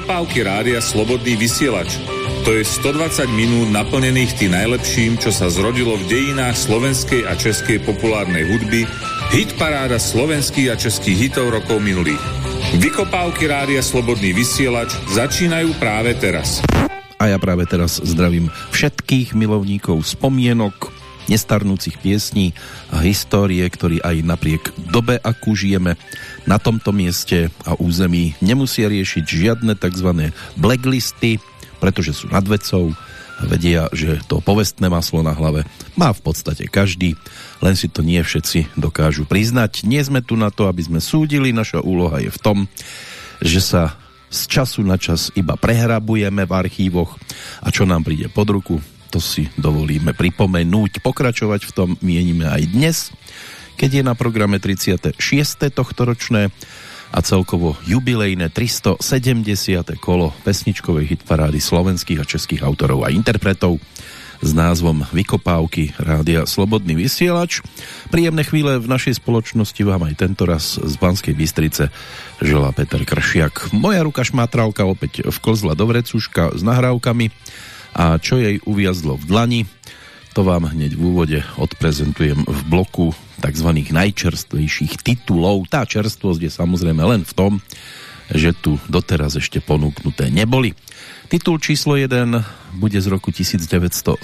Vykopávky rádia Slobodný vysielač. To je 120 minút naplnených tým najlepším, čo sa zrodilo v dejinách slovenskej a českej populárnej hudby, hit paráda slovenských a českých hitov rokov minulých. Vykopávky rádia Slobodný vysielač začínajú práve teraz. A ja práve teraz zdravím všetkých milovníkov spomienok, nestarnúcich piesní a histórie, ktorí aj napriek dobe, akú žijeme, na tomto mieste a území nemusia riešiť žiadne tzv. blacklisty, pretože sú nad vecou a vedia, že to povestné maslo na hlave má v podstate každý, len si to nie všetci dokážu priznať. Nie sme tu na to, aby sme súdili, naša úloha je v tom, že sa z času na čas iba prehrabujeme v archívoch a čo nám príde pod ruku, to si dovolíme pripomenúť. Pokračovať v tom mienime aj dnes, keď je na programe 36. tohtoročné a celkovo jubilejné 370. kolo pesničkovej hitparády slovenských a českých autorov a interpretov s názvom Vykopávky Rádia Slobodný vysielač. Príjemné chvíle v našej spoločnosti vám aj tento raz z Banskej Bystrice želá Peter Kršiak. Moja ruka šmátralka opäť vklzla do vrecuška s nahrávkami a čo jej uviazlo v dlani, to vám hneď v úvode odprezentujem v bloku tzv. najčerstvejších titulov. Tá čerstvosť je samozrejme len v tom, že tu doteraz ešte ponúknuté neboli. Titul číslo 1 bude z roku 1973,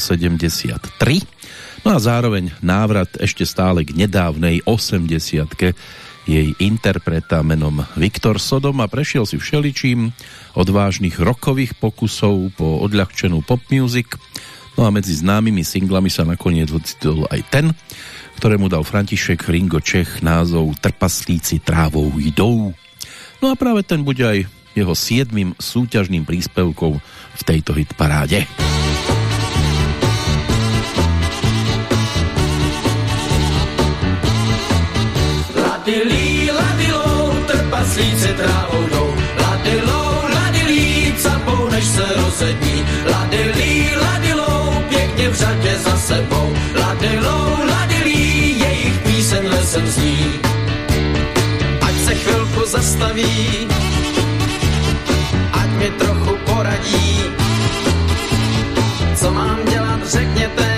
no a zároveň návrat ešte stále k nedávnej 80 jej interpreta menom Viktor Sodom a prešiel si všeličím od vážnych rokových pokusov po odľahčenú pop music, no a medzi známymi singlami sa nakoniec ocitol aj ten, ktorému dal František Ringo Čech názov Trpaslíci trávou jdou. No a práve ten bude aj jeho siedmým súťažným príspevkom v tejto hitparáde. Ladilí, ladilou, trpaslíci trávou jdou. Ladilou, ladilí, capou, než se rozední. Ladilí, ladilou, pěkně v řadě za sebou. Ladilou, jsem zní. Ať se chvilku zastaví, ať mi trochu poradí. Co mám dělat, řekněte,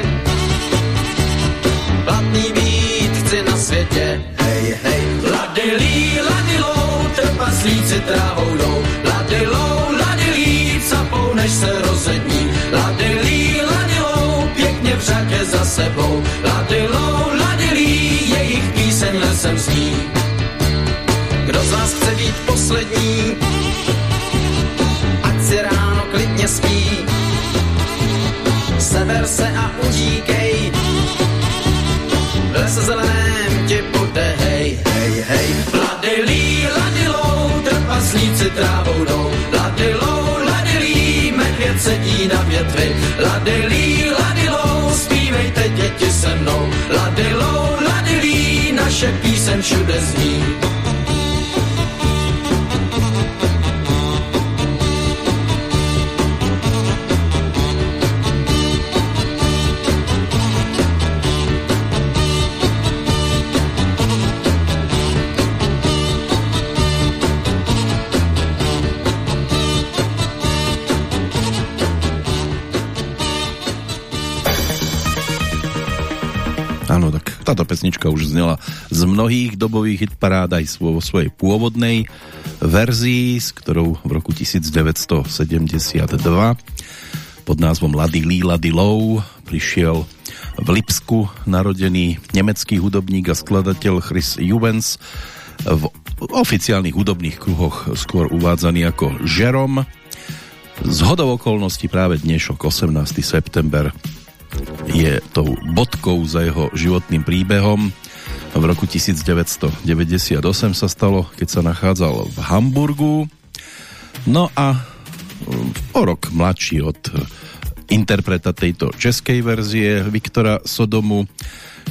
platný být chci na světě. Hej, hej, ladilí, ladilou, trpaslíci trávou jdou. Ladilou, ladilí, capou, než se rozední. Ladilí, ladilou, pěkně v řadě za sebou. Ladilou, píseň lesem zní. Kdo z vás chce být poslední, ať si ráno klidně spí. Sever se a udíkej, v lese zeleném ti bude hej, hej, hej. Ladilí, ladilou, trpaslíci trávou jdou. Ladilou, ladilí, medvěd sedí na větvi. Ladilí, ladilou, zpívejte děti se mnou. Ladilou, naše píseň všude zní. Táto pesnička už znela z mnohých dobových hitparád aj vo svojej pôvodnej verzii, s ktorou v roku 1972 pod názvom Lady Lee Lady Low prišiel v Lipsku narodený nemecký hudobník a skladateľ Chris Juvens v oficiálnych hudobných kruhoch skôr uvádzaný ako Žerom. Z hodov okolností práve dnešok 18. september je tou bodkou za jeho životným príbehom. V roku 1998 sa stalo, keď sa nachádzal v Hamburgu. No a um, o rok mladší od interpreta tejto českej verzie Viktora Sodomu,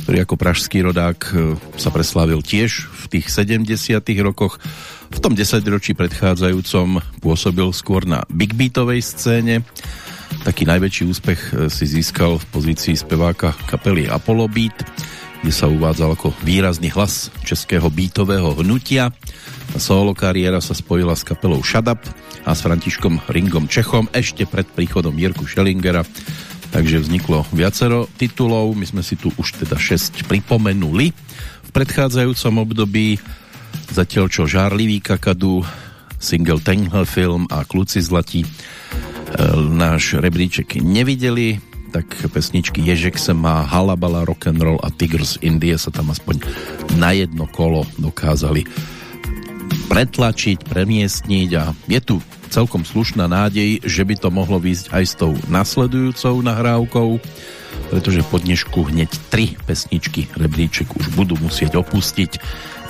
ktorý ako pražský rodák uh, sa preslávil tiež v tých 70 rokoch. V tom desaťročí predchádzajúcom pôsobil skôr na big beatovej scéne taký najväčší úspech e, si získal v pozícii speváka kapely Apollo Beat, kde sa uvádzal ako výrazný hlas českého beatového hnutia. Solo kariéra sa spojila s kapelou Shut a s Františkom Ringom Čechom ešte pred príchodom Jirku Schellingera. Takže vzniklo viacero titulov, my sme si tu už teda 6 pripomenuli v predchádzajúcom období, zatiaľ čo Žárlivý kakadu, single Tangle film a Kluci zlatí náš rebríček nevideli, tak pesničky Ježek se má, Halabala, Rock'n'Roll a Tigers Indie sa tam aspoň na jedno kolo dokázali pretlačiť, premiestniť a je tu celkom slušná nádej, že by to mohlo výjsť aj s tou nasledujúcou nahrávkou, pretože po dnešku hneď tri pesničky rebríček už budú musieť opustiť,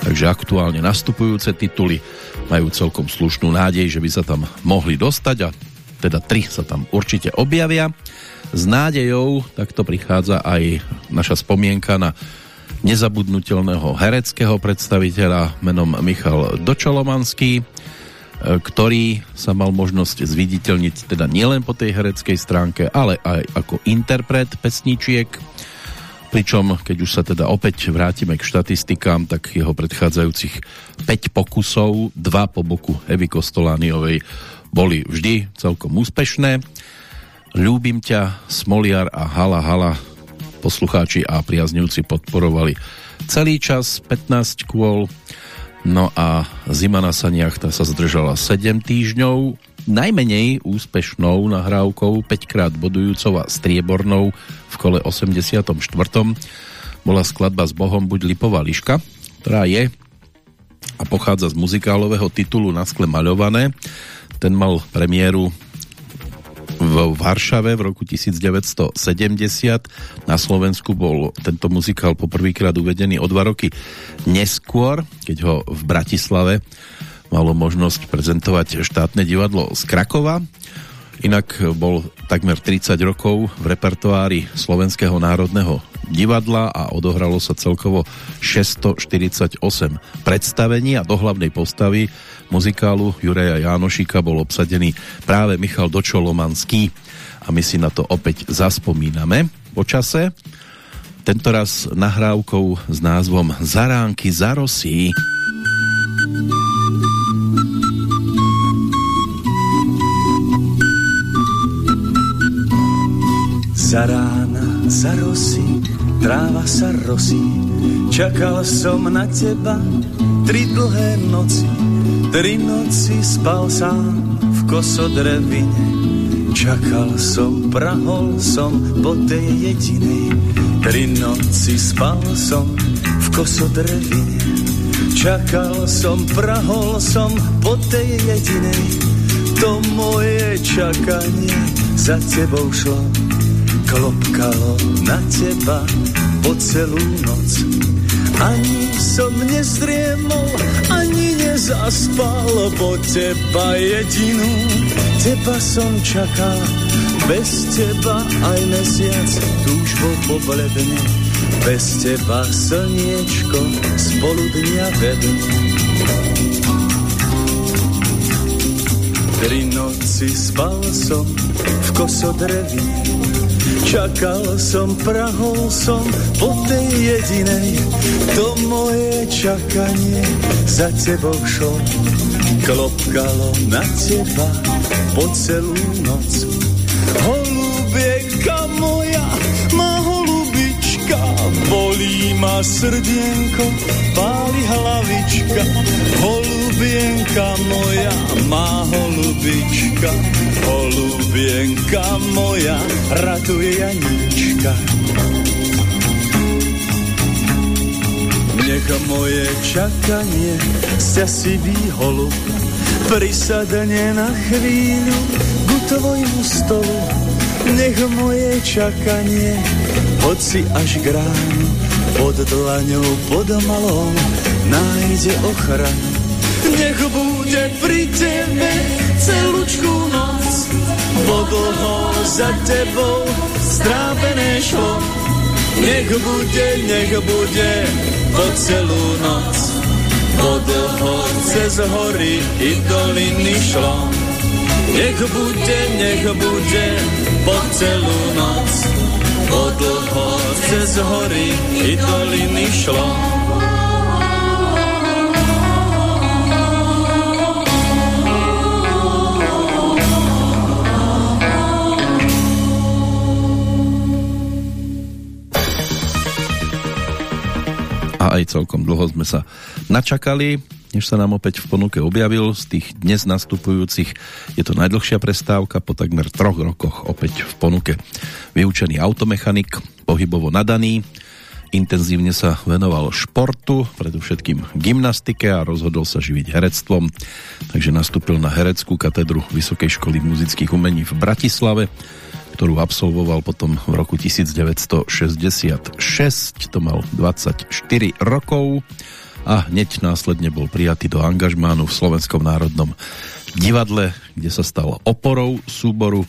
takže aktuálne nastupujúce tituly majú celkom slušnú nádej, že by sa tam mohli dostať a teda tri sa tam určite objavia. S nádejou takto prichádza aj naša spomienka na nezabudnutelného hereckého predstaviteľa menom Michal Dočolomanský, e, ktorý sa mal možnosť zviditeľniť teda nielen po tej hereckej stránke, ale aj ako interpret pesničiek. Pričom, keď už sa teda opäť vrátime k štatistikám, tak jeho predchádzajúcich 5 pokusov, dva po boku Evy Kostolániovej, boli vždy celkom úspešné. Ľúbim ťa, Smoliar a Hala Hala poslucháči a priaznivci podporovali celý čas 15 kôl no a zima na saniach tá sa zdržala 7 týždňov najmenej úspešnou nahrávkou 5 krát bodujúcou a striebornou v kole 84. bola skladba s Bohom buď Lipová liška ktorá je a pochádza z muzikálového titulu Na skle maľované ten mal premiéru v Varšave v roku 1970. Na Slovensku bol tento muzikál poprvýkrát uvedený o dva roky neskôr, keď ho v Bratislave malo možnosť prezentovať štátne divadlo z Krakova. Inak bol takmer 30 rokov v repertoári Slovenského národného divadla a odohralo sa celkovo 648 predstavení a do hlavnej postavy muzikálu Jureja Jánošika bol obsadený práve Michal Dočolomanský a my si na to opäť zaspomíname po čase. Tentoraz nahrávkou s názvom Zaránky za rosí. Za rána, za rosy, tráva sa rosí, čakal som na teba tri dlhé noci Tri noci spal sám v kosodrevine. Čakal som, prahol som po tej jedinej Tri noci spal som v kosodrevine. Čakal som, prahol som po tej jedinej To moje čakanie za tebou šlo Klopkalo na teba po celú noc ani som nezriemol, ani nezaspal, po teba jedinú, teba som čakal. Bez teba aj mesiac túžbo pobledne, bez teba slniečko spolu dňa vedne. Tri noci spal som v kosodrevine, Čakal som, prahol som po tej jedinej, to moje čakanie za tebou šlo. Klopkalo na teba po celú noc. Holubienka moja, bolí ma srdienko, páli hlavička. Holubienka moja, má holubička, holubienka moja, ratuje Janíčka. Nech moje čakanie sa si holub prisadne na chvíľu ku tvojmu stolu. Nech moje čakanie hoci až k pod dlaňou, pod malou nájde ochranu. Nech bude pri tebe celúčku noc, podlho za tebou strápené šlo. Nech bude, nech bude po celú noc, podlho cez hory i doliny šlo. Nech bude, nech bude po celú noc, po dlho cez hory i doliny šlo. A aj celkom dlho sme sa načakali než sa nám opäť v ponuke objavil. Z tých dnes nastupujúcich je to najdlhšia prestávka, po takmer troch rokoch opäť v ponuke. Vyučený automechanik, pohybovo nadaný, intenzívne sa venoval športu, predovšetkým gymnastike a rozhodol sa živiť herectvom, takže nastúpil na hereckú katedru Vysokej školy muzických umení v Bratislave ktorú absolvoval potom v roku 1966. To mal 24 rokov a hneď následne bol prijatý do angažmánu v Slovenskom národnom divadle, kde sa stal oporou súboru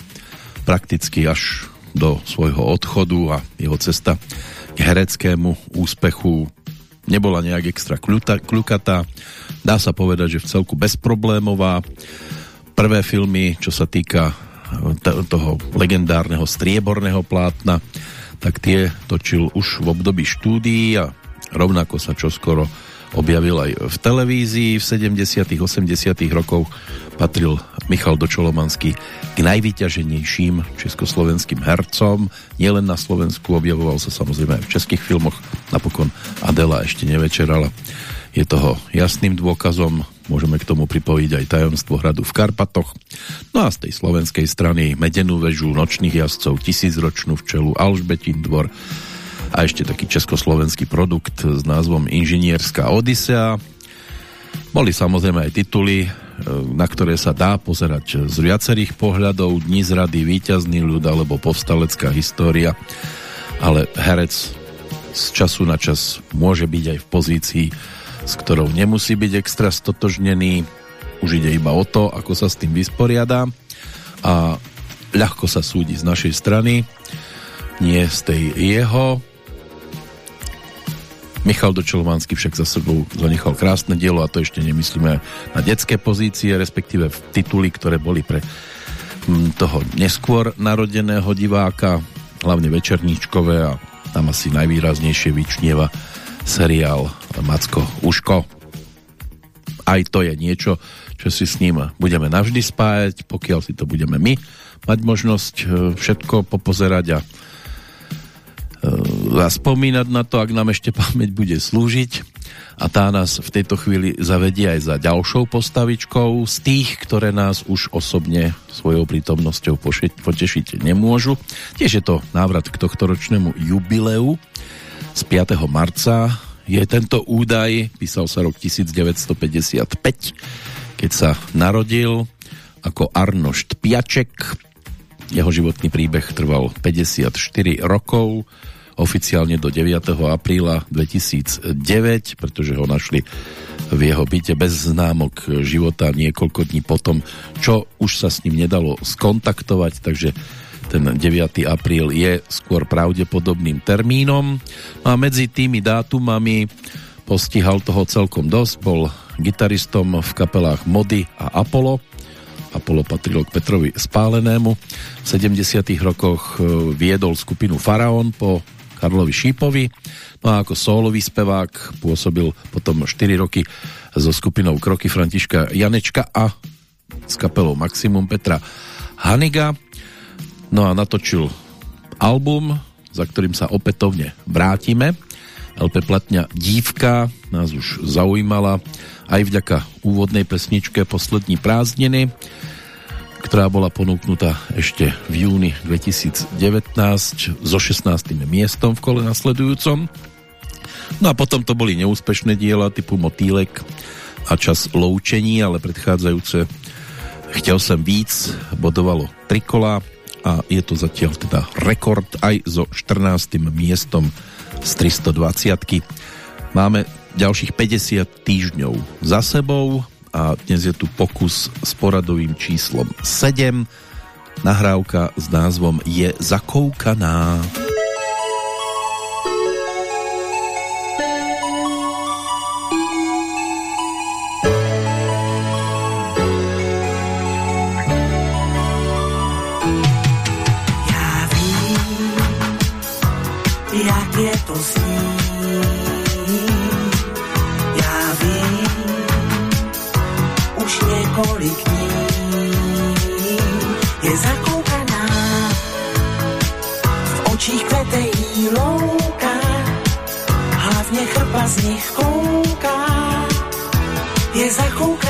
prakticky až do svojho odchodu a jeho cesta k hereckému úspechu nebola nejak extra kľukatá. Dá sa povedať, že v celku bezproblémová. Prvé filmy, čo sa týka toho legendárneho strieborného plátna, tak tie točil už v období štúdií a rovnako sa čoskoro objavil aj v televízii. V 70 80 rokoch patril Michal Dočolomanský k najvyťaženejším československým hercom. Nielen na Slovensku, objavoval sa samozrejme aj v českých filmoch. Napokon Adela ešte nevečerala. Je toho jasným dôkazom Môžeme k tomu pripojiť aj tajomstvo hradu v Karpatoch. No a z tej slovenskej strany Medenú väžu, nočných jazdcov, tisícročnú včelu, Alžbetín dvor a ešte taký československý produkt s názvom Inžinierská Odisea. Boli samozrejme aj tituly, e, na ktoré sa dá pozerať z viacerých pohľadov, Dni zrady, Výťazný ľud alebo Povstalecká história, ale herec z času na čas môže byť aj v pozícii s ktorou nemusí byť extra stotožnený. Už ide iba o to, ako sa s tým vysporiada a ľahko sa súdi z našej strany, nie z tej jeho. Michal Dočelovanský však za sebou zanechal krásne dielo a to ešte nemyslíme na detské pozície, respektíve v tituly, ktoré boli pre hm, toho neskôr narodeného diváka, hlavne večerníčkové a tam asi najvýraznejšie vyčnieva seriál Macko Uško. Aj to je niečo, čo si s ním budeme navždy spájať, pokiaľ si to budeme my mať možnosť e, všetko popozerať a zaspomínať na to, ak nám ešte pamäť bude slúžiť a tá nás v tejto chvíli zavedie aj za ďalšou postavičkou z tých, ktoré nás už osobne svojou prítomnosťou potešiť nemôžu. Tiež je to návrat k tohtoročnému jubileu z 5. marca je tento údaj, písal sa rok 1955, keď sa narodil ako Arnošt Piaček. Jeho životný príbeh trval 54 rokov, oficiálne do 9. apríla 2009, pretože ho našli v jeho byte bez známok života niekoľko dní potom, čo už sa s ním nedalo skontaktovať, takže ten 9. apríl je skôr pravdepodobným termínom. No a medzi tými dátumami postihal toho celkom dosť, bol gitaristom v kapelách Mody a Apollo. Apollo patrilo k Petrovi Spálenému. V 70. rokoch e, viedol skupinu Faraón po Karlovi Šípovi. No a ako sólový spevák pôsobil potom 4 roky so skupinou Kroky Františka Janečka a s kapelou Maximum Petra Haniga. No a natočil album, za ktorým sa opätovne vrátime. LP platňa Dívka nás už zaujímala aj vďaka úvodnej pesničke Poslední prázdniny, ktorá bola ponúknutá ešte v júni 2019 so 16. miestom v kole nasledujúcom. No a potom to boli neúspešné diela typu Motýlek a Čas loučení, ale predchádzajúce Chtěl jsem víc, bodovalo Trikola, a je to zatiaľ teda rekord aj so 14. miestom z 320. Máme ďalších 50 týždňov za sebou a dnes je tu pokus s poradovým číslom 7. Nahrávka s názvom Je zakoukaná. Já vím, jak je to s poli kníh je zakoukaná, V očích kvete jílovka, hlavně chrpa z nich kouká, Je zakoukaná.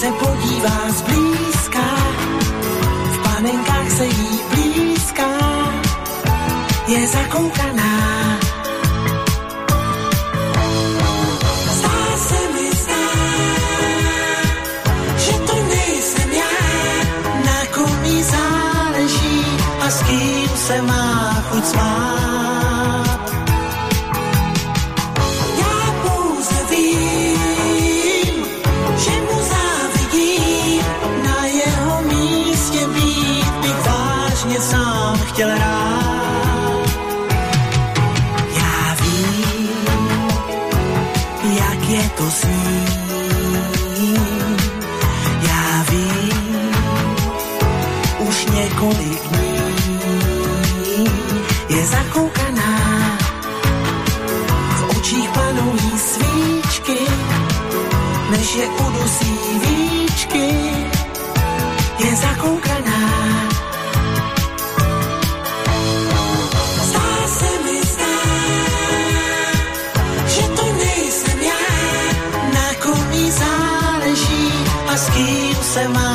Se podívá zblízka, v panenkách se jí blízká, je zakoukaná. Zdá se mi, zdá, že to nejsem já, na kom záleží a s kým se má chuť smát. Než je udusí víčky, je zakoukaná. Zdá se mi, zdá, že to nejsem já, na kom záleží a s kým se má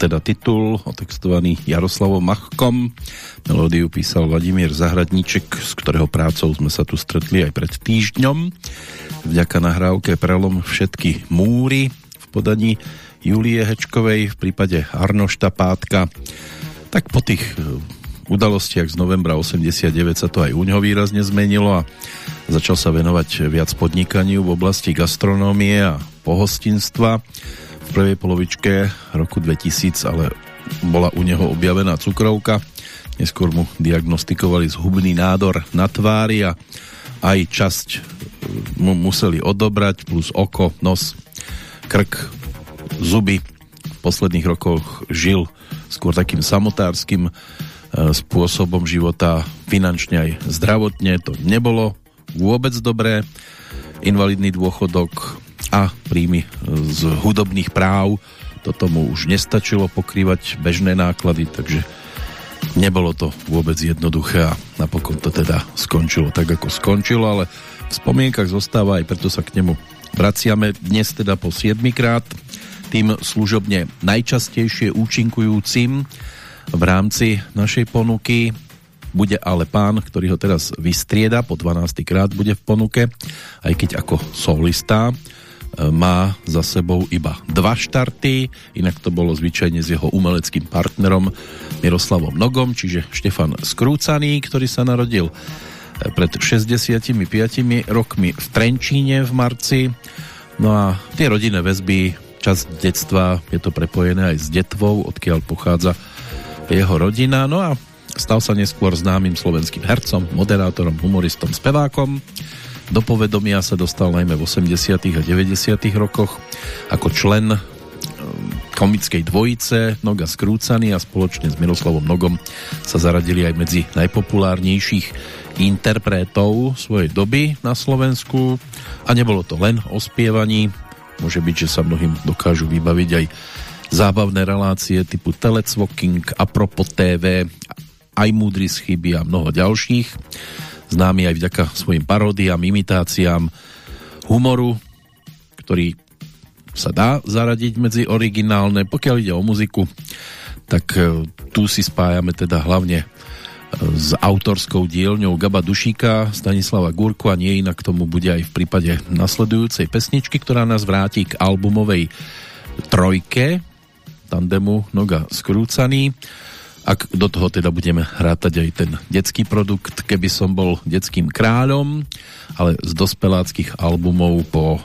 teda titul, otextovaný Jaroslavom Machkom. Melódiu písal Vladimír Zahradníček, s ktorého prácou sme sa tu stretli aj pred týždňom. Vďaka nahrávke Prelom všetky múry v podaní Julie Hečkovej v prípade Arnošta Pátka. Tak po tých e, udalostiach z novembra 89 sa to aj u ňoho výrazne zmenilo a začal sa venovať viac podnikaniu v oblasti gastronómie a pohostinstva v prvej polovičke roku 2000, ale bola u neho objavená cukrovka. Neskôr mu diagnostikovali zhubný nádor na tvári a aj časť e, mu museli odobrať, plus oko, nos, krk, zuby. V posledných rokoch žil skôr takým samotárským e, spôsobom života, finančne aj zdravotne. To nebolo vôbec dobré. Invalidný dôchodok a príjmy z hudobných práv. Toto mu už nestačilo pokrývať bežné náklady, takže nebolo to vôbec jednoduché a napokon to teda skončilo tak, ako skončilo, ale v spomienkach zostáva aj preto sa k nemu vraciame dnes teda po 7 krát tým služobne najčastejšie účinkujúcim v rámci našej ponuky bude ale pán, ktorý ho teraz vystrieda, po 12 krát bude v ponuke, aj keď ako solista má za sebou iba dva štarty, inak to bolo zvyčajne s jeho umeleckým partnerom Miroslavom Nogom, čiže Štefan Skrúcaný, ktorý sa narodil pred 65 rokmi v Trenčíne v marci. No a tie rodinné väzby, časť detstva, je to prepojené aj s detvou, odkiaľ pochádza jeho rodina. No a stal sa neskôr známym slovenským hercom, moderátorom, humoristom, spevákom. Do povedomia sa dostal najmä v 80. a 90. rokoch ako člen komickej dvojice Noga Skrúcaný a spoločne s Miroslavom Nogom sa zaradili aj medzi najpopulárnejších interpretov svojej doby na Slovensku a nebolo to len o spievaní, môže byť, že sa mnohým dokážu vybaviť aj zábavné relácie typu Telecvoking, Apropo TV, aj Múdry z chyby a mnoho ďalších. Známy aj vďaka svojim paródiám, imitáciám, humoru, ktorý sa dá zaradiť medzi originálne. Pokiaľ ide o muziku, tak e, tu si spájame teda hlavne e, s autorskou dielňou Gaba Dušíka, Stanislava Gurku a nie inak tomu bude aj v prípade nasledujúcej pesničky, ktorá nás vráti k albumovej trojke tandemu Noga skrúcaný. Ak do toho teda budeme hrátať aj ten detský produkt, keby som bol detským kráľom, ale z dospeláckých albumov po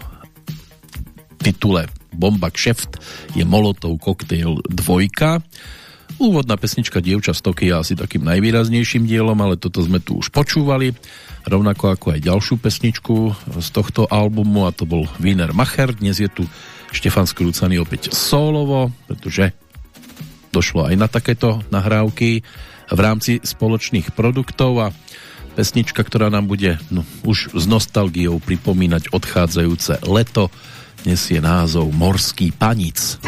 titule Bomba kšeft je Molotov Cocktail 2. Úvodná pesnička Dievča z Tokia asi takým najvýraznejším dielom, ale toto sme tu už počúvali, rovnako ako aj ďalšiu pesničku z tohto albumu a to bol Wiener Macher. Dnes je tu Štefan Skrúcaný opäť solovo, pretože došlo aj na takéto nahrávky v rámci spoločných produktov a pesnička, ktorá nám bude no, už s nostalgiou pripomínať odchádzajúce leto, nesie názov Morský panic.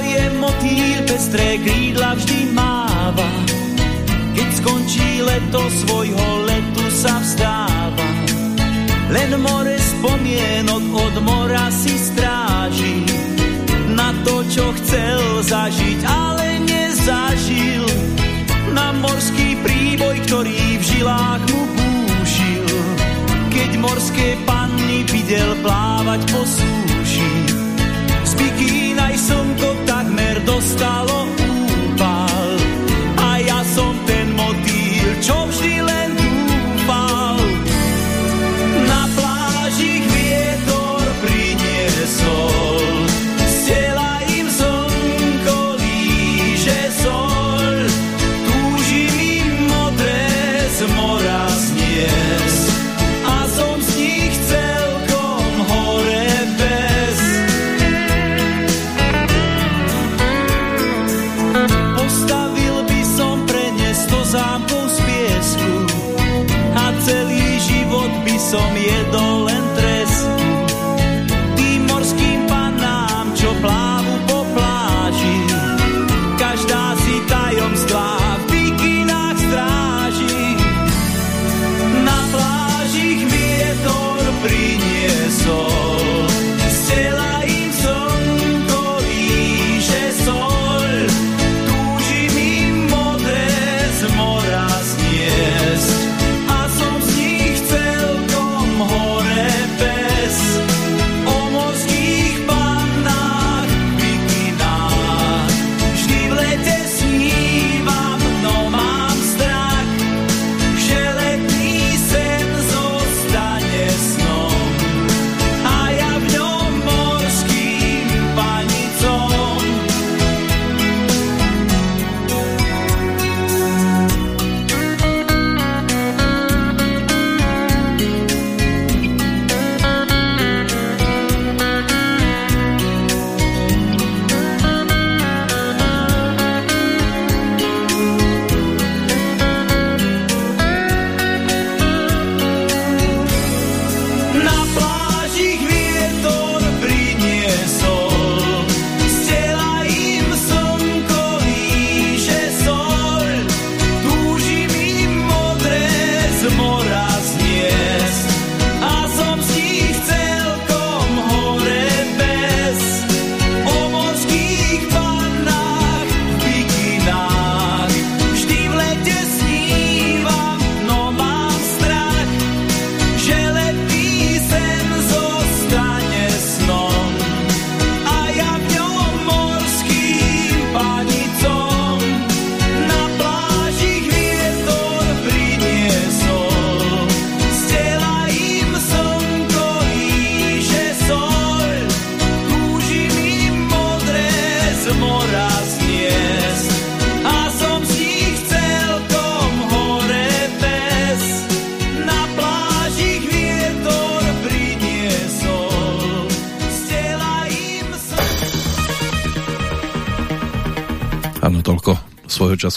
Je motýl, pestré krídla vždy máva. Keď skončí leto, svojho letu sa vzdáva. Len more spomienok od mora si stráži na to, čo chcel zažiť, ale nezažil. Na morský príboj, ktorý v žilách mu búšil. Keď morské panny videl plávať po súši. Z bikín aj slnko takmer dostalo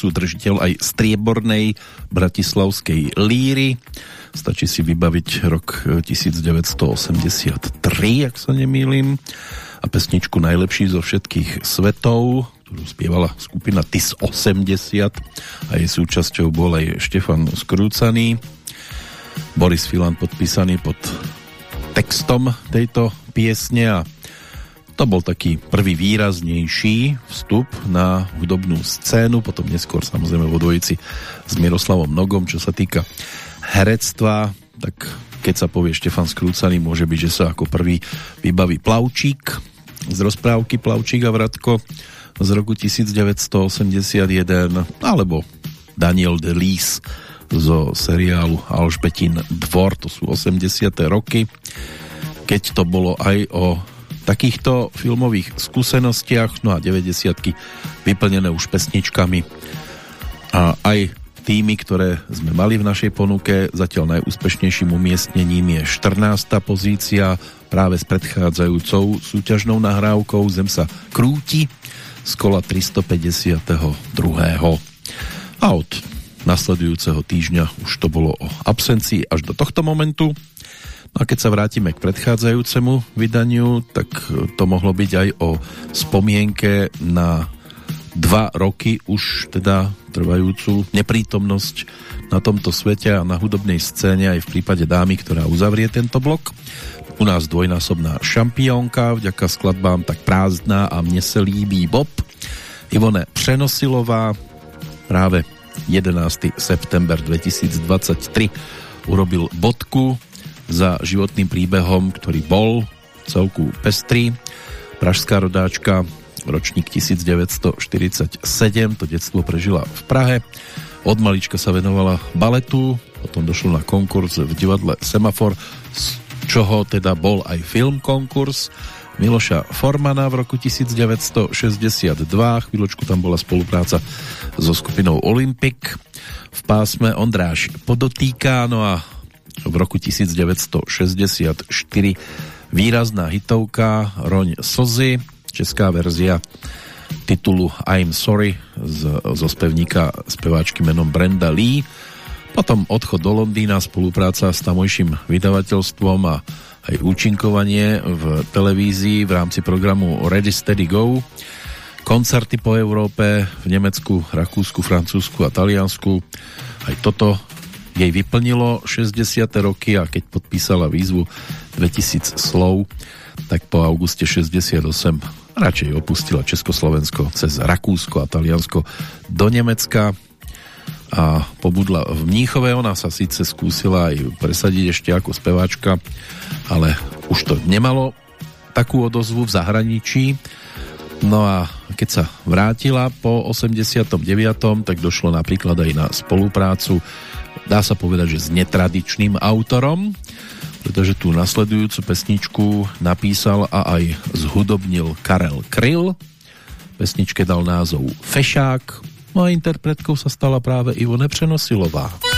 svojho času držiteľ aj striebornej bratislavskej líry. Stačí si vybaviť rok 1983, ak sa nemýlim, a pesničku Najlepší zo všetkých svetov, ktorú spievala skupina TIS 80 a jej súčasťou bol aj Štefan Skrúcaný. Boris Filan podpísaný pod textom tejto piesne a to bol taký prvý výraznejší vstup na hudobnú scénu, potom neskôr samozrejme vo dvojici s Miroslavom Nogom, čo sa týka herectva, tak keď sa povie Štefan Skrúcaný, môže byť, že sa ako prvý vybaví Plavčík z rozprávky Plavčík a Vratko z roku 1981 alebo Daniel de Lis zo seriálu Alžbetin dvor, to sú 80. roky keď to bolo aj o takýchto filmových skúsenostiach, no a 90 vyplnené už pesničkami a aj tými, ktoré sme mali v našej ponuke. Zatiaľ najúspešnejším umiestnením je 14. pozícia práve s predchádzajúcou súťažnou nahrávkou Zem sa krúti z kola 352. A od nasledujúceho týždňa už to bolo o absencii až do tohto momentu. A keď sa vrátime k predchádzajúcemu vydaniu, tak to mohlo byť aj o spomienke na dva roky už teda trvajúcu neprítomnosť na tomto svete a na hudobnej scéne aj v prípade dámy, ktorá uzavrie tento blok. U nás dvojnásobná šampiónka, vďaka skladbám tak prázdná a mne se líbí Bob. Ivone Přenosilová práve 11. september 2023 urobil bodku za životným príbehom, ktorý bol celku pestrý. Pražská rodáčka, ročník 1947, to detstvo prežila v Prahe. Od malička sa venovala baletu, potom došlo na konkurs v divadle Semafor, z čoho teda bol aj film konkurs Miloša Formana v roku 1962. Chvíľočku tam bola spolupráca so skupinou Olympic v pásme Ondráš podotýka, no a v roku 1964 výrazná hitovka Roň Sozy, česká verzia titulu I'm Sorry z, zo spevníka speváčky menom Brenda Lee. Potom odchod do Londýna, spolupráca s tamojším vydavateľstvom a aj účinkovanie v televízii v rámci programu Ready Steady Go. Koncerty po Európe v Nemecku, Rakúsku, Francúzsku a Taliansku. Aj toto jej vyplnilo 60. roky a keď podpísala výzvu 2000 slov, tak po auguste 68 radšej opustila Československo cez Rakúsko a Taliansko do Nemecka a pobudla v Mníchove. Ona sa síce skúsila aj presadiť ešte ako speváčka, ale už to nemalo takú odozvu v zahraničí. No a keď sa vrátila po 89. tak došlo napríklad aj na spoluprácu dá sa povedať, že s netradičným autorom, pretože tú nasledujúcu pesničku napísal a aj zhudobnil Karel Kryl. Pesničke dal názov Fešák, no a interpretkou sa stala práve Ivone Přenosilová.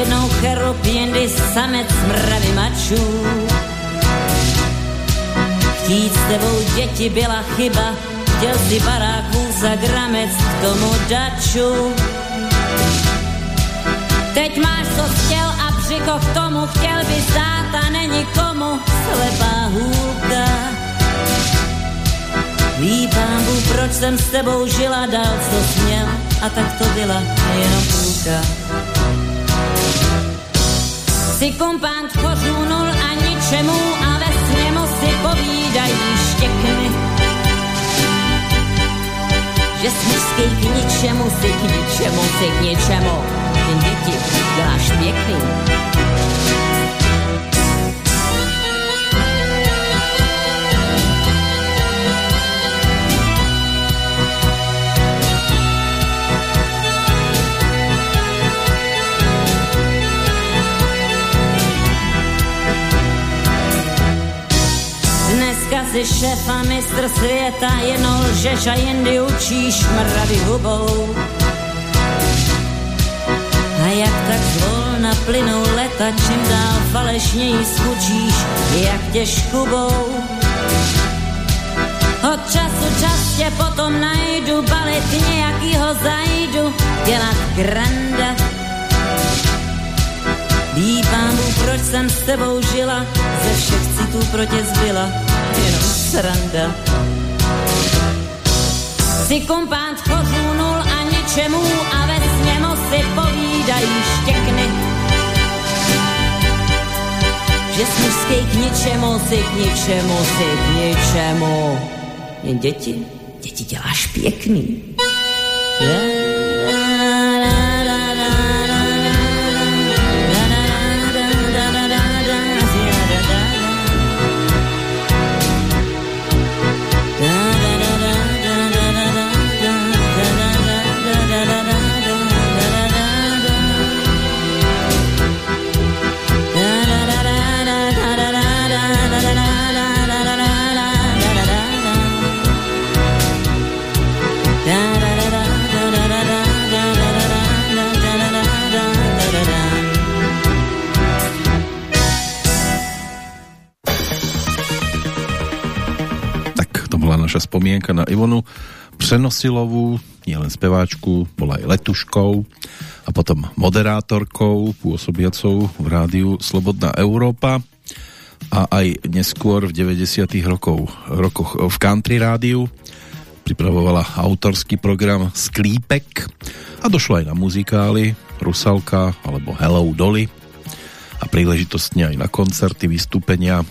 Jednou cherup, jindy samec mravy mačů. Chtít s tebou děti byla chyba, chtěl si baráků za gramec k tomu daču. Teď máš co chtěl a břiko k tomu chtěl by stát a není komu slepá hůlka. Ví pán Bůh, proč jsem s tebou žila dál, co směl, a tak to byla jenom půlka. Si tvořů nul a ničemu a ve sněmu si povídají štěkny. Že jsi mužský k ničemu, si k ničemu, si k ničemu. Jen děti děláš pěkný. Si šéf a mistr světa, jenom lžeš a jindy učíš mravy hubou. A jak tak zvolna plynou leta, čím dál falešněji skučíš, jak tě škubou. Od času čas tě potom najdu, balit nějakýho zajdu, dělat granda. Ví pánu, proč jsem s tebou žila, ze všech citů pro tě zbyla, jenom sranda. Si kompánt chořů nul a ničemu a ve sněmu si povídají štěkny. Že jsi k ničemu, si k ničemu, si k ničemu. Jen děti, děti děláš pěkný. Yeah. Naša spomienka na Ivonu Přenosilovú, nielen speváčku, bola aj letuškou a potom moderátorkou pôsobiacou v rádiu Slobodná Európa a aj neskôr v 90. rokov, rokoch v country rádiu pripravovala autorský program Sklípek a došlo aj na muzikály Rusalka alebo Hello Dolly a príležitostne aj na koncerty, vystúpenia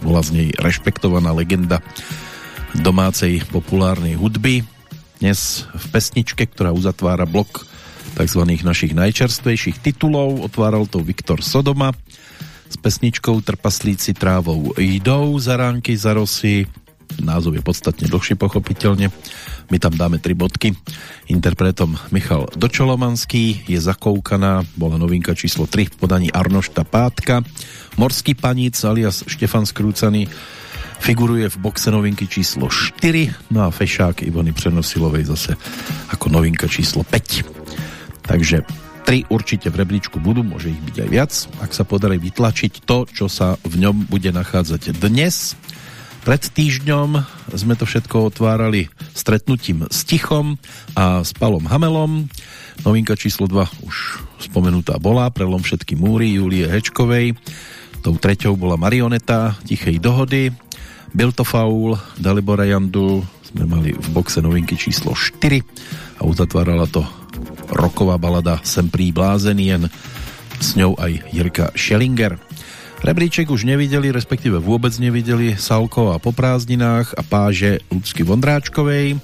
bola z nej rešpektovaná legenda domácej populárnej hudby. Dnes v pesničke, ktorá uzatvára blok tzv. našich najčerstvejších titulov, otváral to Viktor Sodoma s pesničkou Trpaslíci trávou jdou za ránky, za rosy. Názov je podstatne dlhší, pochopiteľne. My tam dáme tri bodky. Interpretom Michal Dočolomanský je zakoukaná, bola novinka číslo 3 v podaní Arnošta Pátka. Morský paníc alias Štefan Skrúcaný figuruje v boxe novinky číslo 4, no a Fešák Ivony Přenosilovej zase ako novinka číslo 5. Takže tri určite v rebríčku budú, môže ich byť aj viac, ak sa podarí vytlačiť to, čo sa v ňom bude nachádzať dnes. Pred týždňom sme to všetko otvárali stretnutím s Tichom a s Palom Hamelom. Novinka číslo 2 už spomenutá bola, prelom všetky múry Julie Hečkovej. Tou treťou bola Marioneta Tichej dohody, byl to faul, Dalibora Jandu sme mali v boxe novinky číslo 4 a uzatvárala to roková balada Sem prý blázený, jen s ňou aj Jirka Schellinger. Rebríček už nevideli, respektíve vôbec nevideli Salko a po prázdninách a páže Lucky Vondráčkovej.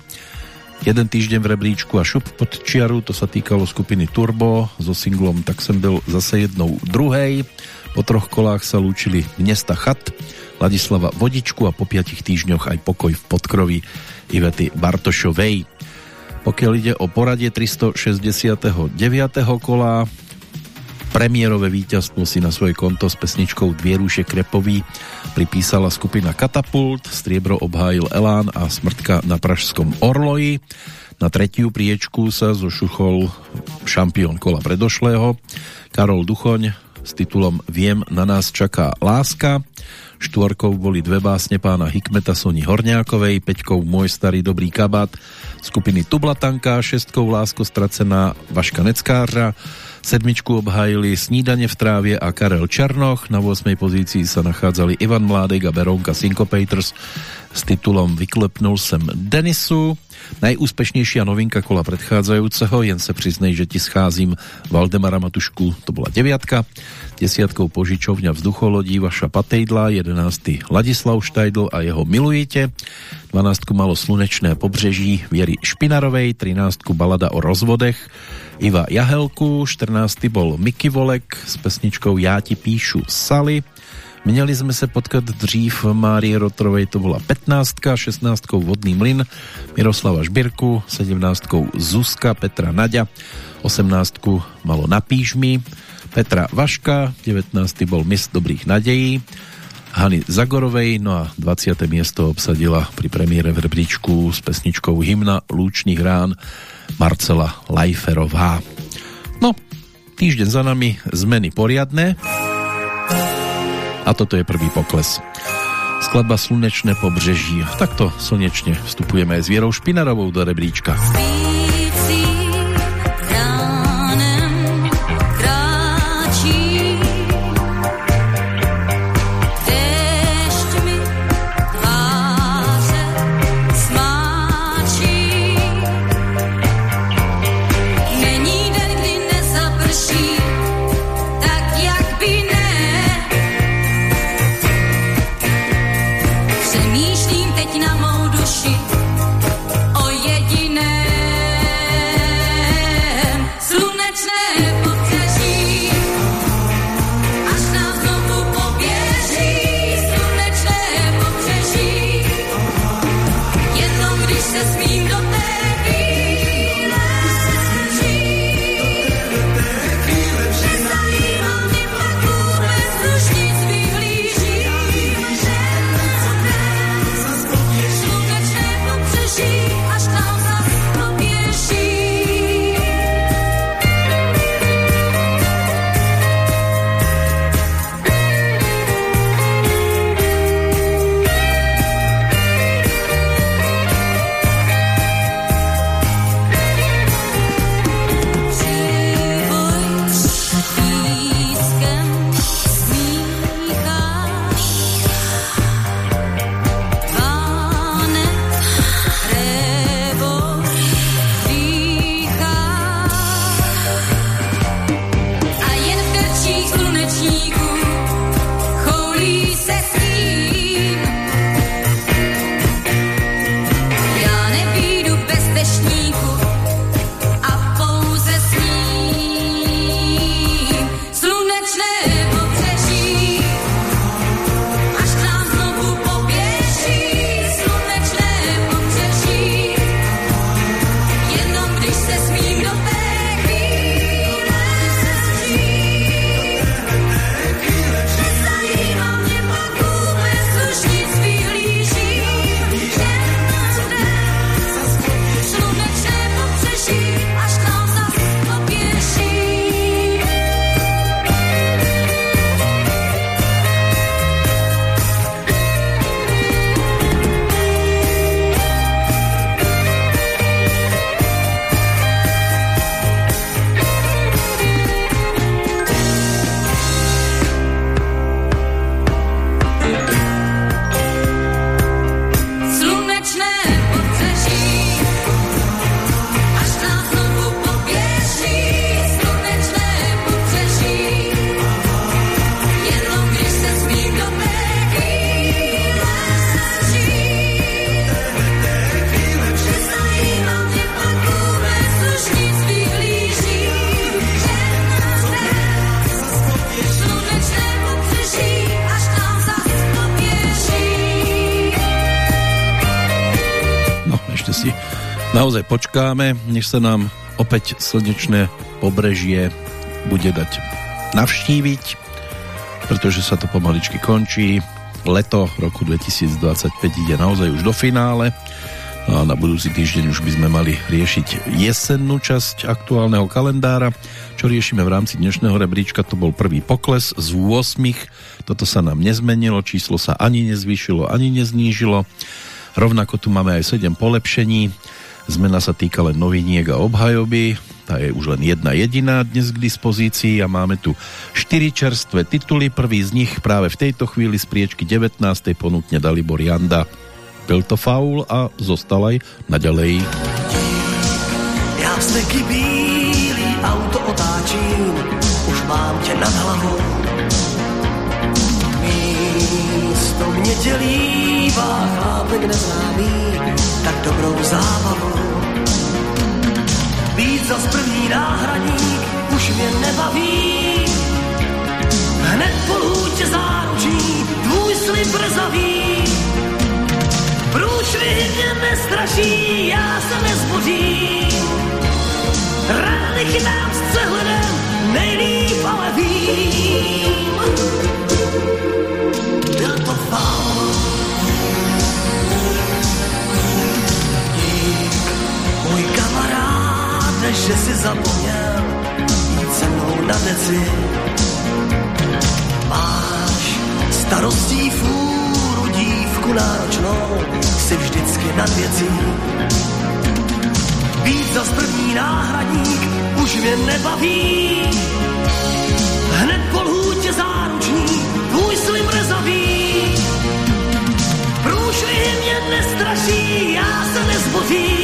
Jeden týždeň v rebríčku a šup pod čiaru, to sa týkalo skupiny Turbo so singlom Tak sem byl zase jednou druhej. Po troch kolách sa lúčili Mnesta Chat Ladislava Vodičku a po piatich týždňoch aj pokoj v podkrovi Ivety Bartošovej. Pokiaľ ide o poradie 369. kola, premiérové víťazstvo si na svoje konto s pesničkou Dvieruše Krepový pripísala skupina Katapult, striebro obhájil Elán a smrtka na Pražskom Orloji. Na tretiu priečku sa zošuchol šampión kola predošlého Karol Duchoň s titulom Viem, na nás čaká láska štvorkou boli dve básne pána Hikmeta Soni Horňákovej, peťkou Môj starý dobrý kabát skupiny Tublatanka, šestkou Lásko stracená Vaška Neckářa, sedmičku obhájili Snídane v trávě a Karel Černoch, na 8. pozícii sa nachádzali Ivan Mládek a Berónka Syncopators s titulom Vyklepnul sem Denisu, Najúspešnejšia novinka kola predchádzajúceho, jen se přiznej, že ti scházím Valdemara Matušku, to bola deviatka desiatkou požičovňa vzducholodí Vaša Patejdla, 11. Ladislav Štajdl a jeho Milujete, 12. malo Slunečné pobřeží Viery Špinarovej, 13. balada o rozvodech Iva Jahelku, 14. bol Miky Volek s pesničkou Já ti píšu Sally, Měli jsme se potkat dřív Márie Rotrovej, to bola 15, 16 Vodný mlyn Miroslava Žbirku, 17 Zuzka Petra Naďa, 18 malo Napíš mi, Petra Vaška, 19. bol Mis dobrých nadejí Hany Zagorovej, no a 20. miesto obsadila pri premiére v rebríčku s pesničkou Hymna Lúčných rán Marcela Lajferová. No, týždeň za nami zmeny poriadne a toto je prvý pokles. Skladba Slunečné pobřeží. Takto slnečne vstupujeme aj s Vierou Špinarovou do rebríčka. Spí naozaj počkáme, než sa nám opäť slnečné pobrežie bude dať navštíviť, pretože sa to pomaličky končí. Leto roku 2025 ide naozaj už do finále a na budúci týždeň už by sme mali riešiť jesennú časť aktuálneho kalendára. Čo riešime v rámci dnešného rebríčka, to bol prvý pokles z 8. Toto sa nám nezmenilo, číslo sa ani nezvýšilo, ani neznížilo. Rovnako tu máme aj 7 polepšení. Zmena sa týka len noviniek a obhajoby, tá je už len jedna jediná dnes k dispozícii a máme tu 4 čerstvé tituly. Prvý z nich práve v tejto chvíli z priečky 19. ponúkne Dalibor Janda. Byl to faul a zostal aj naďalej. Já steky bílý auto otáčím, už mám tě nad hlavou. Místo mě dělívá chlápek neznámý, tak dobrou zábavu. Být za první náhradník už mě nebaví. Hned po lůtě záručí tvůj slib rezavý. Průšvih mě nestraší, já se nezbořím. Rány chytám s přehledem, nejlíp ale vím. Byl než že si zapomněl jít se mnou na deci. Máš starostí fůru dívku náročnou, si vždycky nad věcí. Být za první náhradník už mě nebaví. Hned po lhůtě záruční tvůj slim rezaví. Průšvihy mě nestraší, já se nezbotím.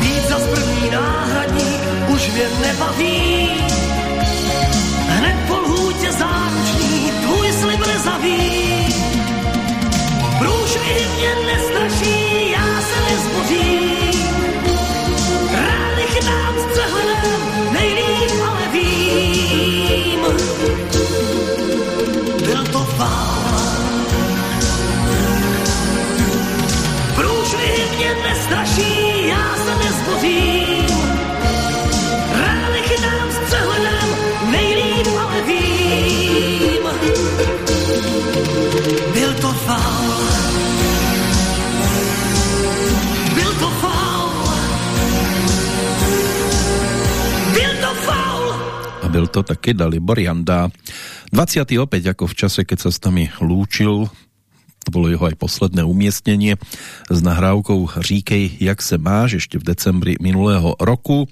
Být za první náhradník už mě nebaví. Hned po lhůtě záruční tvůj slib nezaví. Průšvihy mě nestraší, já se nezbořím. Rány chytám s přehledem, nejlíp ale vím. Byl to fál. A byl to taky Dalibor Janda. 20. opäť ako v čase, keď sa s nami lúčil, to bolo jeho aj posledné umiestnenie s nahrávkou Říkej, jak se máš, ešte v decembri minulého roku.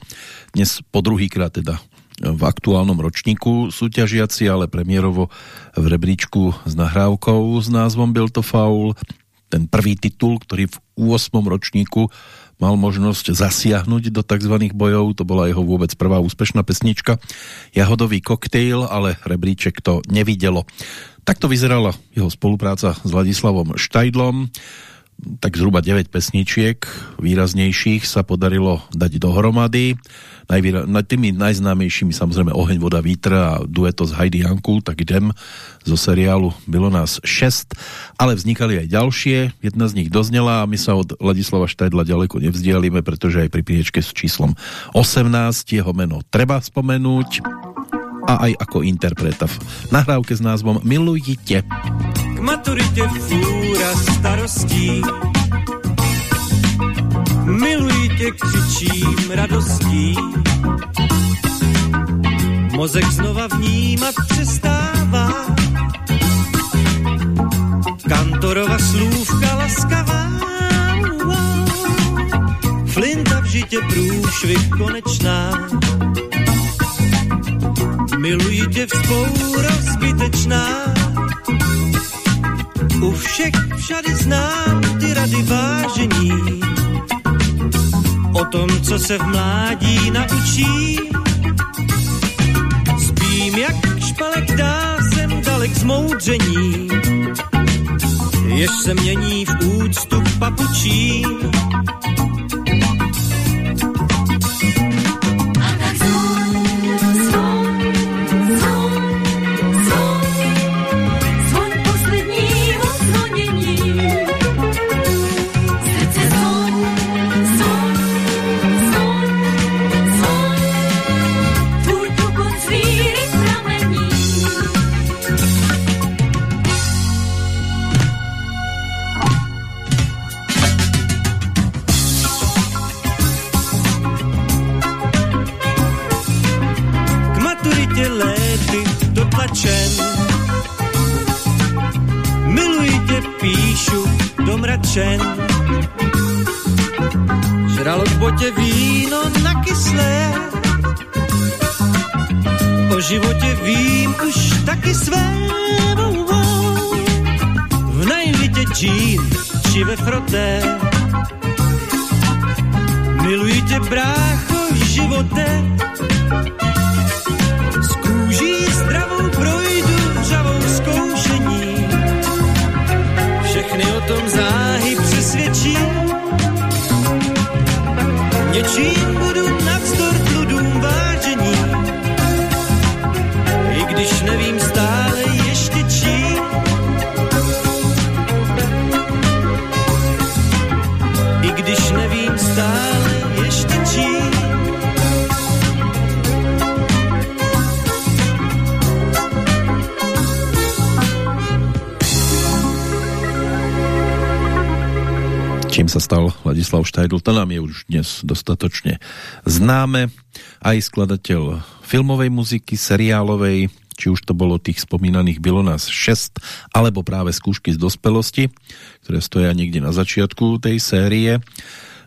Dnes po druhýkrát teda v aktuálnom ročníku súťažiaci, ale premiérovo v rebríčku s nahrávkou s názvom Byl to faul. Ten prvý titul, ktorý v 8. ročníku mal možnosť zasiahnuť do tzv. bojov, to bola jeho vôbec prvá úspešná pesnička Jahodový koktejl, ale rebríček to nevidelo. Takto vyzerala jeho spolupráca s Vladislavom Štajdlom tak zhruba 9 pesničiek výraznejších sa podarilo dať dohromady. Najvýra- na tými najznámejšími samozrejme Oheň, voda, vítr a dueto s Heidi Janku, tak idem zo seriálu Bylo nás 6, ale vznikali aj ďalšie, jedna z nich doznela a my sa od Ladislava Štajdla ďaleko nevzdialíme, pretože aj pri priečke s číslom 18 jeho meno treba spomenúť. A aj ako interpreta v nahrávke s názvom Milujte. K maturitě fůra starostí. Miluji tě, křičím radostí. Mozek znova vnímat přestává. Kantorova slůvka laskavá Flinta v žitě průšvih konečná. Miluji tě vzpoura zbytečná u všech všady znám ty rady vážení. O tom, co se v mládí naučí. Spím jak špalek dá jsem dalek zmoudření. Jež se mění v úctu papučí. Píšu, domračen. Žralo v botě víno na kyslé. O životě vím už taky své. V najlitě džín či ve froté. Miluji tě, brácho, živote. You cheat, Čím sa stal Ladislav Štajdl, to nám je už dnes dostatočne známe. Aj skladateľ filmovej muziky, seriálovej, či už to bolo tých spomínaných Bylo nás 6, alebo práve skúšky z dospelosti, ktoré stoja niekde na začiatku tej série.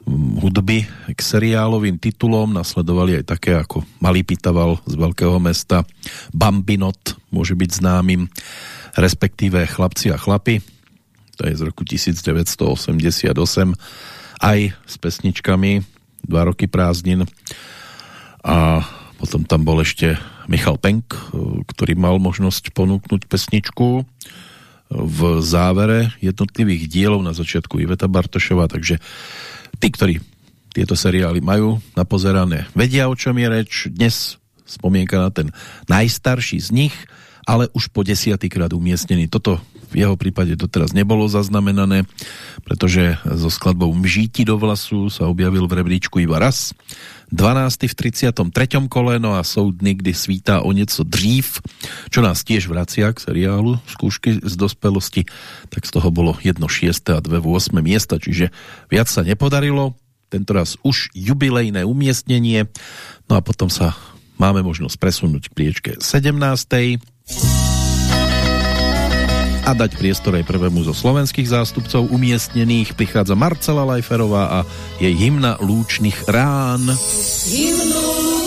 Hudby k seriálovým titulom nasledovali aj také ako Malý Pitaval z veľkého mesta, Bambinot môže byť známym, respektíve Chlapci a chlapy, to je z roku 1988, aj s pesničkami Dva roky prázdnin a potom tam bol ešte Michal Penk, ktorý mal možnosť ponúknuť pesničku v závere jednotlivých dielov na začiatku Iveta Bartošova, takže tí, ktorí tieto seriály majú napozerané, vedia o čom je reč. Dnes spomienka na ten najstarší z nich, ale už po desiatýkrát umiestnený. Toto v jeho prípade doteraz nebolo zaznamenané, pretože so skladbou Mžíti do vlasu sa objavil v rebríčku iba raz. 12. v 33. kole, no a soudny, kdy svítá o něco dřív, čo nás tiež vracia k seriálu Skúšky z dospelosti, tak z toho bolo jedno 6. a dve 8. miesta, čiže viac sa nepodarilo. Tentoraz už jubilejné umiestnenie, no a potom sa máme možnosť presunúť k priečke 17 a dať priestor aj prvému zo slovenských zástupcov umiestnených. Prichádza Marcela Lajferová a jej hymna Lúčných rán. Hymnu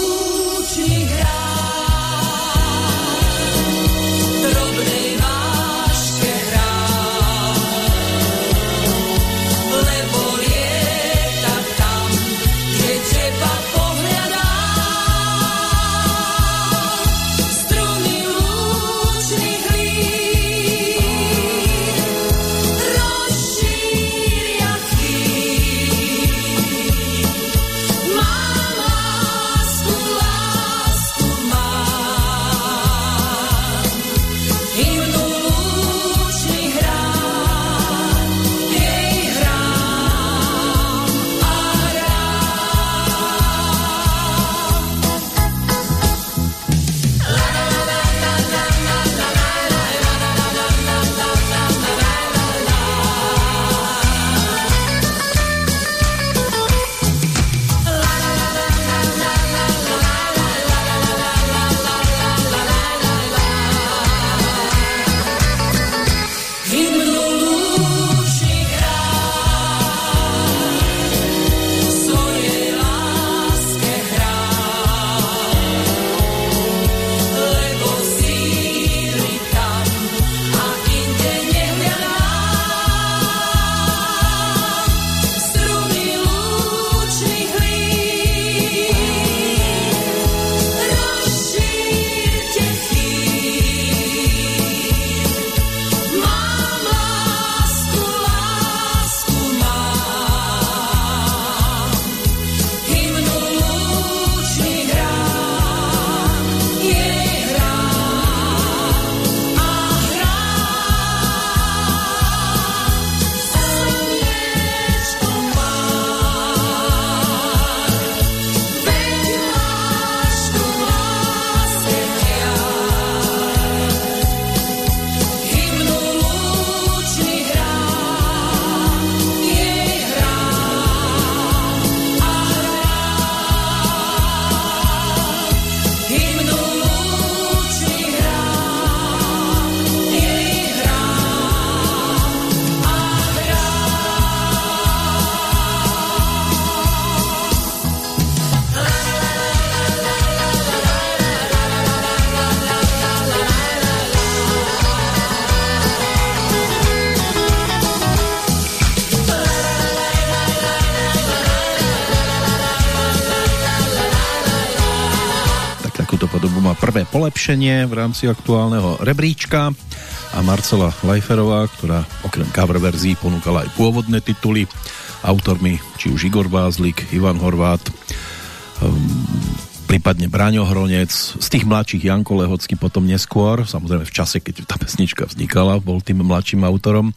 polepšenie v rámci aktuálneho rebríčka. A Marcela Lajferová, ktorá okrem cover verzií ponúkala aj pôvodné tituly. Autormi, či už Igor Vázlik, Ivan Horvát, um, prípadne Braňo Hronec, z tých mladších Janko Lehocký potom neskôr, samozrejme v čase, keď tá pesnička vznikala, bol tým mladším autorom,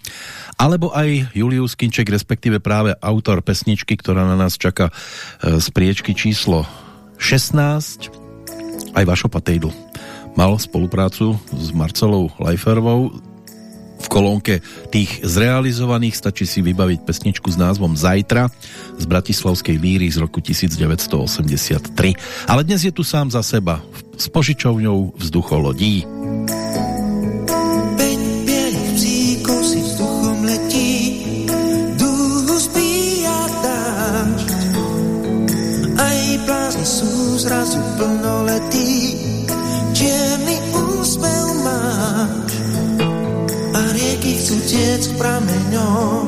alebo aj Julius Kinček, respektíve práve autor pesničky, ktorá na nás čaká e, z priečky číslo 16, aj Vašo Patejdl mal spoluprácu s Marcelou Lajferovou V kolónke tých zrealizovaných stačí si vybaviť pesničku s názvom Zajtra z Bratislavskej líry z roku 1983. Ale dnes je tu sám za seba s požičovňou vzducholodí. Peť έτσι πραμενιό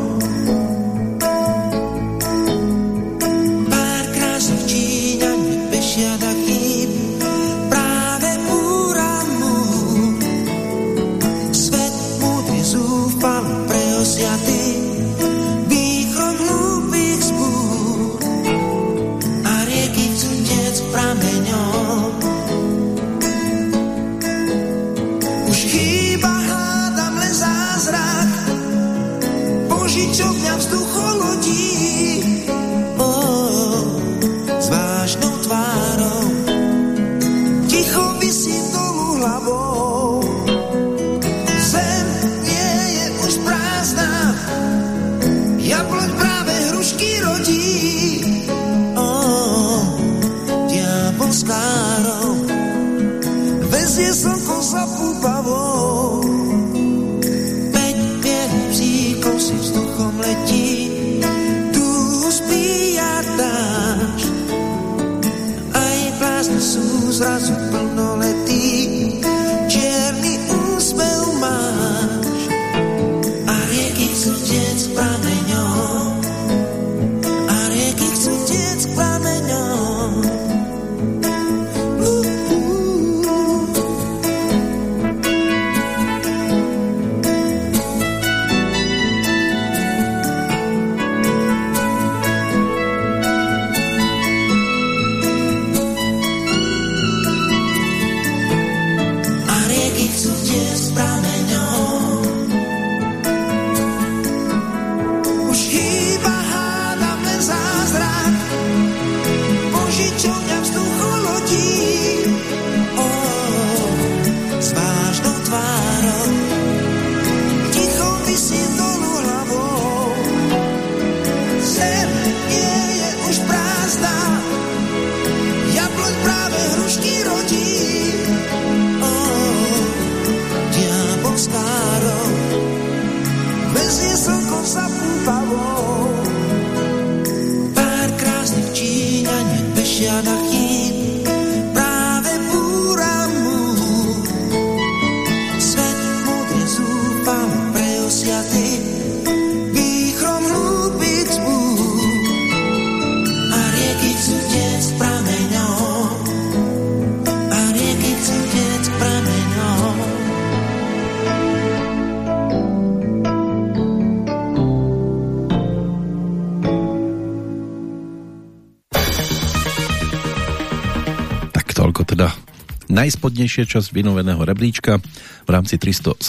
najspodnejšia časť vynoveného rebríčka v rámci 370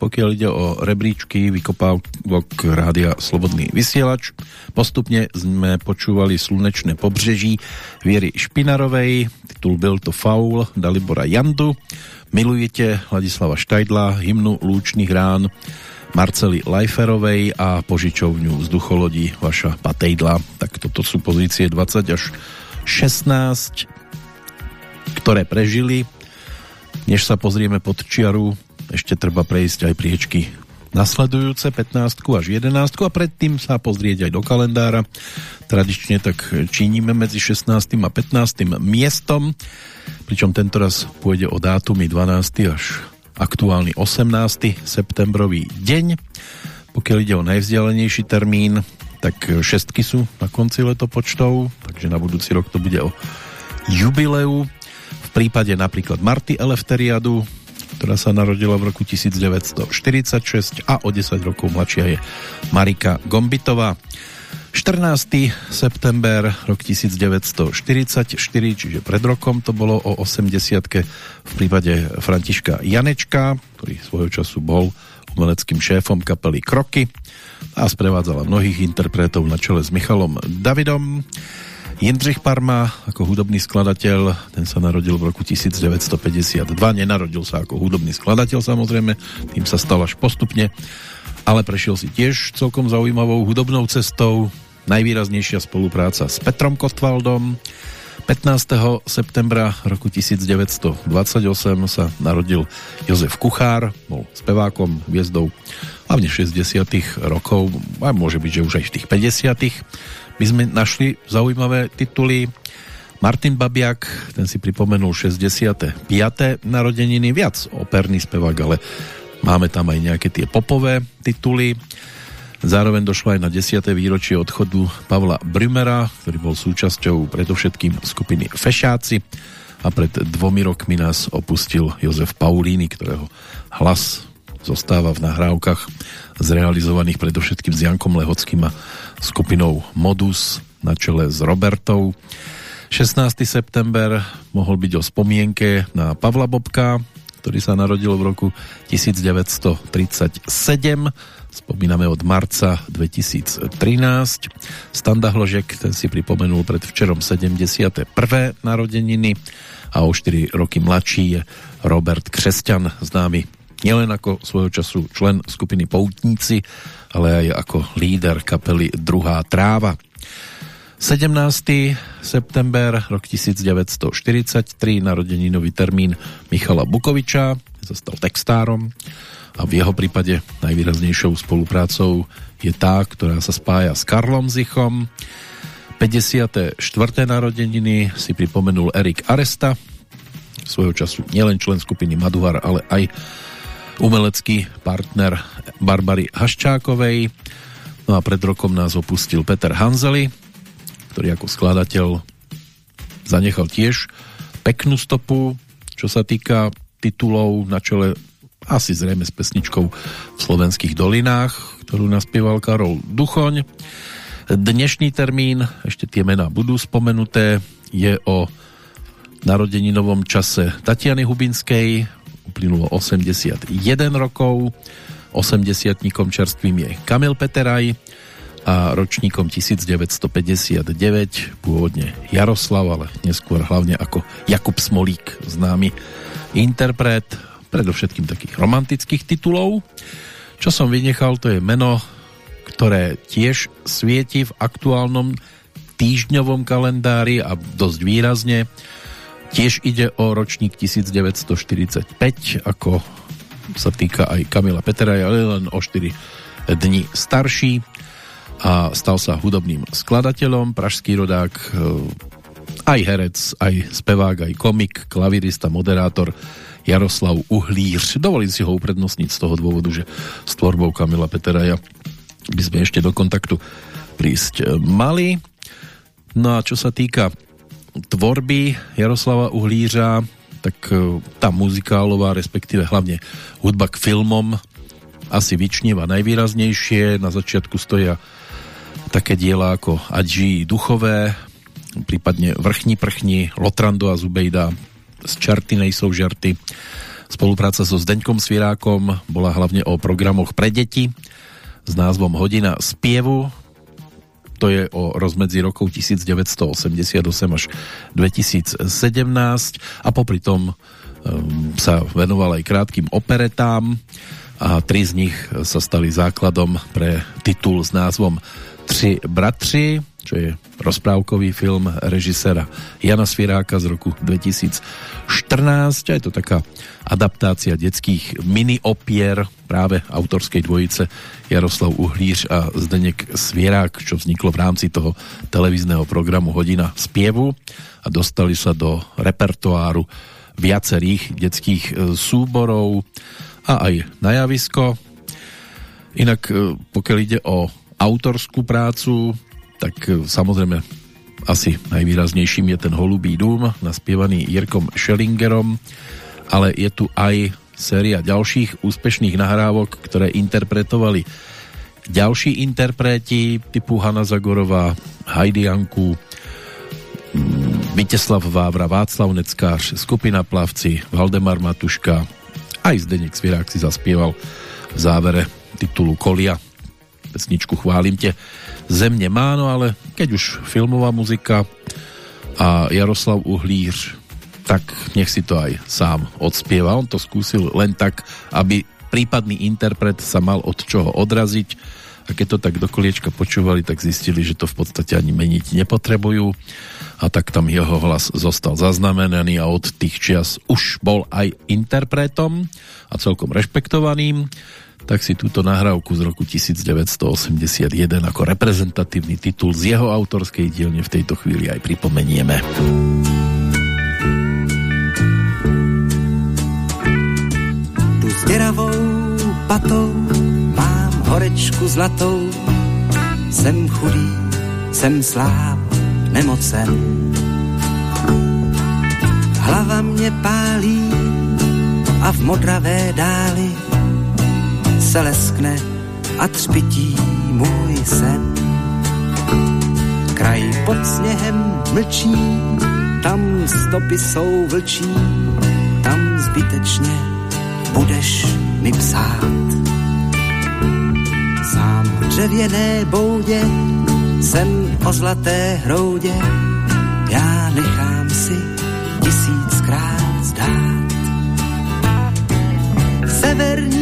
pokiaľ ide o rebríčky vykopávok rádia Slobodný vysielač. Postupne sme počúvali Slunečné pobřeží Viery Špinarovej, titul Byl to faul Dalibora Jandu, Milujete Ladislava Štajdla, hymnu Lúčných rán Marcely Lajferovej a požičovňu vzducholodí Vaša Patejdla. Tak toto sú pozície 20 až 16 ktoré prežili. Než sa pozrieme pod čiaru, ešte treba prejsť aj priečky nasledujúce 15 až 11 a predtým sa pozrieť aj do kalendára. Tradične tak činíme medzi 16. a 15. miestom, pričom tento raz pôjde o dátumy 12. až aktuálny 18. septembrový deň. Pokiaľ ide o najvzdialenejší termín, tak šestky sú na konci letopočtov, takže na budúci rok to bude o jubileu. Prípade napríklad Marty Elefteriadu, ktorá sa narodila v roku 1946 a o 10 rokov mladšia je Marika Gombitová. 14. september rok 1944, čiže pred rokom to bolo o 80 v prípade Františka Janečka, ktorý svojho času bol umeleckým šéfom kapely Kroky a sprevádzala mnohých interpretov na čele s Michalom Davidom. Jindřich Parma ako hudobný skladateľ, ten sa narodil v roku 1952, nenarodil sa ako hudobný skladateľ samozrejme, tým sa stal až postupne, ale prešiel si tiež celkom zaujímavou hudobnou cestou, najvýraznejšia spolupráca s Petrom Kotwaldom, 15. septembra roku 1928 sa narodil Jozef Kuchár, bol spevákom, hviezdou hlavne 60 rokov, a môže byť, že už aj v tých 50 by sme našli zaujímavé tituly. Martin Babiak, ten si pripomenul 65. narodeniny, viac operný spevák, ale máme tam aj nejaké tie popové tituly. Zároveň došlo aj na 10. výročie odchodu Pavla Brümera, ktorý bol súčasťou predovšetkým skupiny Fešáci a pred dvomi rokmi nás opustil Jozef Paulíny, ktorého hlas zostáva v nahrávkach zrealizovaných predovšetkým s Jankom Lehockým a skupinou Modus na čele s Robertou. 16. september mohol byť o spomienke na Pavla Bobka, ktorý sa narodil v roku 1937 Spomíname od marca 2013. Standa Hložek, ten si pripomenul pred včerom 71. narodeniny a o 4 roky mladší je Robert Křesťan, známy nielen ako svojho času člen skupiny Poutníci, ale aj ako líder kapely Druhá tráva. 17. september, rok 1943, narodeninový termín Michala Bukoviča, zostal textárom a v jeho prípade najvýraznejšou spoluprácou je tá, ktorá sa spája s Karlom Zichom. 54. narodeniny si pripomenul Erik Aresta, svojho času nielen člen skupiny Maduvar, ale aj umelecký partner Barbary Haščákovej. No a pred rokom nás opustil Peter Hanzeli, ktorý ako skladateľ zanechal tiež peknú stopu, čo sa týka titulov na čele asi zrejme s pesničkou v slovenských dolinách, ktorú naspieval Karol Duchoň. Dnešný termín, ešte tie mená budú spomenuté, je o narodeninovom čase Tatiany Hubinskej, uplynulo 81 rokov, 80 čerstvým je Kamil Peteraj a ročníkom 1959 pôvodne Jaroslav, ale neskôr hlavne ako Jakub Smolík, známy interpret, predovšetkým takých romantických titulov. Čo som vynechal, to je meno, ktoré tiež svieti v aktuálnom týždňovom kalendári a dosť výrazne. Tiež ide o ročník 1945, ako sa týka aj Kamila Petera, ale len o 4 dni starší a stal sa hudobným skladateľom, pražský rodák, e, aj herec, aj spevák, aj komik, klavirista, moderátor, Jaroslav Uhlíř. Dovolím si ho uprednostniť z toho dôvodu, že s tvorbou Kamila Peteraja by sme ešte do kontaktu prísť e, mali. No a čo sa týka tvorby Jaroslava Uhlířa, tak e, tá muzikálová, respektíve hlavne hudba k filmom asi vyčnieva najvýraznejšie. Na začiatku stoja také diela ako Adži Duchové, prípadne Vrchni prchni, Lotrando a Zubejda, z čarty nejsou žarty. Spolupráca so Zdeňkom Svirákom bola hlavne o programoch pre deti s názvom Hodina spievu. To je o rozmedzi rokov 1988 až 2017 a popri tom um, sa venoval aj krátkým operetám. A tri z nich sa stali základom pre titul s názvom Tři bratři čo je rozprávkový film režisera Jana Sviráka z roku 2014 a je to taká adaptácia detských mini-opier práve autorskej dvojice Jaroslav Uhlíř a Zdeněk Svierák, čo vzniklo v rámci toho televízneho programu Hodina spievu a dostali sa do repertoáru viacerých detských e, súborov a aj na javisko. Inak e, pokiaľ ide o autorskú prácu, tak e, samozrejme asi najvýraznejším je ten Holubý dům, naspievaný Jirkom Schellingerom, ale je tu aj séria ďalších úspešných nahrávok, ktoré interpretovali ďalší interpreti typu Hanna Zagorová, Heidi Janku, Viteslav Vávra, Václav Neckář, skupina Plavci, Valdemar Matuška, aj Zdeněk Svirák si zaspieval v závere titulu Kolia. Pesničku Chválim te zemne má, no ale keď už filmová muzika, a Jaroslav Uhlíř tak nech si to aj sám odspieva. On to skúsil len tak, aby prípadný interpret sa mal od čoho odraziť. A keď to tak do koliečka počúvali, tak zistili, že to v podstate ani meniť nepotrebujú. A tak tam jeho hlas zostal zaznamenaný a od tých čias už bol aj interpretom a celkom rešpektovaným tak si túto nahrávku z roku 1981 ako reprezentatívny titul z jeho autorskej dielne v tejto chvíli aj pripomenieme. Tu s patou mám horečku zlatou, jsem chudý, jsem slám, nemocen. Hlava mě pálí a v modravé dáli se leskne a třpití můj sen. Kraj pod sněhem mlčí, tam stopy jsou vlčí, tam zbytečně budeš mi psát. Sám v dřevěné boudě, sen o zlaté hroudě, já nechám si tisíckrát zdát. Severní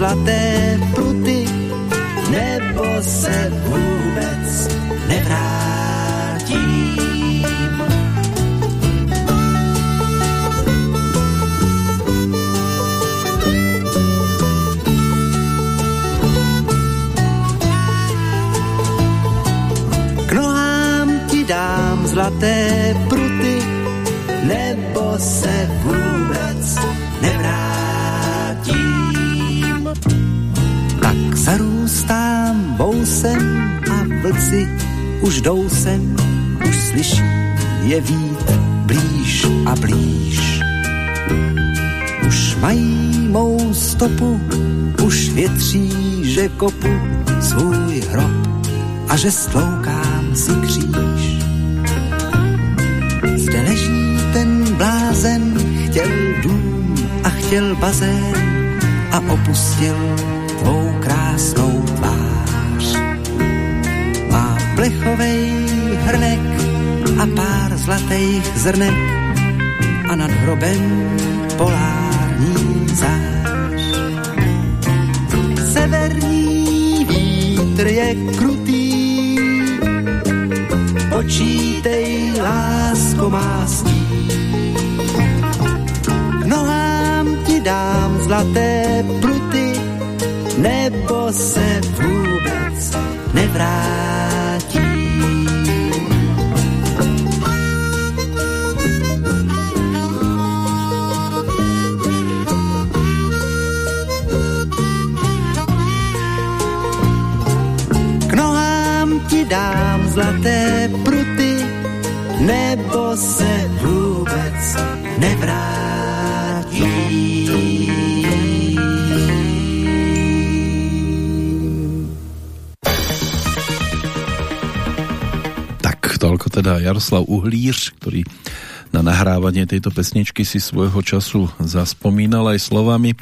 zlaté pruty, nebo se vůbec nevrátím. K nohám ti dám zlaté pruty, nebo se vůbec nevrátím. Zarůstám bousem a vlci už jdou sem, už slyší je vít blíž a blíž. Už mají mou stopu, už větří, že kopu svůj hrob a že stloukám si kříž. Zde leží ten blázen, chtěl dům a chtěl bazén a opustil krásnou tvář. Má plechovej hrnek a pár zlatých zrnek a nad hrobem polární zář. Severní vítr je krutý, počítej, lásko má stí. K nohám ti dám zlaté pruty, nebo se vůbec nevrátí. K nohám ti dám zlaté pruty, nebo se vůbec nevrátí. Teda Jaroslav Uhlíř, ktorý na nahrávanie tejto pesničky si svojho času zaspomínal aj slovami.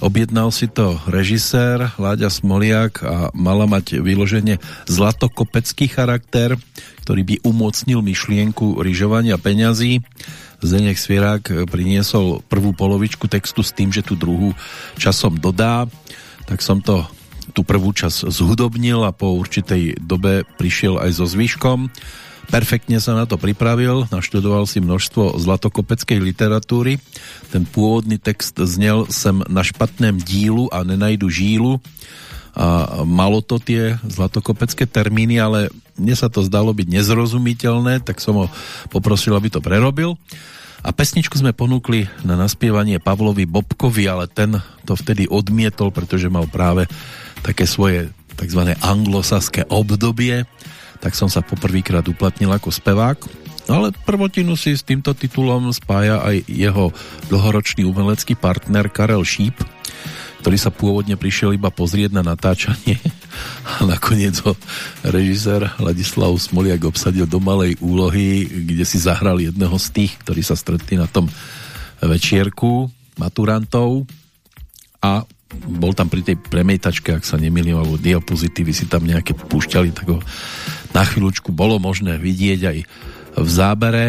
Objednal si to režisér Láďa Smoliak a mala mať vyloženie zlatokopecký charakter, ktorý by umocnil myšlienku ryžovania peňazí. Zdeněk Svierák priniesol prvú polovičku textu s tým, že tu druhú časom dodá, tak som to tú prvú čas zhudobnil a po určitej dobe prišiel aj so zvyškom. Perfektne sa na to pripravil, naštudoval si množstvo zlatokopeckej literatúry. Ten pôvodný text znel sem na špatném dílu a nenajdu žílu. A malo to tie zlatokopecké termíny, ale mne sa to zdalo byť nezrozumiteľné, tak som ho poprosil, aby to prerobil. A pesničku sme ponúkli na naspievanie Pavlovi Bobkovi, ale ten to vtedy odmietol, pretože mal práve také svoje tzv. anglosaské obdobie tak som sa poprvýkrát uplatnil ako spevák, ale prvotinu si s týmto titulom spája aj jeho dlhoročný umelecký partner Karel Šíp, ktorý sa pôvodne prišiel iba pozrieť na natáčanie a nakoniec ho režisér Ladislav Smoliak obsadil do malej úlohy, kde si zahral jedného z tých, ktorí sa stretli na tom večierku maturantov. A bol tam pri tej premietačke, ak sa nemýlim, alebo diapozitívy si tam nejaké púšťali, tak ho na chvíľučku bolo možné vidieť aj v zábere.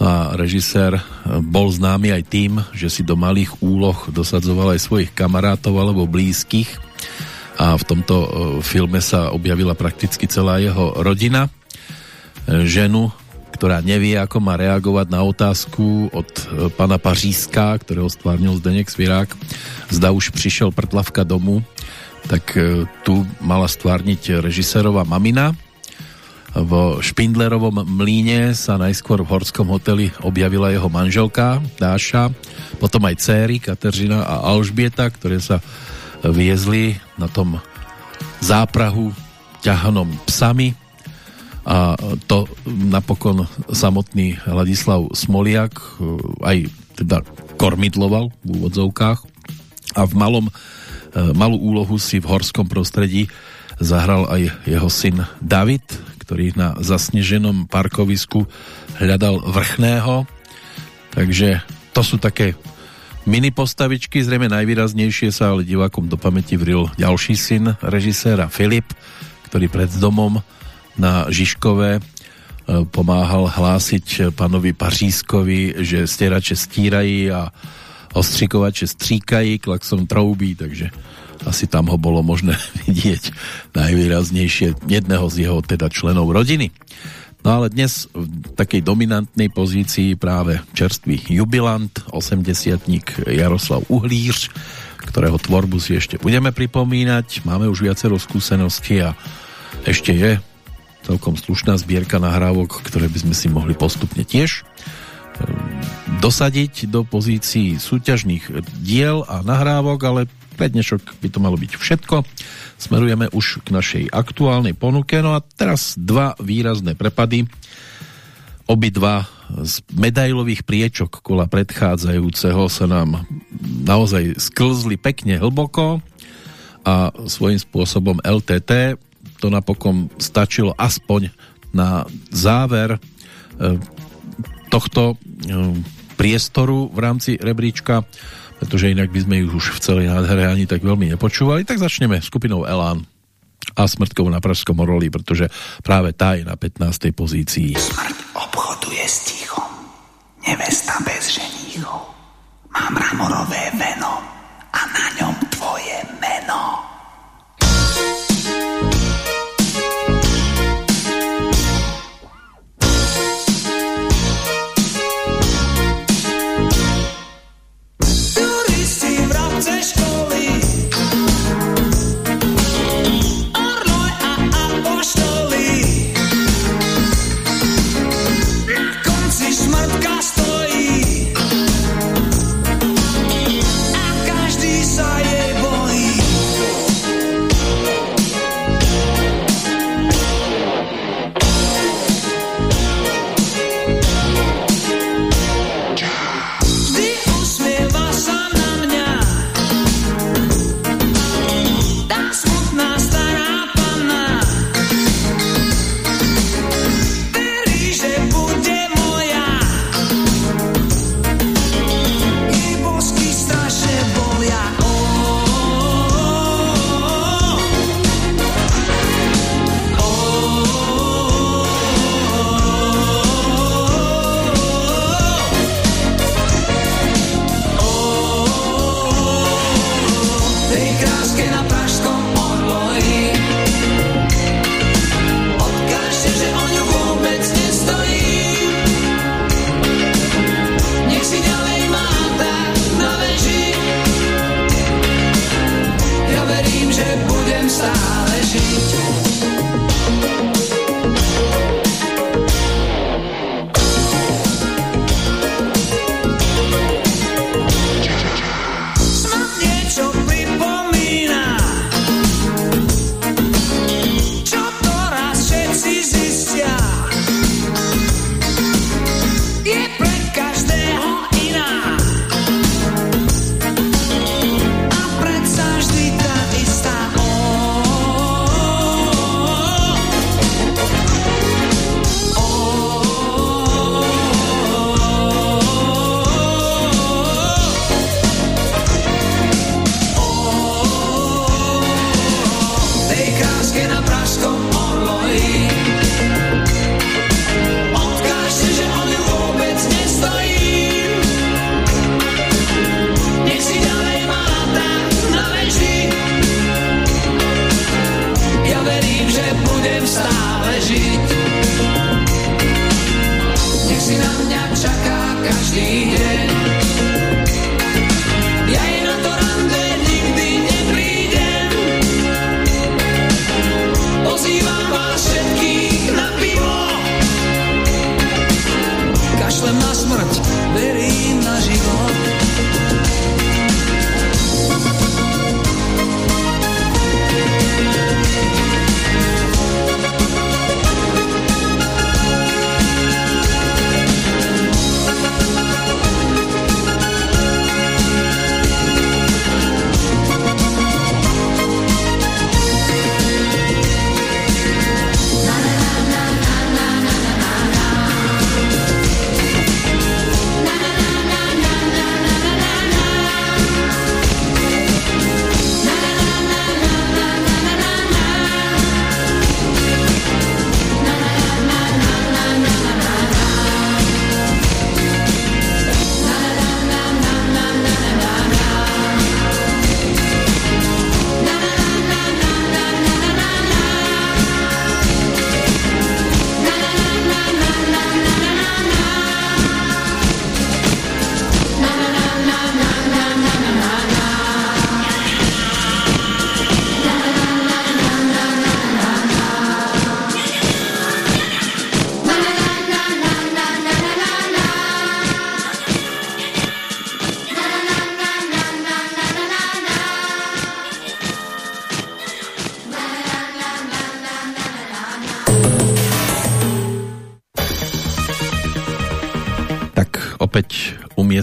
No a režisér bol známy aj tým, že si do malých úloh dosadzoval aj svojich kamarátov alebo blízkych a v tomto e, filme sa objavila prakticky celá jeho rodina. E, ženu, ktorá nevie, ako má reagovať na otázku od e, pana Paříska, ktorého stvárnil Zdeněk Svirák. Zda už přišel Prtlavka domu, tak tu mala stvárniť režisérova mamina. V Špindlerovom mlíne sa najskôr v Horskom hoteli objavila jeho manželka Dáša, potom aj céry Kateřina a Alžbieta, ktoré sa viezli na tom záprahu ťahanom psami. A to napokon samotný Ladislav Smoliak e, aj teda kormidloval v úvodzovkách. A v malom, e, malú úlohu si v horskom prostredí zahral aj jeho syn David, ktorý na zasneženom parkovisku hľadal vrchného. Takže to sú také mini postavičky, zrejme najvýraznejšie sa ale divákom do pamäti vril ďalší syn režiséra Filip, ktorý pred domom na Žižkové e, pomáhal hlásiť panovi Pařískovi, že stierače stírají a ostřikovače stříkají, klaksom troubí, takže asi tam ho bolo možné vidieť najvýraznejšie jedného z jeho teda členov rodiny. No ale dnes v takej dominantnej pozícii práve čerstvý jubilant, 80 Jaroslav Uhlíř, ktorého tvorbu si ešte budeme pripomínať. Máme už viacero skúseností a ešte je celkom slušná zbierka nahrávok, ktoré by sme si mohli postupne tiež ehm, dosadiť do pozícií súťažných diel a nahrávok, ale pre dnešok by to malo byť všetko. Smerujeme už k našej aktuálnej ponuke. No a teraz dva výrazné prepady. Obidva z medailových priečok kola predchádzajúceho sa nám naozaj sklzli pekne hlboko a svojím spôsobom LTT to napokon stačilo aspoň na záver e, tohto e, priestoru v rámci rebríčka pretože inak by sme ich už v celej nádhere ani tak veľmi nepočúvali. Tak začneme skupinou Elán a smrtkou na Pražskom roli, pretože práve tá je na 15. pozícii. Smrť obchoduje s tichom, nevesta bez ženíchov. Mám ramorové veno a na ňom tvoje meno.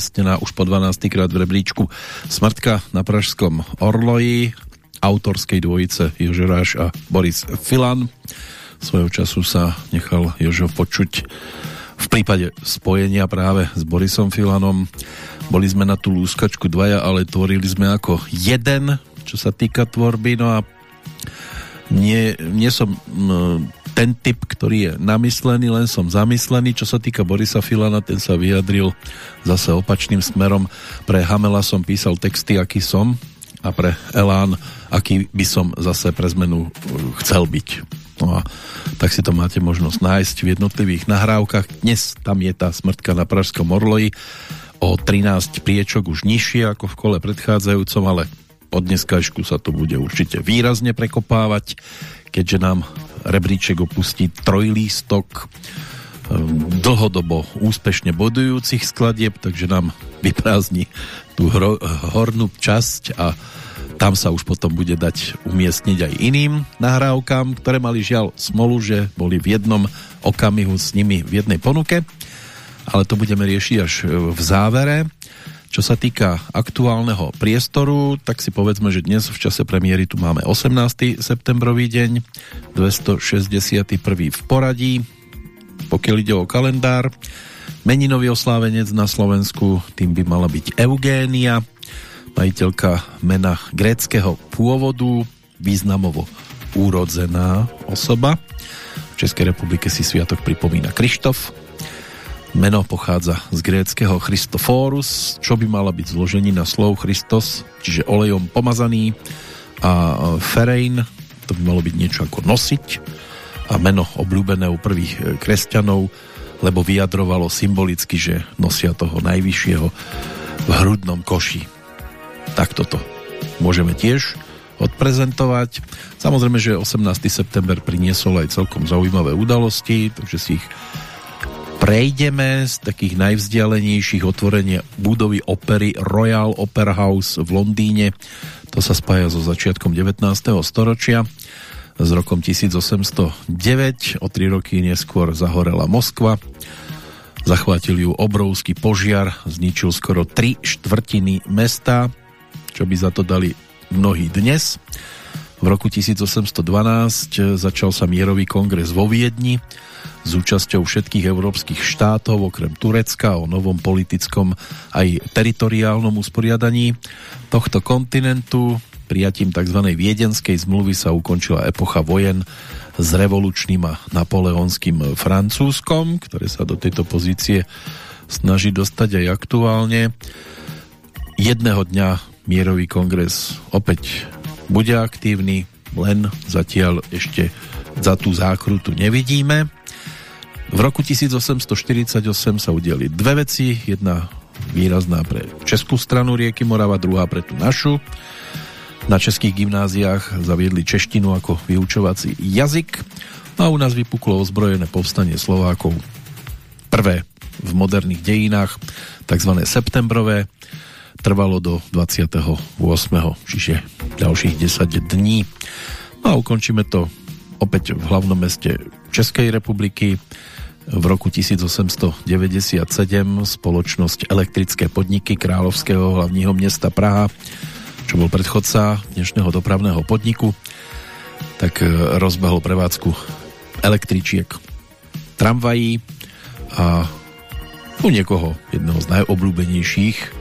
Umiestnená už po 12. krát v rebríčku Smrtka na Pražskom Orloji autorskej dvojice Jožo Ráš a Boris Filan. Svojho času sa nechal Jožo počuť v prípade spojenia práve s Borisom Filanom. Boli sme na tú lúskačku dvaja, ale tvorili sme ako jeden, čo sa týka tvorby, no a nie, nie som ten typ, ktorý je namyslený, len som zamyslený. Čo sa týka Borisa Filana, ten sa vyjadril zase opačným smerom. Pre Hamela som písal texty, aký som a pre Elán, aký by som zase pre zmenu uh, chcel byť. No a tak si to máte možnosť nájsť v jednotlivých nahrávkach. Dnes tam je tá smrtka na Pražskom Orloji o 13 priečok už nižšie ako v kole predchádzajúcom, ale od dneskažku sa to bude určite výrazne prekopávať, keďže nám rebríček opustí trojlístok ehm, dlhodobo úspešne bodujúcich skladieb, takže nám vyprázdni tú hro, hornú časť a tam sa už potom bude dať umiestniť aj iným nahrávkam, ktoré mali žiaľ smolu, že boli v jednom okamihu s nimi v jednej ponuke, ale to budeme riešiť až v závere. Čo sa týka aktuálneho priestoru, tak si povedzme, že dnes v čase premiéry tu máme 18. septembrový deň, 261. v poradí. Pokiaľ ide o kalendár, meninový oslávenec na Slovensku, tým by mala byť Eugénia, majiteľka mena gréckého pôvodu, významovo úrodzená osoba. V Českej republike si sviatok pripomína Krištof, Meno pochádza z gréckého Christoforus, čo by mala byť zloženina slov Christos, čiže olejom pomazaný a ferein, to by malo byť niečo ako nosiť a meno obľúbené u prvých e, kresťanov, lebo vyjadrovalo symbolicky, že nosia toho najvyššieho v hrudnom koši. Tak toto môžeme tiež odprezentovať. Samozrejme, že 18. september priniesol aj celkom zaujímavé udalosti, takže si ich prejdeme z takých najvzdialenejších otvorenia budovy opery Royal Opera House v Londýne. To sa spája so začiatkom 19. storočia s rokom 1809. O tri roky neskôr zahorela Moskva. Zachvátil ju obrovský požiar, zničil skoro tri štvrtiny mesta, čo by za to dali mnohí dnes. V roku 1812 začal sa mierový kongres vo Viedni, s účasťou všetkých európskych štátov okrem Turecka o novom politickom aj teritoriálnom usporiadaní tohto kontinentu. Prijatím tzv. viedenskej zmluvy sa ukončila epocha vojen s revolučným a napoleonským Francúzskom, ktoré sa do tejto pozície snaží dostať aj aktuálne. Jedného dňa mierový kongres opäť bude aktívny, len zatiaľ ešte za tú zákrutu nevidíme. V roku 1848 sa udiali dve veci. Jedna výrazná pre českú stranu rieky Morava, druhá pre tú našu. Na českých gymnáziách zaviedli češtinu ako vyučovací jazyk a u nás vypuklo ozbrojené povstanie Slovákov. Prvé v moderných dejinách, tzv. septembrové, trvalo do 28. čiže ďalších 10 dní. No a ukončíme to opäť v hlavnom meste Českej republiky v roku 1897 spoločnosť Elektrické podniky Kráľovského hlavního mesta Praha, čo bol predchodca dnešného dopravného podniku, tak e, rozbehol prevádzku električiek tramvají a u niekoho jedného z najobľúbenejších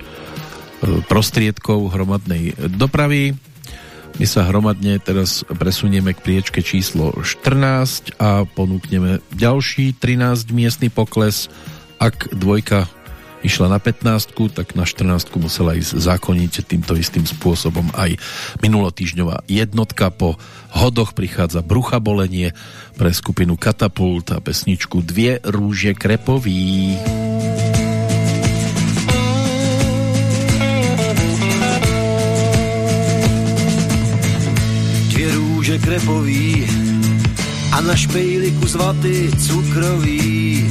prostriedkov hromadnej dopravy my sa hromadne teraz presunieme k priečke číslo 14 a ponúkneme ďalší 13 miestny pokles. Ak dvojka išla na 15, tak na 14 musela ísť zákonite týmto istým spôsobom aj minulotýžňová jednotka. Po hodoch prichádza brucha bolenie pre skupinu Katapult a pesničku Dvie rúže krepový. Krepový a na špejli kus vaty cukrový.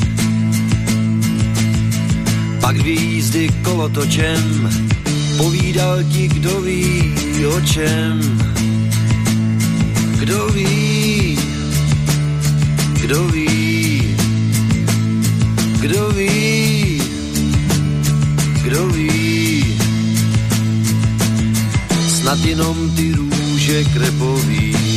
Pak dvě jízdy kolotočem, povídal ti, kdo ví o čem. Kdo ví, kdo ví, kdo ví, kdo ví, snad jenom ty růže krepový.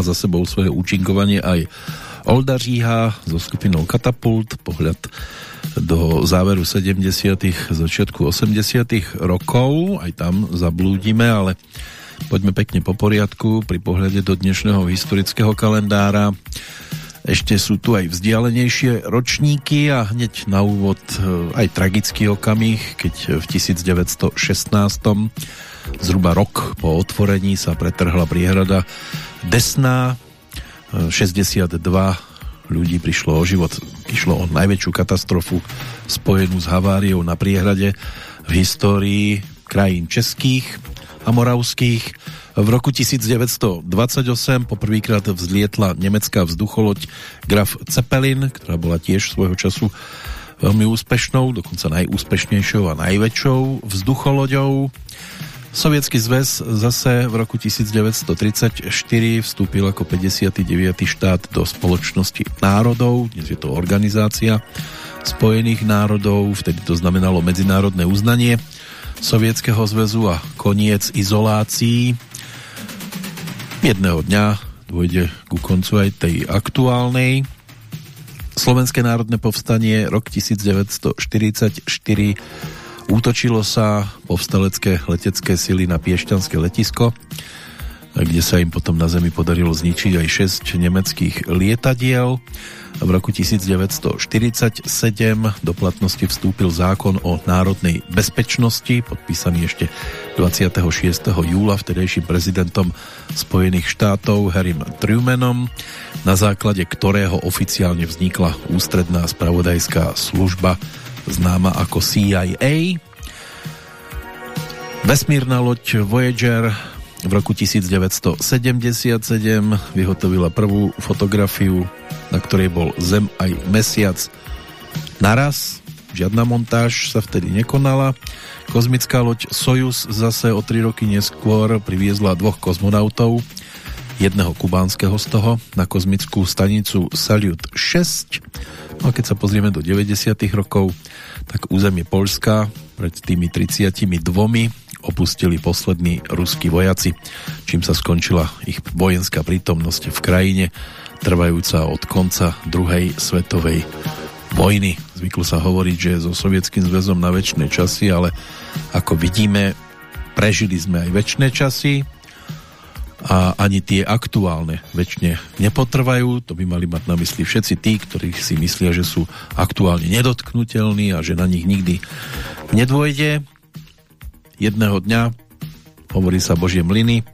Za sebou svoje účinkovanie aj Olda Říha so skupinou Katapult, pohľad do záveru 70 začiatku 80 rokov, aj tam zablúdime, ale poďme pekne po poriadku pri pohľade do dnešného historického kalendára. Ešte sú tu aj vzdialenejšie ročníky a hneď na úvod e, aj tragický okamih, keď v 1916 zhruba rok po otvorení sa pretrhla priehrada Desná. 62 ľudí prišlo o život. Išlo o najväčšiu katastrofu spojenú s haváriou na priehrade v histórii krajín českých a moravských. V roku 1928 poprvýkrát vzlietla nemecká vzducholoď Graf Zeppelin, ktorá bola tiež svojho času veľmi úspešnou, dokonca najúspešnejšou a najväčšou vzducholoďou. Sovietský zväz zase v roku 1934 vstúpil ako 59. štát do spoločnosti národov, dnes je to organizácia Spojených národov, vtedy to znamenalo medzinárodné uznanie Sovietskeho zväzu a koniec izolácií. Jedného dňa dôjde ku koncu aj tej aktuálnej. Slovenské národné povstanie rok 1944 Útočilo sa povstalecké letecké sily na Piešťanské letisko, kde sa im potom na zemi podarilo zničiť aj 6 nemeckých lietadiel. V roku 1947 do platnosti vstúpil zákon o národnej bezpečnosti, podpísaný ešte 26. júla vtedejším prezidentom Spojených štátov Harrym Trumanom. na základe ktorého oficiálne vznikla ústredná spravodajská služba známa ako CIA. Vesmírna loď Voyager v roku 1977 vyhotovila prvú fotografiu, na ktorej bol Zem aj Mesiac naraz. Žiadna montáž sa vtedy nekonala. Kozmická loď Soyuz zase o tri roky neskôr priviezla dvoch kozmonautov, jedného kubánskeho z toho, na kozmickú stanicu Salyut 6. No a keď sa pozrieme do 90. rokov, tak územie Polska pred tými 32 opustili poslední ruskí vojaci, čím sa skončila ich vojenská prítomnosť v krajine, trvajúca od konca druhej svetovej vojny. Zvyklo sa hovoriť, že so sovietským zväzom na väčšie časy, ale ako vidíme, prežili sme aj väčšie časy, a ani tie aktuálne väčšine nepotrvajú. To by mali mať na mysli všetci tí, ktorí si myslia, že sú aktuálne nedotknutelní a že na nich nikdy nedôjde. Jedného dňa hovorí sa Božie mlyny,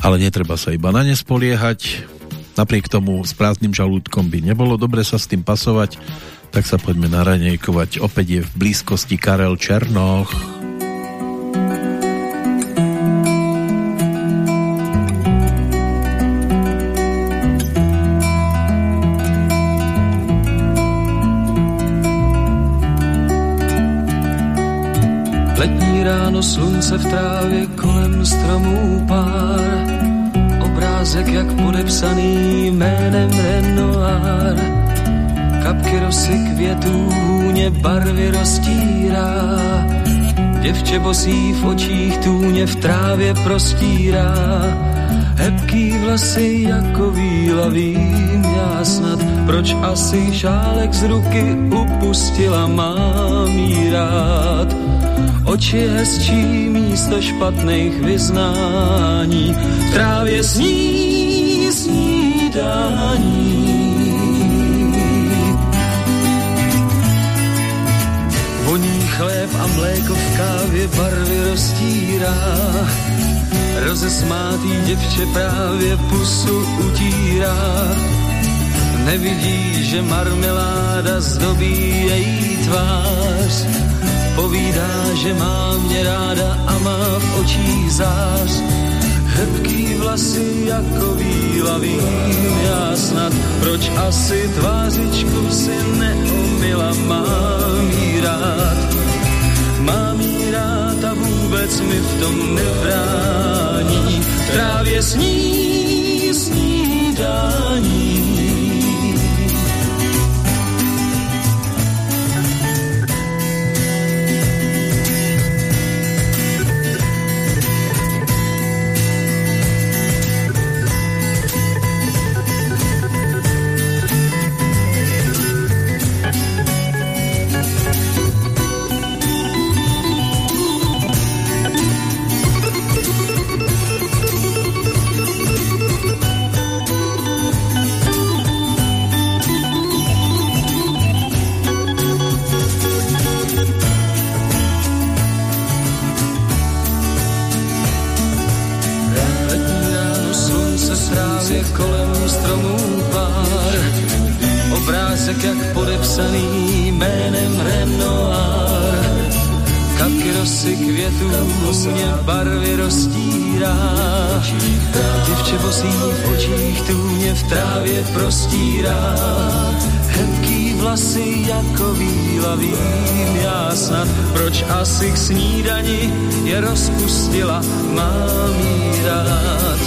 ale netreba sa iba na ne spoliehať. Napriek tomu s prázdnym žalúdkom by nebolo dobre sa s tým pasovať, tak sa poďme naranejkovať. Opäť je v blízkosti Karel Černoch. Slunce v trávě kolem stromů pár. Obrázek jak podepsaný jménem Renoir. Kapky rosy květů hůně barvy roztírá. Děvče bosí v očích tůně v trávě prostírá. Hebký vlasy jako výlavím já snad, proč asi šálek z ruky upustila mám jí rád Oči hezčí místo špatných vyznání, v trávě sní snídání. Voní chléb a mléko v kávě barvy roztírá, rozesmátý děvče právě pusu utírá. Nevidí, že marmeláda zdobí její tvář, Povídá, že má mě ráda a má v očích zář. Hebký vlasy jako víla vím já snad, proč asi tvářičku si neumila, mám jí rád. Mám jí rád a vůbec mi v tom nebrání, v trávě sní snídání mě barvy roztírá. Děvče bosí v očích mě v trávě prostírá. Hebký vlasy jako víla vím já snad, proč asi k snídani je rozpustila, mám jí rád.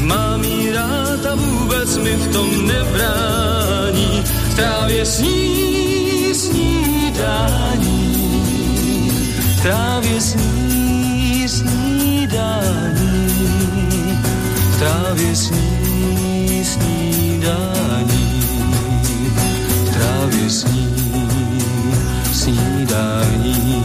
Mám jí rád a vůbec mi v tom nebrání, v trávě sní snídání, v trávě sní trávě sní snídání, v trávě sní snídání.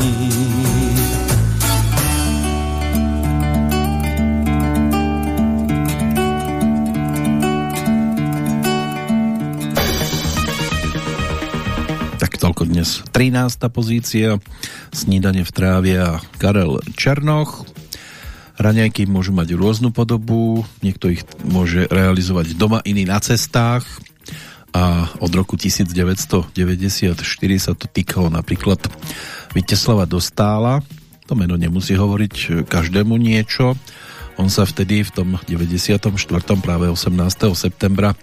dnes 13. pozícia Snídanie v trávie a Karel Černoch Raňajky môžu mať rôznu podobu, niekto ich môže realizovať doma, iný na cestách a od roku 1994 sa to týkalo napríklad Viteslava Dostála, to meno nemusí hovoriť každému niečo, on sa vtedy v tom 94. práve 18. septembra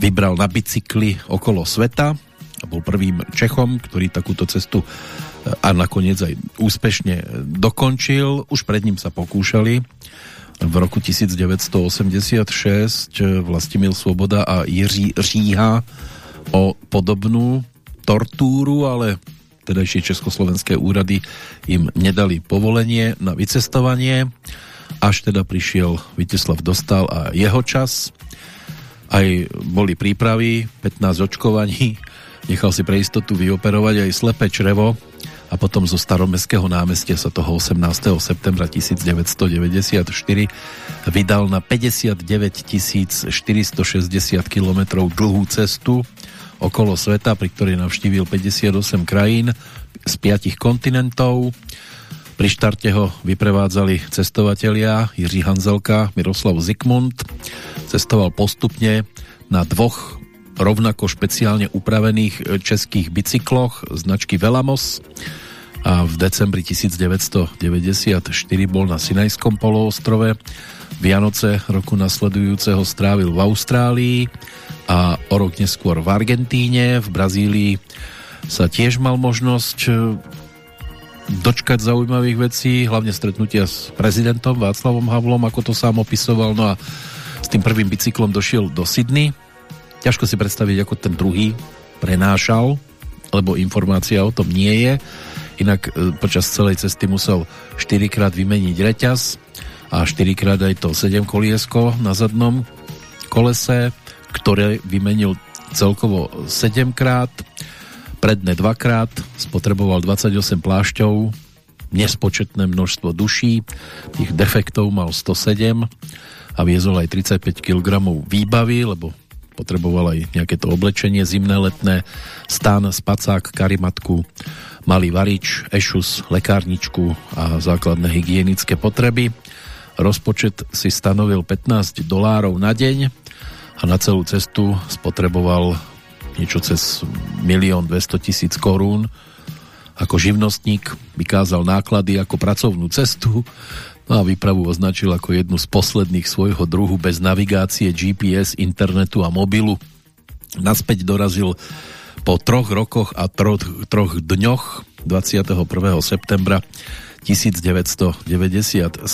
vybral na bicykli okolo sveta a bol prvým Čechom, ktorý takúto cestu a nakoniec aj úspešne dokončil. Už pred ním sa pokúšali v roku 1986 Vlastimil Svoboda a Jiří Říha o podobnú tortúru, ale tedajšie československé úrady im nedali povolenie na vycestovanie, až teda prišiel Viteslav Dostal a jeho čas. Aj boli prípravy, 15 očkovaní, nechal si pre istotu vyoperovať aj slepé črevo, a potom zo staromestského námestia sa toho 18. septembra 1994 vydal na 59 460 km dlhú cestu okolo sveta, pri ktorej navštívil 58 krajín z 5 kontinentov. Pri štarte ho vyprevádzali cestovatelia Jiří Hanzelka, Miroslav Zikmund. Cestoval postupne na dvoch rovnako špeciálne upravených českých bicykloch značky Velamos a v decembri 1994 bol na Sinajskom poloostrove. Vianoce roku nasledujúceho strávil v Austrálii a o rok neskôr v Argentíne, v Brazílii sa tiež mal možnosť e, dočkať zaujímavých vecí, hlavne stretnutia s prezidentom Václavom Havlom, ako to sám opisoval, no a s tým prvým bicyklom došiel do Sydney. Ťažko si predstaviť, ako ten druhý prenášal, lebo informácia o tom nie je. Inak e, počas celej cesty musel 4 krát vymeniť reťaz a 4 krát aj to 7 koliesko na zadnom kolese, ktoré vymenil celkovo 7 krát, predne 2 krát, spotreboval 28 plášťov, nespočetné množstvo duší, tých defektov mal 107 a viezol aj 35 kg výbavy, lebo potreboval aj nejaké to oblečenie zimné, letné, stan, spacák, karimatku, malý varič, ešus, lekárničku a základné hygienické potreby. Rozpočet si stanovil 15 dolárov na deň a na celú cestu spotreboval niečo cez 1 200 tisíc korún. Ako živnostník vykázal náklady ako pracovnú cestu no a výpravu označil ako jednu z posledných svojho druhu bez navigácie, GPS, internetu a mobilu. Naspäť dorazil po troch rokoch a troch, troch dňoch 21. septembra 1997.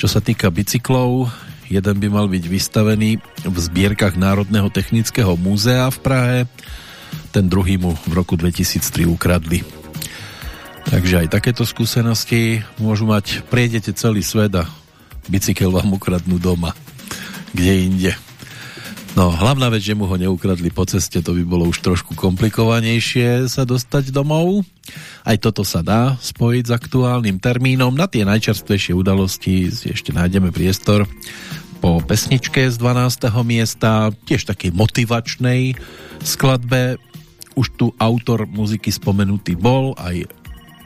Čo sa týka bicyklov, jeden by mal byť vystavený v zbierkach Národného technického múzea v Prahe, ten druhý mu v roku 2003 ukradli. Takže aj takéto skúsenosti môžu mať, prejdete celý svet a bicykel vám ukradnú doma, kde inde. No, hlavná vec, že mu ho neukradli po ceste, to by bolo už trošku komplikovanejšie sa dostať domov. Aj toto sa dá spojiť s aktuálnym termínom. Na tie najčerstvejšie udalosti ešte nájdeme priestor po pesničke z 12. miesta, tiež takej motivačnej skladbe. Už tu autor muziky spomenutý bol, aj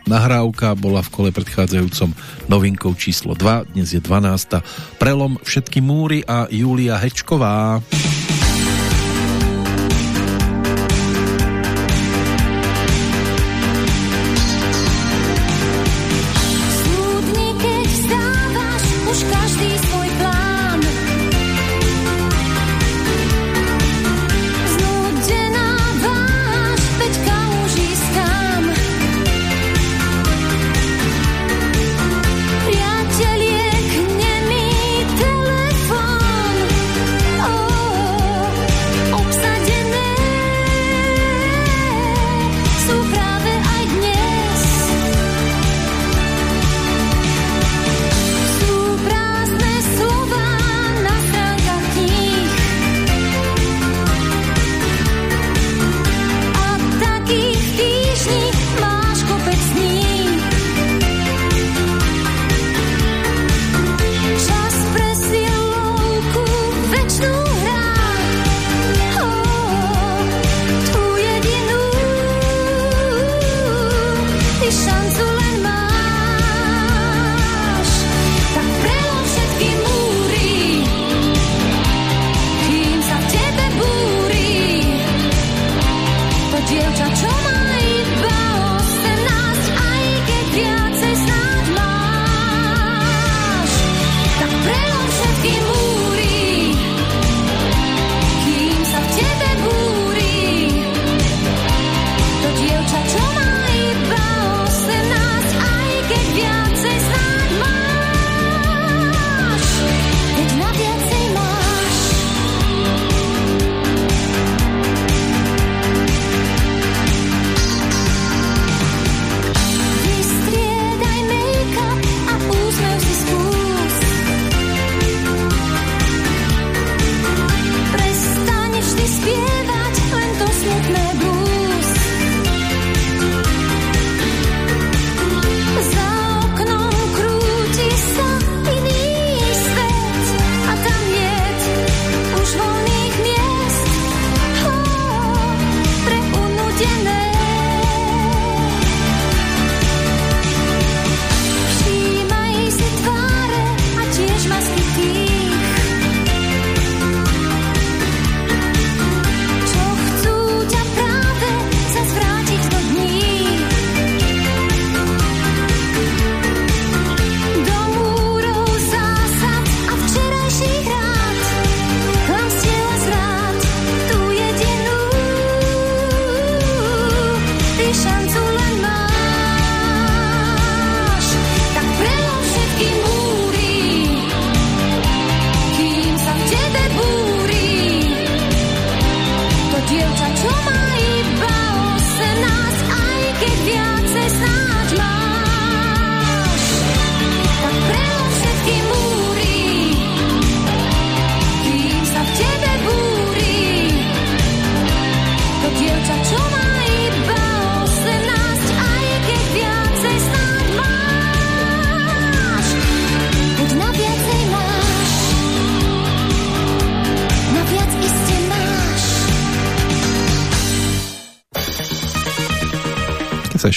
nahrávka bola v kole predchádzajúcom novinkou číslo 2, dnes je 12. Prelom všetky múry a Julia Hečková.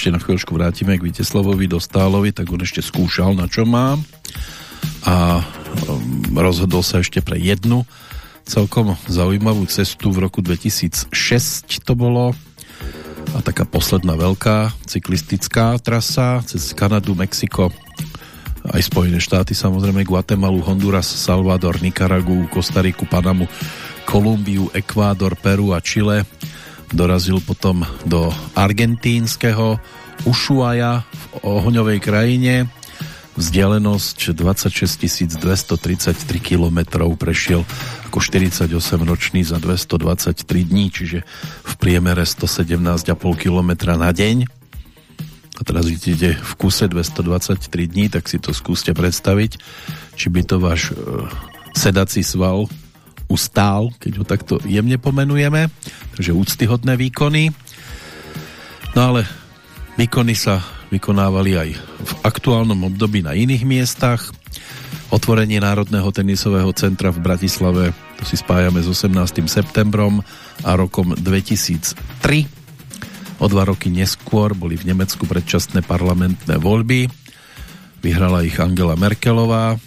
Ešte na chvíľučku vrátime k Viteslavovi Dostálovi, tak on ešte skúšal, na čo má. A um, rozhodol sa ešte pre jednu celkom zaujímavú cestu v roku 2006 to bolo. A taká posledná veľká cyklistická trasa cez Kanadu, Mexiko aj Spojené štáty samozrejme, Guatemalu, Honduras, Salvador, Nikaragu, Kostariku, Panamu, Kolumbiu, Ekvádor, Peru a Chile dorazil potom do argentínskeho Ushuaia v ohňovej krajine vzdialenosť 26 233 km prešiel ako 48-ročný za 223 dní, čiže v priemere 117,5 km na deň. A teraz idete v kuse 223 dní, tak si to skúste predstaviť, či by to váš e, sedací sval ustál, keď ho takto jemne pomenujeme. Takže úctyhodné výkony. No ale výkony sa vykonávali aj v aktuálnom období na iných miestach. Otvorenie Národného tenisového centra v Bratislave, to si spájame s 18. septembrom a rokom 2003. O dva roky neskôr boli v Nemecku predčasné parlamentné voľby. Vyhrala ich Angela Merkelová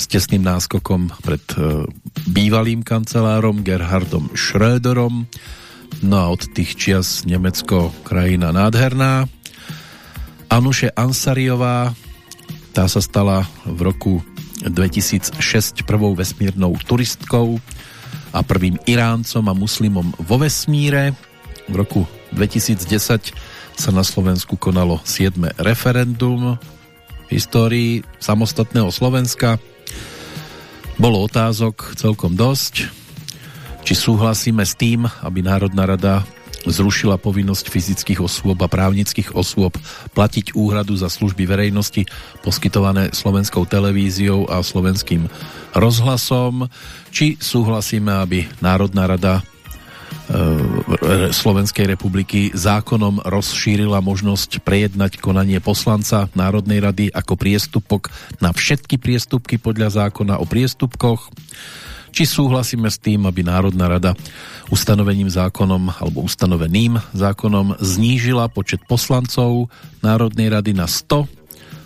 s tesným náskokom pred e, bývalým kancelárom Gerhardom Schröderom. No a od tých čias Nemecko krajina nádherná. Anuše Ansariová, tá sa stala v roku 2006 prvou vesmírnou turistkou a prvým Iráncom a muslimom vo vesmíre. V roku 2010 sa na Slovensku konalo 7. referendum v histórii samostatného Slovenska bolo otázok celkom dosť. Či súhlasíme s tým, aby Národná rada zrušila povinnosť fyzických osôb a právnických osôb platiť úhradu za služby verejnosti poskytované slovenskou televíziou a slovenským rozhlasom, či súhlasíme, aby Národná rada Slovenskej republiky zákonom rozšírila možnosť prejednať konanie poslanca Národnej rady ako priestupok na všetky priestupky podľa zákona o priestupkoch či súhlasíme s tým, aby Národná rada ustanovením zákonom alebo ustanoveným zákonom znížila počet poslancov Národnej rady na 100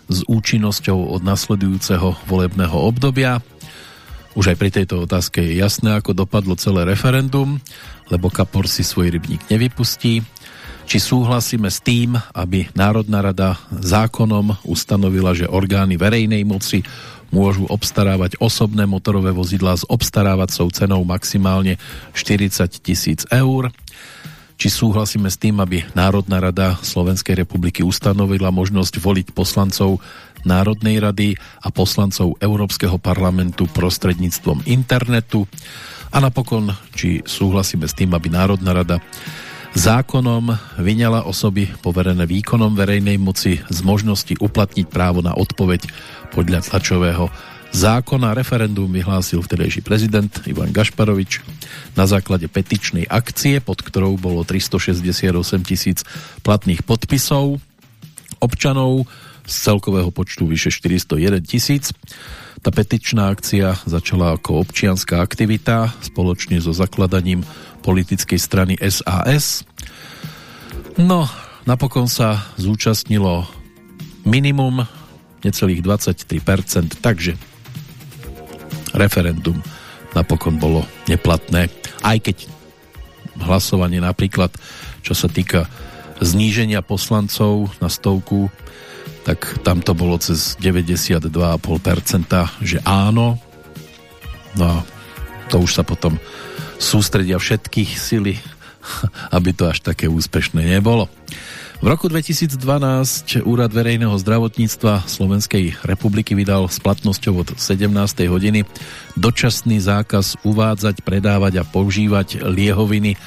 s účinnosťou od nasledujúceho volebného obdobia. Už aj pri tejto otázke je jasné, ako dopadlo celé referendum, lebo Kapor si svoj rybník nevypustí. Či súhlasíme s tým, aby Národná rada zákonom ustanovila, že orgány verejnej moci môžu obstarávať osobné motorové vozidlá s obstarávacou cenou maximálne 40 tisíc eur. Či súhlasíme s tým, aby Národná rada Slovenskej republiky ustanovila možnosť voliť poslancov Národnej rady a poslancov Európskeho parlamentu prostredníctvom internetu. A napokon, či súhlasíme s tým, aby Národná rada zákonom vyňala osoby poverené výkonom verejnej moci z možnosti uplatniť právo na odpoveď podľa tlačového zákona. Referendum vyhlásil vtedejší prezident Ivan Gašparovič na základe petičnej akcie, pod ktorou bolo 368 tisíc platných podpisov občanov z celkového počtu vyše 401 tisíc. Tá petičná akcia začala ako občianská aktivita spoločne so zakladaním politickej strany SAS. No, napokon sa zúčastnilo minimum necelých 23%, takže referendum napokon bolo neplatné. Aj keď hlasovanie napríklad, čo sa týka zníženia poslancov na stovku, tak tam to bolo cez 92,5%, že áno. No a to už sa potom sústredia všetkých sily, aby to až také úspešné nebolo. V roku 2012 Úrad verejného zdravotníctva Slovenskej republiky vydal s platnosťou od 17. hodiny dočasný zákaz uvádzať, predávať a používať liehoviny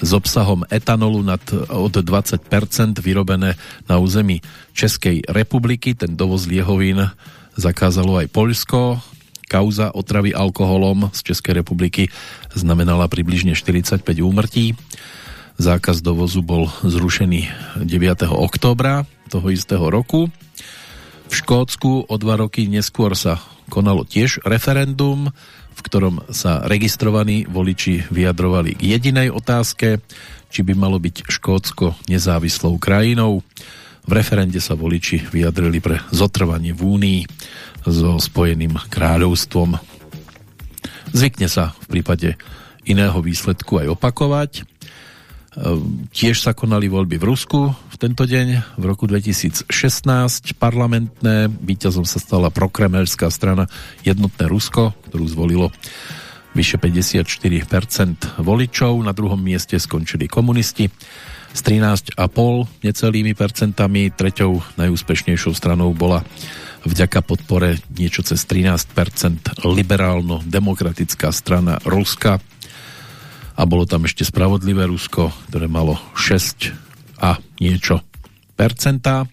s obsahom etanolu nad, od 20% vyrobené na území Českej republiky. Ten dovoz liehovín zakázalo aj Poľsko. Kauza otravy alkoholom z Českej republiky znamenala približne 45 úmrtí. Zákaz dovozu bol zrušený 9. októbra toho istého roku. V Škótsku o dva roky neskôr sa konalo tiež referendum, v ktorom sa registrovaní voliči vyjadrovali k jedinej otázke, či by malo byť Škótsko nezávislou krajinou. V referende sa voliči vyjadrili pre zotrvanie v Únii so Spojeným kráľovstvom. Zvykne sa v prípade iného výsledku aj opakovať. Ehm, tiež sa konali voľby v Rusku v tento deň, v roku 2016 parlamentné. Výťazom sa stala prokremelská strana Jednotné Rusko, ktorú zvolilo vyše 54% voličov. Na druhom mieste skončili komunisti s 13,5 necelými percentami. Treťou najúspešnejšou stranou bola vďaka podpore niečo cez 13% liberálno-demokratická strana Ruska a bolo tam ešte Spravodlivé Rusko, ktoré malo 6 a niečo percentá.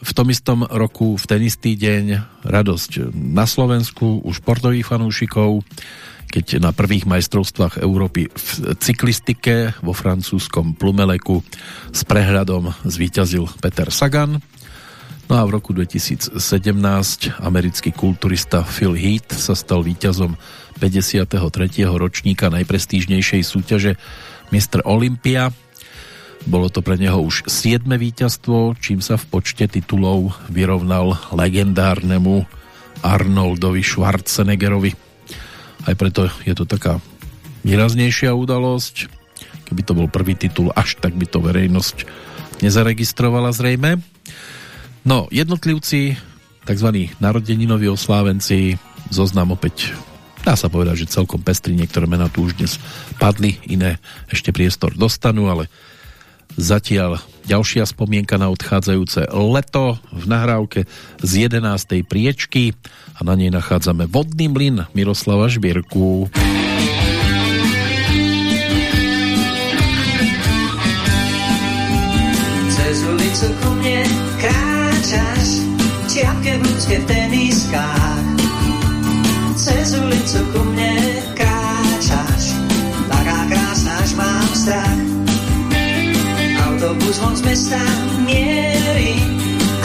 V tom istom roku, v ten istý deň, radosť na Slovensku u športových fanúšikov, keď na prvých majstrovstvách Európy v cyklistike vo francúzskom Plumeleku s prehľadom zvíťazil Peter Sagan. No a v roku 2017 americký kulturista Phil Heath sa stal víťazom 53. ročníka najprestížnejšej súťaže Mr. Olympia. Bolo to pre neho už 7. víťazstvo, čím sa v počte titulov vyrovnal legendárnemu Arnoldovi Schwarzeneggerovi. Aj preto je to taká výraznejšia udalosť. Keby to bol prvý titul, až tak by to verejnosť nezaregistrovala zrejme. No, jednotlivci, tzv. narodeninoví oslávenci, zoznam opäť dá sa povedať, že celkom pestri, niektoré mená tu už dnes padli, iné ešte priestor dostanú, ale zatiaľ ďalšia spomienka na odchádzajúce leto v nahrávke z 11. priečky a na nej nachádzame vodný mlyn Miroslava Žbierku. Cez ulicu ku mne kráčaš, čiapke v v teniskách cez ulicu ku mne kráčaš, taká krásna, až mám strach. Autobus von z mesta mierí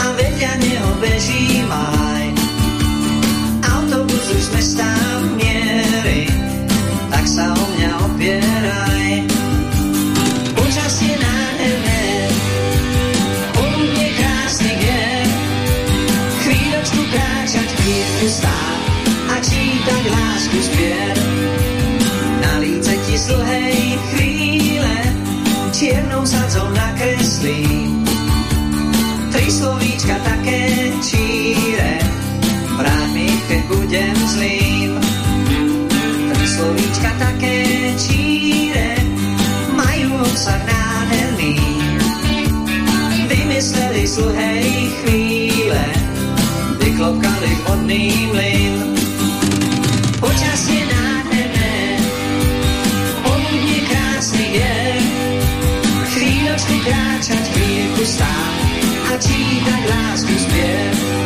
a vedia neho beží maj. Autobus už z mesta mierí, tak sa o mňa opieraj. Budem zlým. Slovíčka také číre, majú obsah nádherný. Vymysleli z dlhej chvíle, vyklopkali vodný mlyn počasie nádherné, poludne krásny je, chvíľočku kráčať, chvíľku stáť a čítať lásku spiev.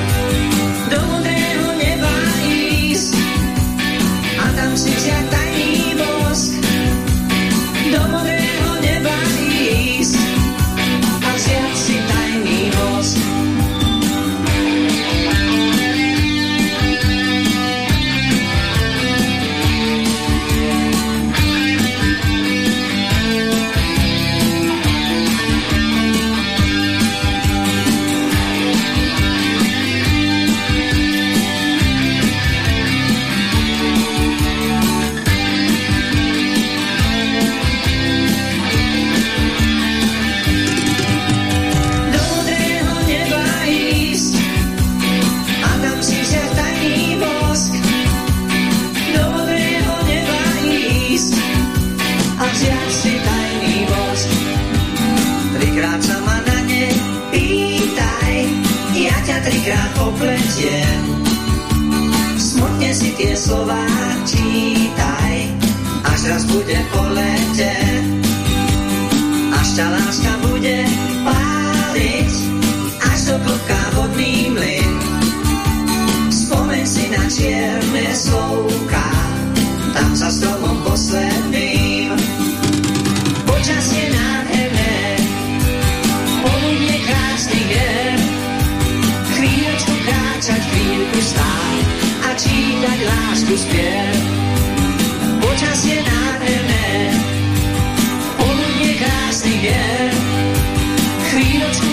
Slova čítaj, až raz bude po lete, až ťa láska bude páliť, až do klopka vodný mlyn. Spomeň si na čierne slovka, lásku spiev. Počasie nádherné, poludne krásny je, chvíľočku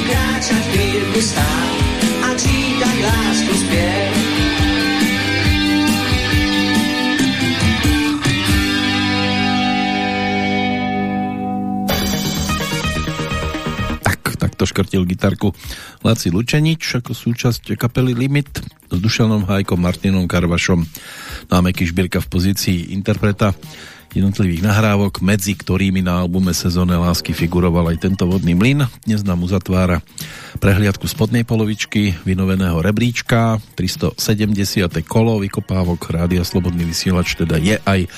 a čítať lásku škrtil gitarku Laci Lučenič ako súčasť kapely Limit s Dušanom Hajkom, Martinom Karvašom. No a Meky Šbírka v pozícii interpreta jednotlivých nahrávok, medzi ktorými na albume Sezóne lásky figuroval aj tento vodný mlyn. Dnes nám uzatvára prehliadku spodnej polovičky vynoveného rebríčka. 370. kolo vykopávok Rádia Slobodný vysielač teda je aj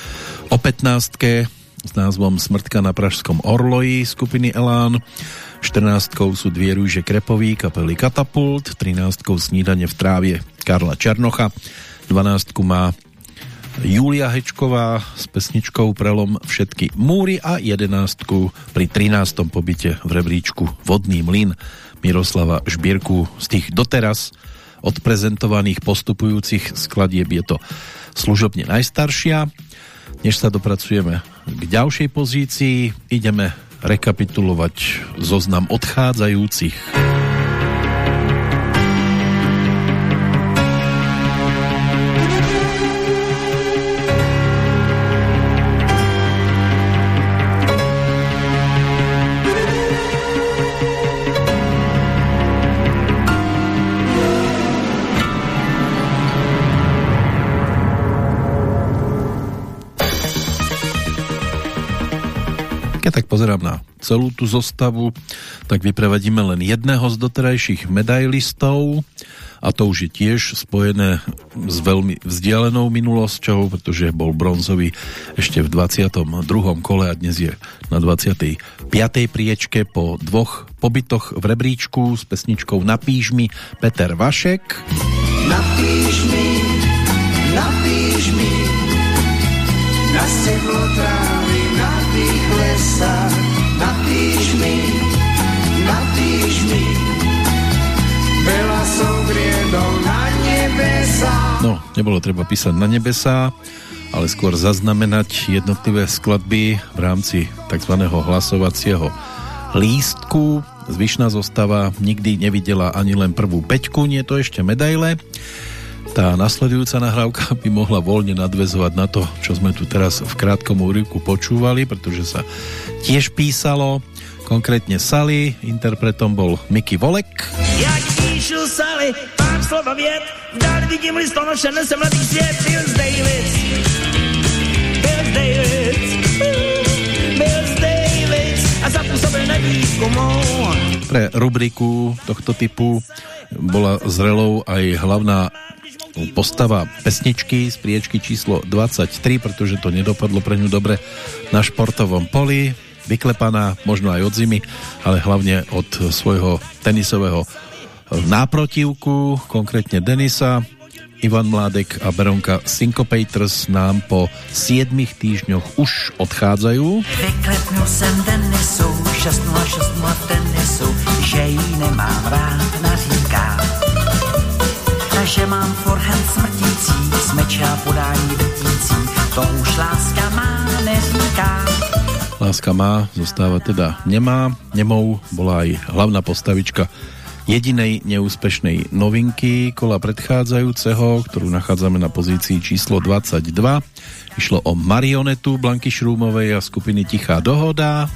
o 15 s názvom Smrtka na Pražskom Orloji skupiny Elán. 14 sú dvie rúže Krepový kapely Katapult, 13 Snídanie v trávie Karla Černocha, 12 má Julia Hečková s pesničkou Prelom všetky múry a 11 pri 13. pobyte v rebríčku Vodný mlyn Miroslava Žbierku z tých doteraz odprezentovaných postupujúcich skladieb je to služobne najstaršia. Než sa dopracujeme k ďalšej pozícii, ideme rekapitulovať zoznam odchádzajúcich. Keď tak pozerám na celú tú zostavu, tak vyprevadíme len jedného z doterajších medailistov a to už je tiež spojené s veľmi vzdialenou minulosťou, pretože bol bronzový ešte v 22. kole a dnes je na 25. priečke po dvoch pobytoch v rebríčku s pesničkou Napíš mi Peter Vašek. Napíš mi, napíš mi na steblo trávy, na tých lesách, napíš mi, napíš mi, veľa som vriedol na nebesa. No, nebolo treba písať na nebesa, ale skôr zaznamenať jednotlivé skladby v rámci tzv. hlasovacieho lístku. Zvyšná zostava nikdy nevidela ani len prvú peťku, nie to ešte medaile. Tá nasledujúca nahrávka by mohla voľne nadvezovať na to, čo sme tu teraz v krátkom úryvku počúvali, pretože sa tiež písalo, konkrétne Sally, interpretom bol Mickey Volek. Jak píšu Sally, pár slova vět, v dáli vidím listonoše, nesem mladý svět, Bills Davis, Bills Davis, Bills Davis, a zapůsobil nebýšku mou. Pre rubriku tohto typu bola zrelou aj hlavná postava pesničky z priečky číslo 23, pretože to nedopadlo pre ňu dobre na športovom poli, vyklepaná možno aj od zimy, ale hlavne od svojho tenisového náprotivku, konkrétne Denisa. Ivan Mládek a Beronka Syncopators nám po 7 týždňoch už odchádzajú. Vyklepnul jsem Denisu, 606 v tenisu, že jí nemám rád, naříká. A že mám forehand smrtící, smeča podání drtící, to už láska má neříká. Láska má, zostáva teda nemá. Nemou bola aj hlavná postavička jedinej neúspešnej novinky kola predchádzajúceho, ktorú nachádzame na pozícii číslo 22. Išlo o marionetu Blanky Šrúmovej a skupiny Tichá dohoda.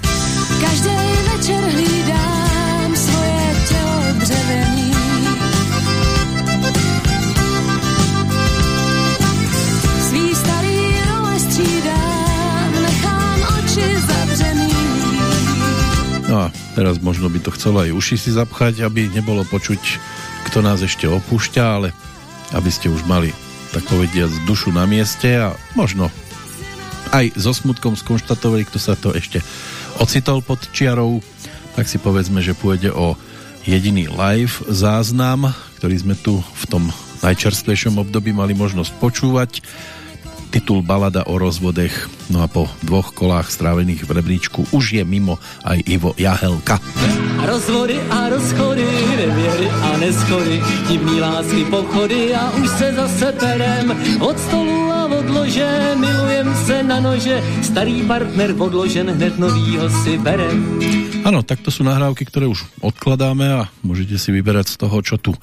Každý večer hlídám No a teraz možno by to chcelo aj uši si zapchať, aby nebolo počuť, kto nás ešte opúšťa, ale aby ste už mali tak povediať, dušu na mieste a možno aj so smutkom skonštatovali, kto sa to ešte ocitol pod čiarou, tak si povedzme, že pôjde o jediný live záznam, ktorý sme tu v tom najčerstvejšom období mali možnosť počúvať titul Balada o rozvodech. No a po dvoch kolách strávených v rebríčku už je mimo aj Ivo Jahelka. Rozvody a rozchody, nevěry a neschody, divný lásky, pochody a už se zase perem od stolu a od lože, milujem se na nože, starý partner odložen, hned novýho si berem. Áno, tak to sú nahrávky, ktoré už odkladáme a môžete si vyberať z toho, čo tu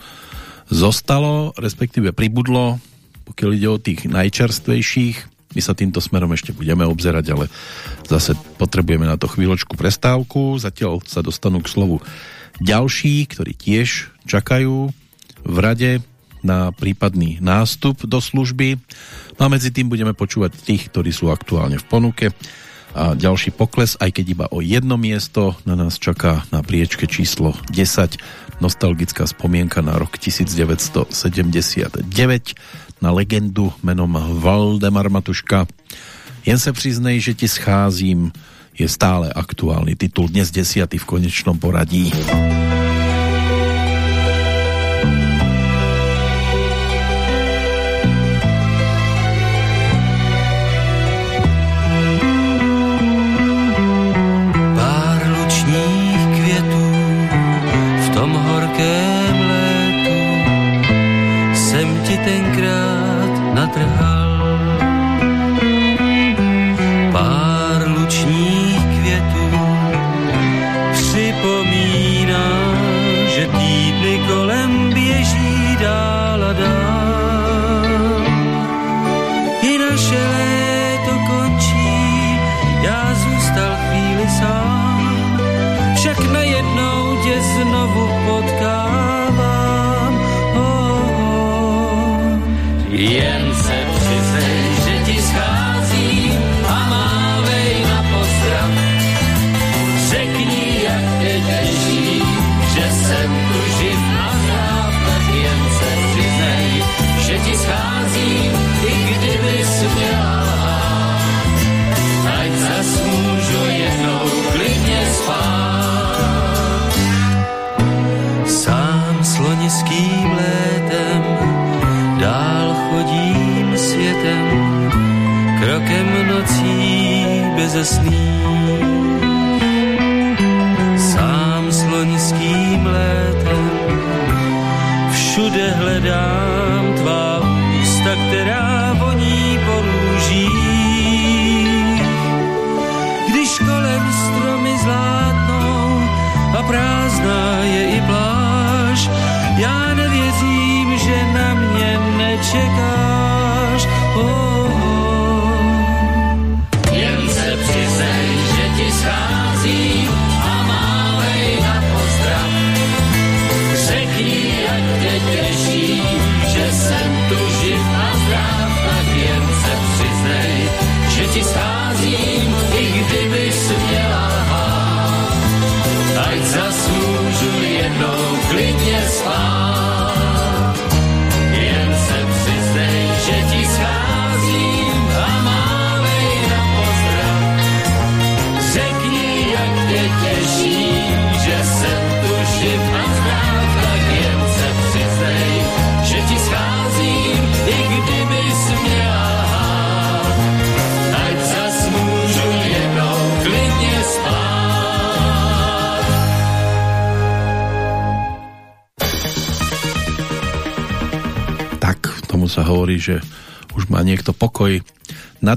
zostalo, respektíve pribudlo pokiaľ ide o tých najčerstvejších. My sa týmto smerom ešte budeme obzerať, ale zase potrebujeme na to chvíľočku prestávku. Zatiaľ sa dostanú k slovu ďalší, ktorí tiež čakajú v rade na prípadný nástup do služby. No a medzi tým budeme počúvať tých, ktorí sú aktuálne v ponuke. A ďalší pokles, aj keď iba o jedno miesto, na nás čaká na priečke číslo 10 nostalgická spomienka na rok 1979 na legendu menom Valdemar Matuška. Jen se přiznej, že ti scházím je stále aktuálny titul, dnes desiatý v konečnom poradí.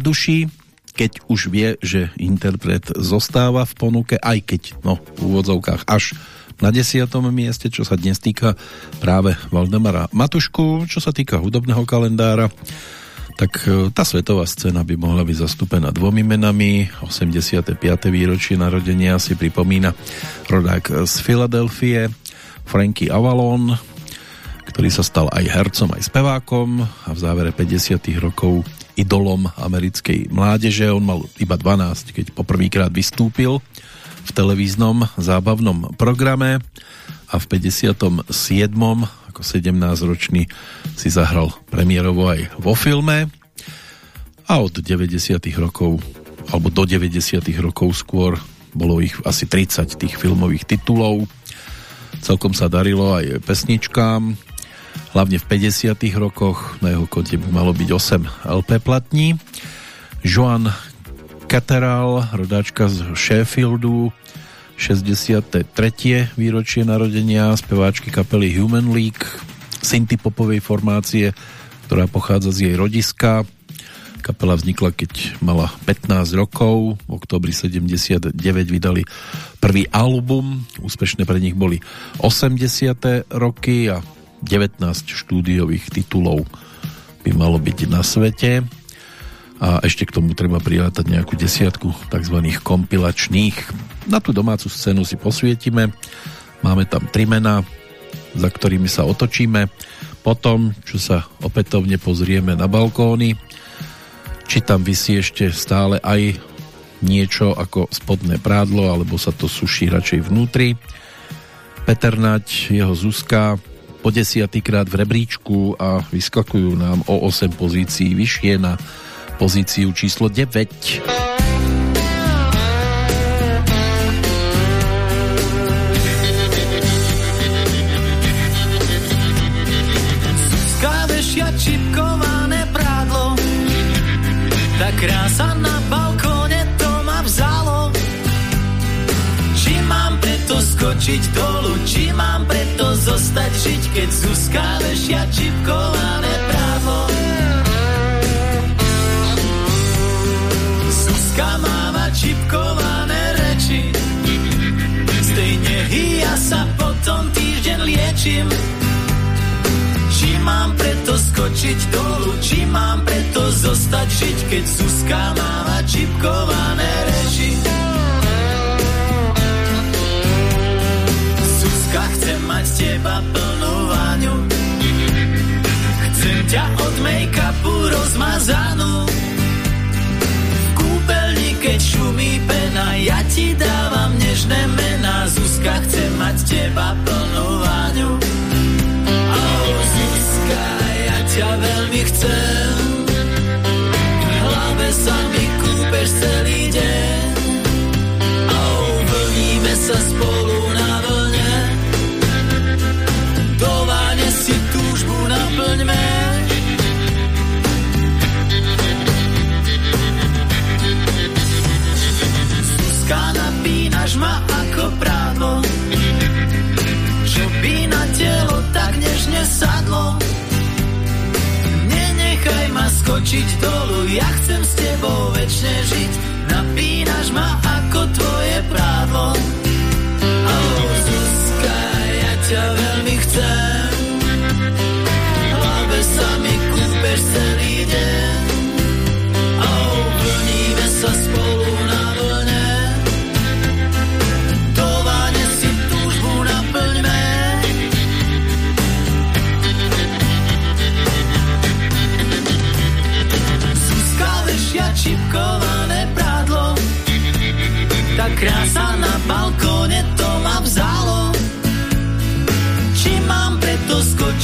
Duši, keď už vie, že interpret zostáva v ponuke, aj keď no, v úvodzovkách až na desiatom mieste, čo sa dnes týka práve Valdemara Matušku, čo sa týka hudobného kalendára, tak e, tá svetová scéna by mohla byť zastúpená dvomi menami. 85. výročie narodenia si pripomína rodák z Filadelfie, Frankie Avalon, ktorý sa stal aj hercom, aj spevákom a v závere 50. rokov idolom americkej mládeže. On mal iba 12, keď poprvýkrát vystúpil v televíznom zábavnom programe a v 57. ako 17-ročný si zahral premiérovo aj vo filme a od 90. rokov alebo do 90. rokov skôr bolo ich asi 30 tých filmových titulov celkom sa darilo aj pesničkám hlavne v 50. rokoch na jeho konte by malo byť 8 LP platní Joan Cateral, rodáčka z Sheffieldu 63. výročie narodenia speváčky kapely Human League synthpopovej formácie ktorá pochádza z jej rodiska Kapela vznikla, keď mala 15 rokov. V oktobri 79 vydali prvý album. Úspešné pre nich boli 80. roky a 19 štúdiových titulov by malo byť na svete. A ešte k tomu treba prirátať nejakú desiatku tzv. kompilačných. Na tú domácu scénu si posvietime. Máme tam tri mená, za ktorými sa otočíme. Potom, čo sa opätovne pozrieme na balkóny, či tam vysí ešte stále aj niečo ako spodné prádlo, alebo sa to suší radšej vnútri. Peter Nať, jeho Zuzka po desiatýkrát v rebríčku a vyskakujú nám o 8 pozícií vyššie na pozíciu číslo 9. krása na balkóne skočiť dolu, či mám preto zostať žiť Keď Zuzka vešia čipkované právo Zuzka máva čipkované reči Z tej nehy ja sa potom týždeň liečím či mám preto skočiť dolu, či mám preto zostať žiť, keď Zuzka máva čipkované reči. Teba plnú váňu, chcem ťa od make-upu rozmazanú. V kúpeľni, keď šumí pena, ja ti dávam nežné mená. Zuzka, chcem mať teba plnú váňu ťa veľmi chcem. V hlave sa mi kúpeš celý deň. Oh, vlníme sa spolu Napínaš ma ako prádlo. Čo by na telo tak nežne sadlo nechaj ma skočiť dolu, ja chcem s tebou večne žiť. Napínaš ma ako tvoje právo. Oh, Zuzka, ja ťa veľmi chcem.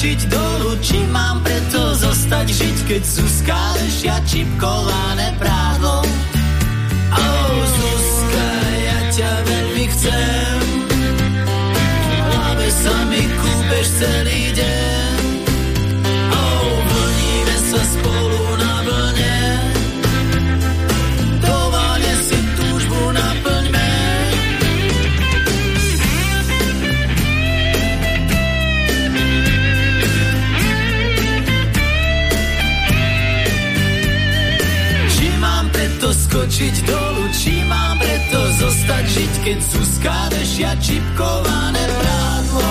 Skočiť dolu, či mám preto zostať žiť, keď Zuzka lešia čipkované prádlo. Oh, Zuzka, ja ťa veľmi chcem. V hlave sa mi kúpeš celý deň. Skočiť dolu, či mám preto zostať žiť, keď Zuzka vešia čipkované prádlo.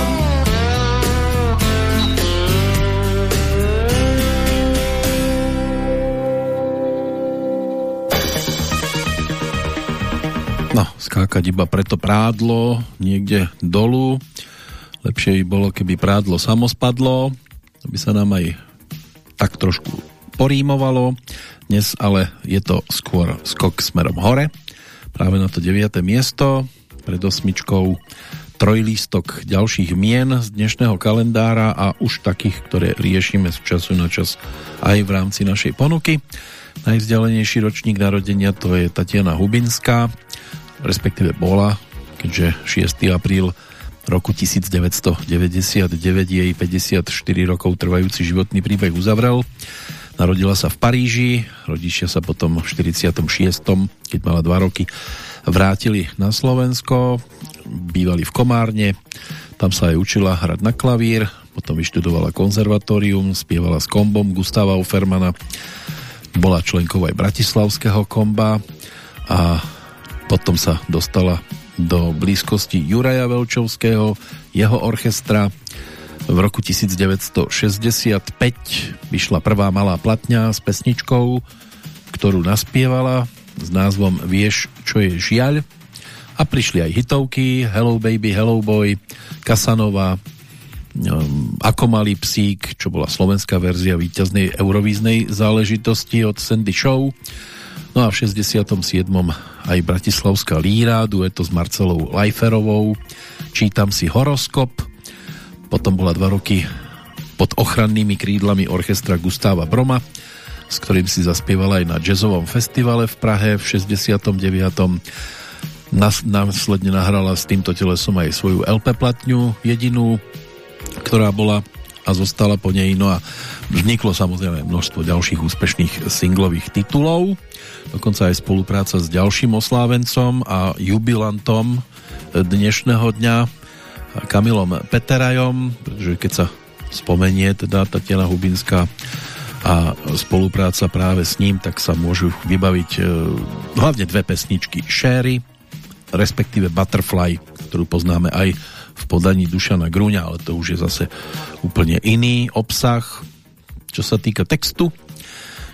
No, skákať iba preto prádlo niekde dolu. Lepšie by bolo, keby prádlo samo spadlo, aby sa nám aj tak trošku porímovalo. Dnes ale je to skôr skok smerom hore, práve na to 9. miesto, pred osmičkou trojlístok ďalších mien z dnešného kalendára a už takých, ktoré riešime z času na čas aj v rámci našej ponuky. Najvzdialenejší ročník narodenia to je Tatiana Hubinská, respektíve bola, keďže 6. apríl roku 1999 jej 54 rokov trvajúci životný príbeh uzavrel. Narodila sa v Paríži, rodičia sa potom v 46. keď mala 2 roky vrátili na Slovensko, bývali v Komárne, tam sa aj učila hrať na klavír, potom vyštudovala konzervatórium, spievala s kombom Gustava Offermana, bola členkou aj Bratislavského komba a potom sa dostala do blízkosti Juraja Velčovského, jeho orchestra, v roku 1965 vyšla prvá malá platňa s pesničkou, ktorú naspievala s názvom Vieš, čo je žiaľ. A prišli aj hitovky Hello Baby, Hello Boy, Kasanova, um, Ako malý psík, čo bola slovenská verzia víťaznej eurovíznej záležitosti od Sandy Show. No a v 67. aj Bratislavská líra, dueto s Marcelou Lajferovou, Čítam si horoskop, potom bola dva roky pod ochrannými krídlami orchestra Gustáva Broma, s ktorým si zaspievala aj na jazzovom festivale v Prahe v 69. Nas, následne nahrala s týmto telesom aj svoju LP platňu, jedinú, ktorá bola a zostala po nej. No a vzniklo samozrejme množstvo ďalších úspešných singlových titulov, dokonca aj spolupráca s ďalším oslávencom a jubilantom dnešného dňa Kamilom Peterajom, pretože keď sa spomenie teda Tatiana Hubinská a spolupráca práve s ním, tak sa môžu vybaviť e, hlavne dve pesničky Sherry, respektíve Butterfly, ktorú poznáme aj v podaní Dušana Grúňa, ale to už je zase úplne iný obsah. Čo sa týka textu,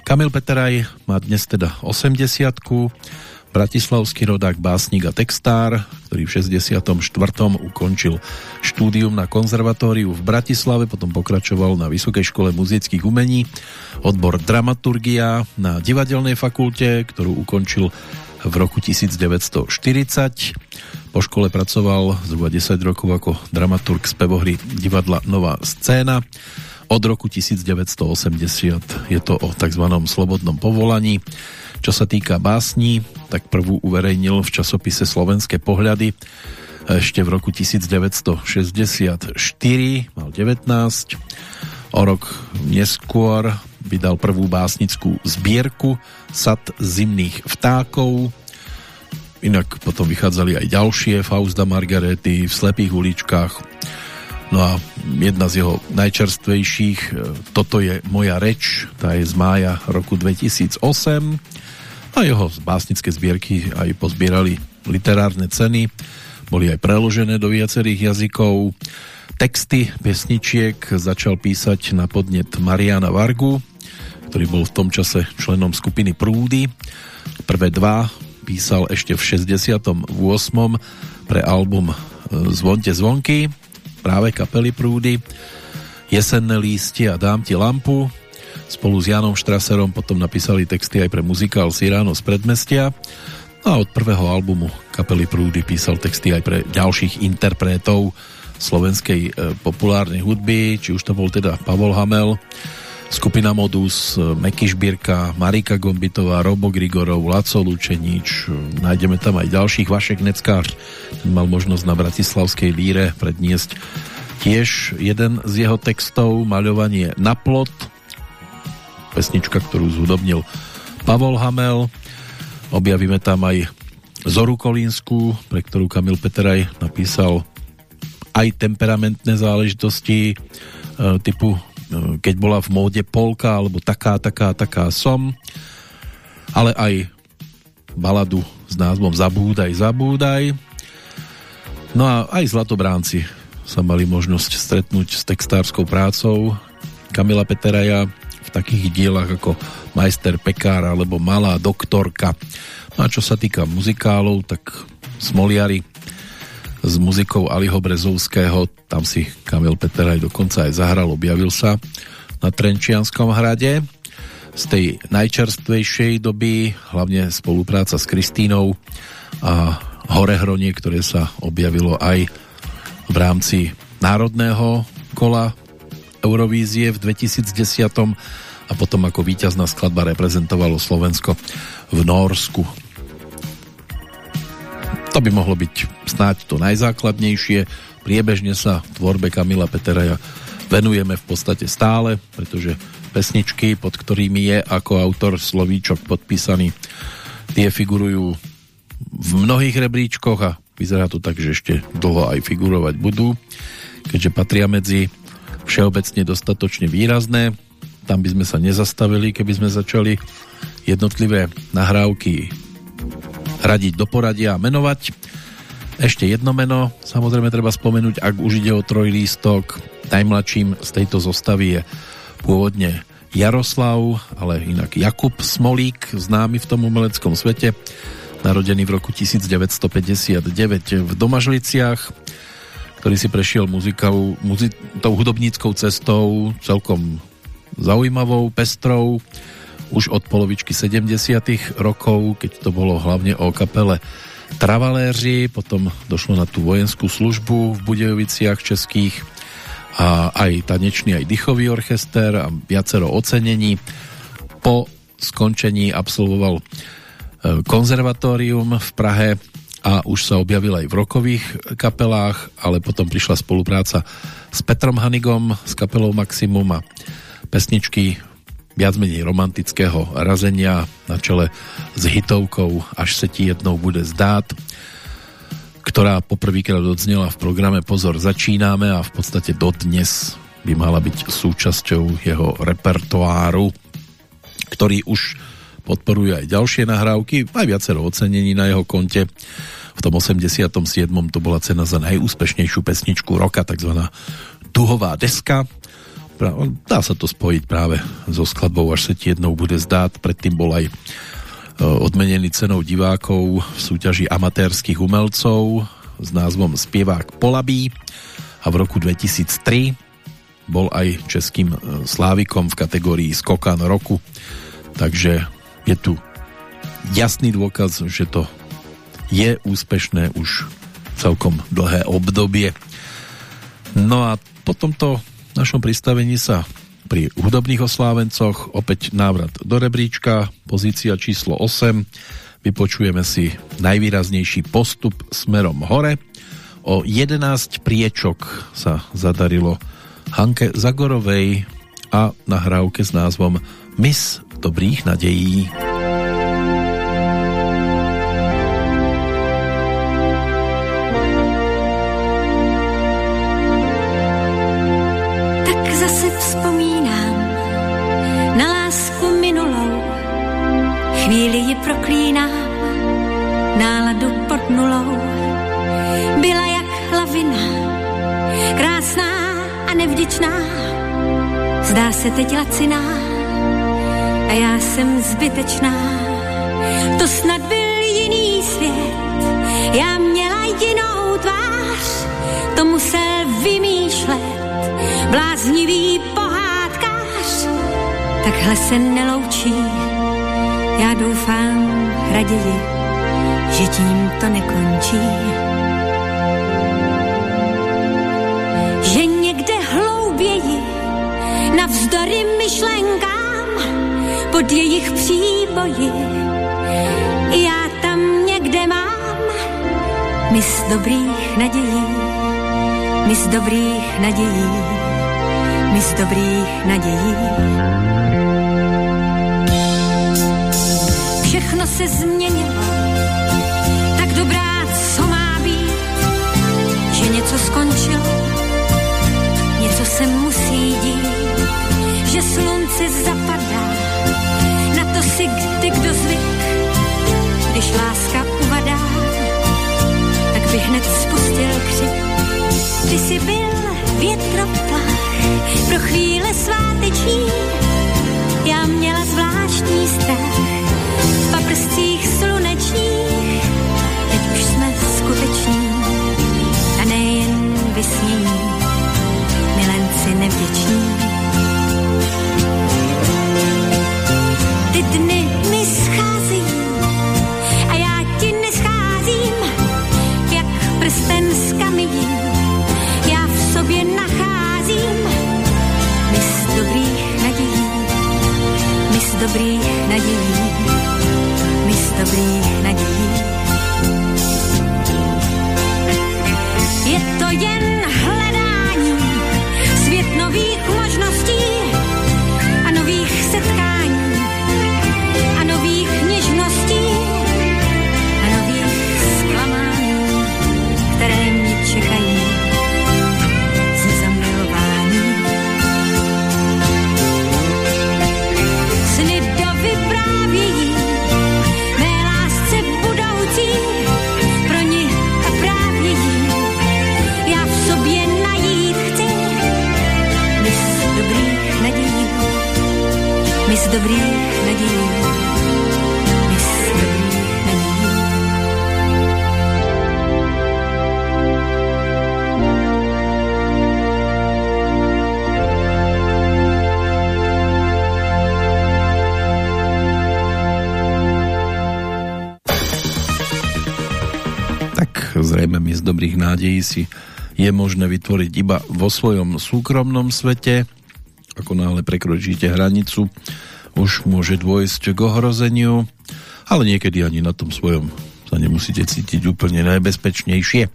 Kamil Peteraj má dnes teda 80 bratislavský rodák, básnik a textár, ktorý v 64. ukončil štúdium na konzervatóriu v Bratislave, potom pokračoval na Vysokej škole muzických umení, odbor dramaturgia na divadelnej fakulte, ktorú ukončil v roku 1940. Po škole pracoval zhruba 10 rokov ako dramaturg z pevohry divadla Nová scéna. Od roku 1980 je to o tzv. slobodnom povolaní čo sa týka básni, tak prvú uverejnil v časopise Slovenské pohľady ešte v roku 1964, mal 19. O rok neskôr vydal prvú básnickú zbierku Sad zimných vtákov. Inak potom vychádzali aj ďalšie Fausta Margarety v Slepých uličkách. No a jedna z jeho najčerstvejších Toto je moja reč, tá je z mája roku 2008 a jeho básnické zbierky aj pozbierali literárne ceny, boli aj preložené do viacerých jazykov. Texty pesničiek začal písať na podnet Mariana Vargu, ktorý bol v tom čase členom skupiny Prúdy. Prvé dva písal ešte v 68. pre album e, Zvonte zvonky, práve kapely Prúdy. Jesenné lístie a Dám ti lampu, Spolu s Janom Štraserom potom napísali texty aj pre muzikál Siráno z predmestia. A od prvého albumu kapely Prúdy písal texty aj pre ďalších interpretov slovenskej e, populárnej hudby, či už to bol teda Pavol Hamel, skupina Modus, e, Meky Šbírka, Marika Gombitová, Robo Grigorov, Laco Lučenič, e, nájdeme tam aj ďalších, Vašek Neckář, mal možnosť na Bratislavskej líre predniesť tiež jeden z jeho textov, maľovanie na plot, pesnička, ktorú zhudobnil Pavol Hamel. Objavíme tam aj Zoru Kolínsku, pre ktorú Kamil Peteraj napísal aj temperamentné záležitosti e, typu e, keď bola v móde polka alebo taká, taká, taká som. Ale aj baladu s názvom Zabúdaj, zabúdaj. No a aj Zlatobránci sa mali možnosť stretnúť s textárskou prácou Kamila Peteraja takých dielach ako Majster Pekár alebo Malá doktorka. No a čo sa týka muzikálov, tak Smoliari s muzikou Aliho Brezovského, tam si Kamil Peteraj dokonca aj zahral, objavil sa na Trenčianskom hrade. Z tej najčerstvejšej doby, hlavne spolupráca s Kristínou a Horehronie, ktoré sa objavilo aj v rámci národného kola Eurovízie v 2010 a potom ako víťazná skladba reprezentovalo Slovensko v Norsku. To by mohlo byť snáď to najzákladnejšie. Priebežne sa tvorbe Kamila Peteraja venujeme v podstate stále, pretože pesničky, pod ktorými je ako autor slovíčok podpísaný, tie figurujú v mnohých rebríčkoch a vyzerá to tak, že ešte dlho aj figurovať budú, keďže patria medzi všeobecne dostatočne výrazné. Tam by sme sa nezastavili, keby sme začali jednotlivé nahrávky radiť do poradia a menovať. Ešte jedno meno, samozrejme treba spomenúť, ak už ide o trojlístok, najmladším z tejto zostavy je pôvodne Jaroslav, ale inak Jakub Smolík, známy v tom umeleckom svete, narodený v roku 1959 v Domažliciach, ktorý si prešiel muzikal, muzi, tou hudobníckou cestou celkom zaujímavou, pestrou, už od polovičky 70 rokov, keď to bolo hlavne o kapele Travaléři, potom došlo na tú vojenskú službu v Budejoviciach českých a aj tanečný, aj dychový orchester a viacero ocenení. Po skončení absolvoval e, konzervatórium v Prahe a už sa objavil aj v rokových kapelách, ale potom prišla spolupráca s Petrom Hanigom z kapelou Maximum a pesničky viac menej romantického razenia na čele s hitovkou Až se ti jednou bude zdát, ktorá poprvýkrát odznela v programe Pozor začínáme a v podstate dodnes by mala byť súčasťou jeho repertoáru, ktorý už podporuje aj ďalšie nahrávky, aj viacero ocenení na jeho konte. V tom 87. to bola cena za najúspešnejšiu pesničku roka, takzvaná duhová deska dá sa to spojiť práve so skladbou Až sa ti jednou bude zdát. Predtým bol aj e, odmenený cenou divákov v súťaži amatérských umelcov s názvom Spievák Polabí a v roku 2003 bol aj českým e, slávikom v kategórii Skokan roku. Takže je tu jasný dôkaz, že to je úspešné už celkom dlhé obdobie. No a po tomto našom pristavení sa pri hudobných oslávencoch opäť návrat do rebríčka, pozícia číslo 8. Vypočujeme si najvýraznejší postup smerom hore. O 11 priečok sa zadarilo Hanke Zagorovej a nahrávke s názvom Mis dobrých nadejí. Nulou. Byla jak lavina, krásná a nevděčná, zdá se teď laciná a já jsem zbytečná. To snad byl jiný svět, já měla jinou tvář, to musel vymýšlet bláznivý pohádkář. Takhle se neloučí já doufám raději, že tím to nekončí. Že někde hlouběji, navzdory myšlenkám, pod jejich příboji, já tam někde mám mis dobrých nadějí, mis dobrých nadějí, mis dobrých nadějí. všechno se změnilo. něco skončilo, něco se musí dít, že slunce zapadá, na to si ty kdo zvyk, když láska uvadá, tak by hned spustil křik. Ty si byl větroplach, pro chvíle sváteční, já měla zvláštní strach, v paprstích slunečních, teď už jsme skuteční snění, milenci nevděční. Ty dny mi schází a já ti nescházím, jak prsten z kamení. Já v sobě nacházím mist dobrých nadějí, mist dobrých nadějí, mist dobrých nadějí. Je to jen dobrých nadějí, mis dobrých nadějí. Tak zrejme mi z dobrých nádejí si je možné vytvoriť iba vo svojom súkromnom svete. Ako náhle prekročíte hranicu, už môže dôjsť k ohrozeniu, ale niekedy ani na tom svojom sa nemusíte cítiť úplne najbezpečnejšie.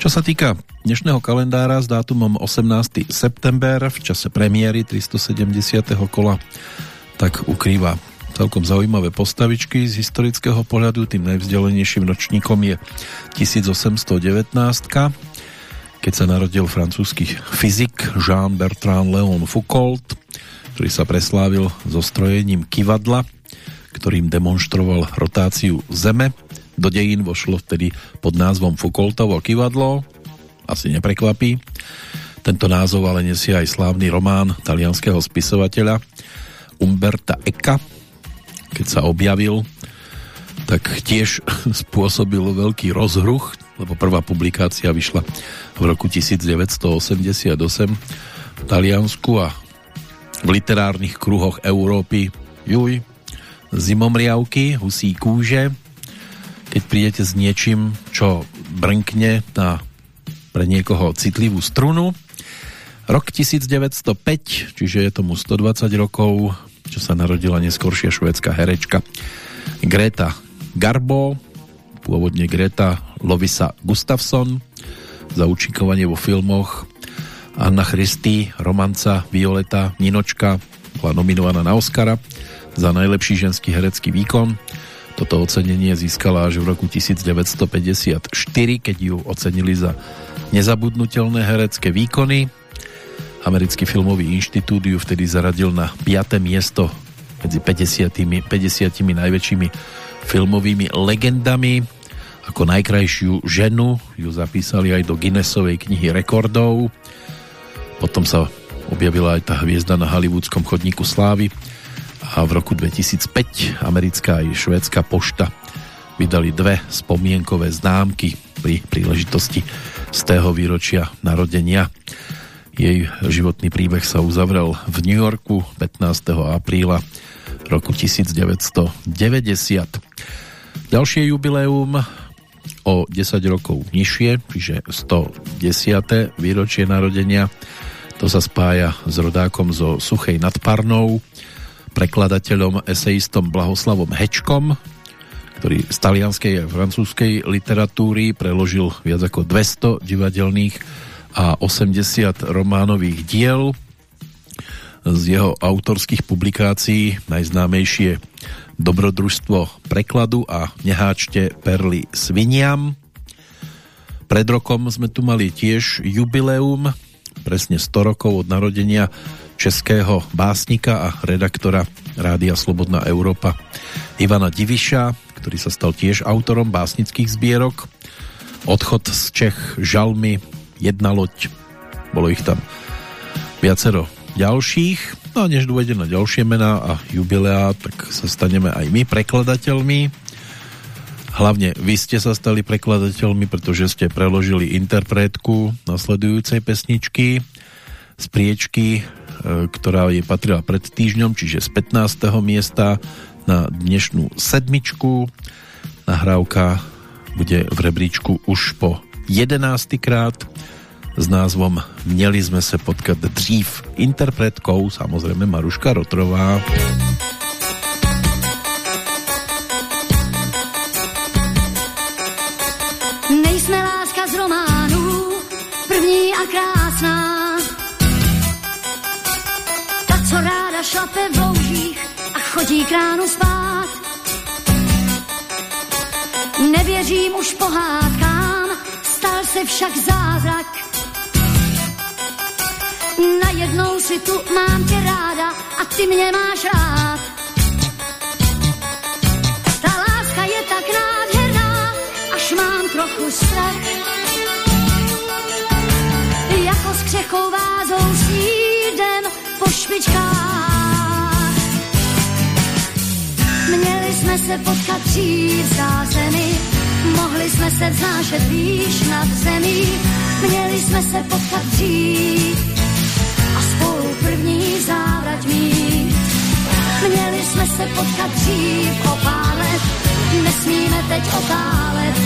Čo sa týka dnešného kalendára s dátumom 18. september v čase premiéry 370. kola, tak ukrýva celkom zaujímavé postavičky z historického pohľadu. Tým najvzdelenejším ročníkom je 1819 keď sa narodil francúzsky fyzik Jean-Bertrand Léon Foucault, ktorý sa preslávil so strojením kivadla, ktorým demonstroval rotáciu Zeme. Do dejín vošlo vtedy pod názvom Foucaultovo kivadlo, asi neprekvapí. Tento názov ale nesie aj slávny román talianského spisovateľa Umberta Eka. Keď sa objavil, tak tiež spôsobil veľký rozhruch, lebo prvá publikácia vyšla v roku 1988 v Taliansku a v literárnych kruhoch Európy juj, zimomriavky, husí kúže. Keď prídete s niečím, čo brnkne na pre niekoho citlivú strunu. Rok 1905, čiže je tomu 120 rokov, čo sa narodila neskôršia švédska herečka Greta Garbo, pôvodne Greta Lovisa Gustafsson, za účinkovanie vo filmoch Anna Christy, Romanca, Violeta, Ninočka bola nominovaná na Oscara za najlepší ženský herecký výkon. Toto ocenenie získala až v roku 1954, keď ju ocenili za nezabudnutelné herecké výkony. Americký filmový inštitút ju vtedy zaradil na 5. miesto medzi 50, 50 najväčšími filmovými legendami ako najkrajšiu ženu ju zapísali aj do Guinnessovej knihy rekordov. Potom sa objavila aj tá hviezda na hollywoodskom chodníku slávy a v roku 2005 americká aj švédska pošta vydali dve spomienkové známky pri príležitosti z tého výročia narodenia. Jej životný príbeh sa uzavrel v New Yorku 15. apríla roku 1990. Ďalšie jubileum o 10 rokov nižšie, čiže 110. výročie narodenia. To sa spája s rodákom zo Suchej nad Parnou, prekladateľom, eseistom Blahoslavom Hečkom, ktorý z talianskej a francúzskej literatúry preložil viac ako 200 divadelných a 80 románových diel. Z jeho autorských publikácií najznámejšie dobrodružstvo prekladu a neháčte perly sviniam. Pred rokom sme tu mali tiež jubileum, presne 100 rokov od narodenia českého básnika a redaktora Rádia Slobodná Európa Ivana Diviša, ktorý sa stal tiež autorom básnických zbierok. Odchod z Čech, žalmy, jedna loď, bolo ich tam viacero ďalších. No a než dôjde na ďalšie mená a jubileá, tak sa staneme aj my prekladateľmi. Hlavne vy ste sa stali prekladateľmi, pretože ste preložili interpretku nasledujúcej pesničky z priečky, e, ktorá jej patrila pred týždňom, čiže z 15. miesta na dnešnú sedmičku. Nahrávka bude v rebríčku už po 11. krát s názvom Měli sme se potkat dřív interpretkou, samozrejme Maruška Rotrová. Nejsme chodí spát. Nevěřím už pohádkám, stal se však zázrak Najednou si tu mám tě ráda a ty mě máš rád. Ta láska je tak nádherná, až mám trochu strach. Jako s křechou vázou po špičkách. Měli jsme se potkat dřív zázemí, mohli jsme se vznášet výš nad zemí, měli jsme se potkat dřív a spolu první závrať mít. Měli jsme se potkat dřív o pár let, nesmíme teď otálet.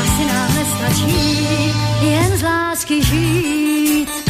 Asi nám nestačí jen z lásky žít.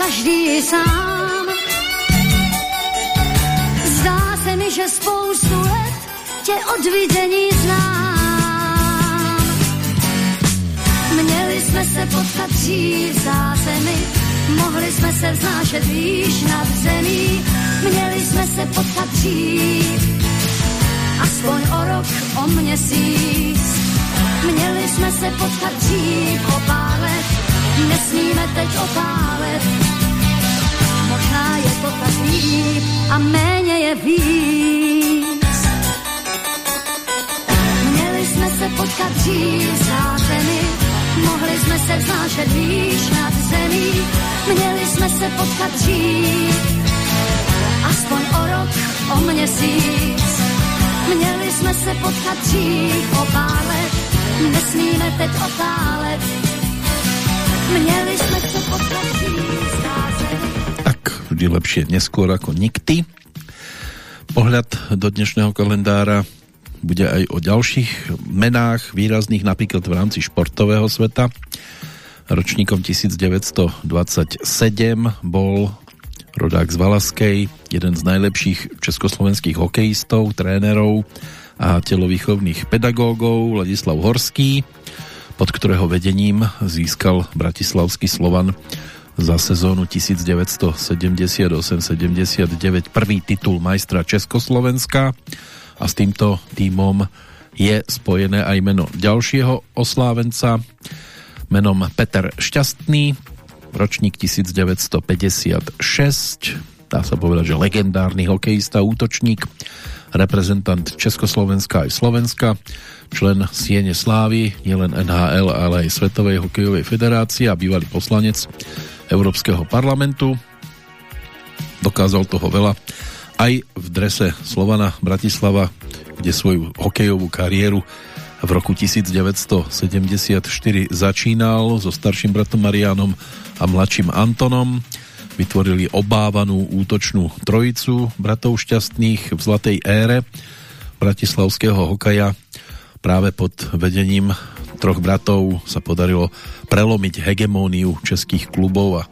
každý sám. Zdá se mi, že spoustu let tě od vidění znám. Měli jsme se potkat dřív v zázemí, mohli jsme se vznášet výš nad zemí, měli jsme se potkat dřív, aspoň o rok, o měsíc. Měli jsme se potkat dřív o pár let, nesmíme teď otálet. Možná je to tak líp a méně je víc. Měli jsme se potkat dřív zázemí, mohli jsme se vznášet výš nad zemí. Měli jsme se potkat dřív, aspoň o rok, o měsíc. Měli jsme se potkat dřív o pár let, nesmíme teď otálet. Měli jsme se potkat dřív vždy lepšie neskôr ako nikdy. Pohľad do dnešného kalendára bude aj o ďalších menách výrazných napríklad v rámci športového sveta. Ročníkom 1927 bol rodák z Valaskej, jeden z najlepších československých hokejistov, trénerov a telovýchovných pedagógov Ladislav Horský, pod ktorého vedením získal bratislavský Slovan za sezónu 1978-79 prvý titul majstra Československa a s týmto týmom je spojené aj meno ďalšieho oslávenca menom Peter Šťastný, ročník 1956, dá sa povedať, že legendárny hokejista, útočník, reprezentant Československa aj Slovenska, člen Siene Slávy, nielen NHL, ale aj Svetovej hokejovej federácie a bývalý poslanec Európskeho parlamentu. Dokázal toho veľa aj v drese Slovana Bratislava, kde svoju hokejovú kariéru v roku 1974 začínal so starším bratom Marianom a mladším Antonom. Vytvorili obávanú útočnú trojicu bratov šťastných v zlatej ére bratislavského hokeja. Práve pod vedením troch bratov sa podarilo prelomiť hegemóniu českých klubov a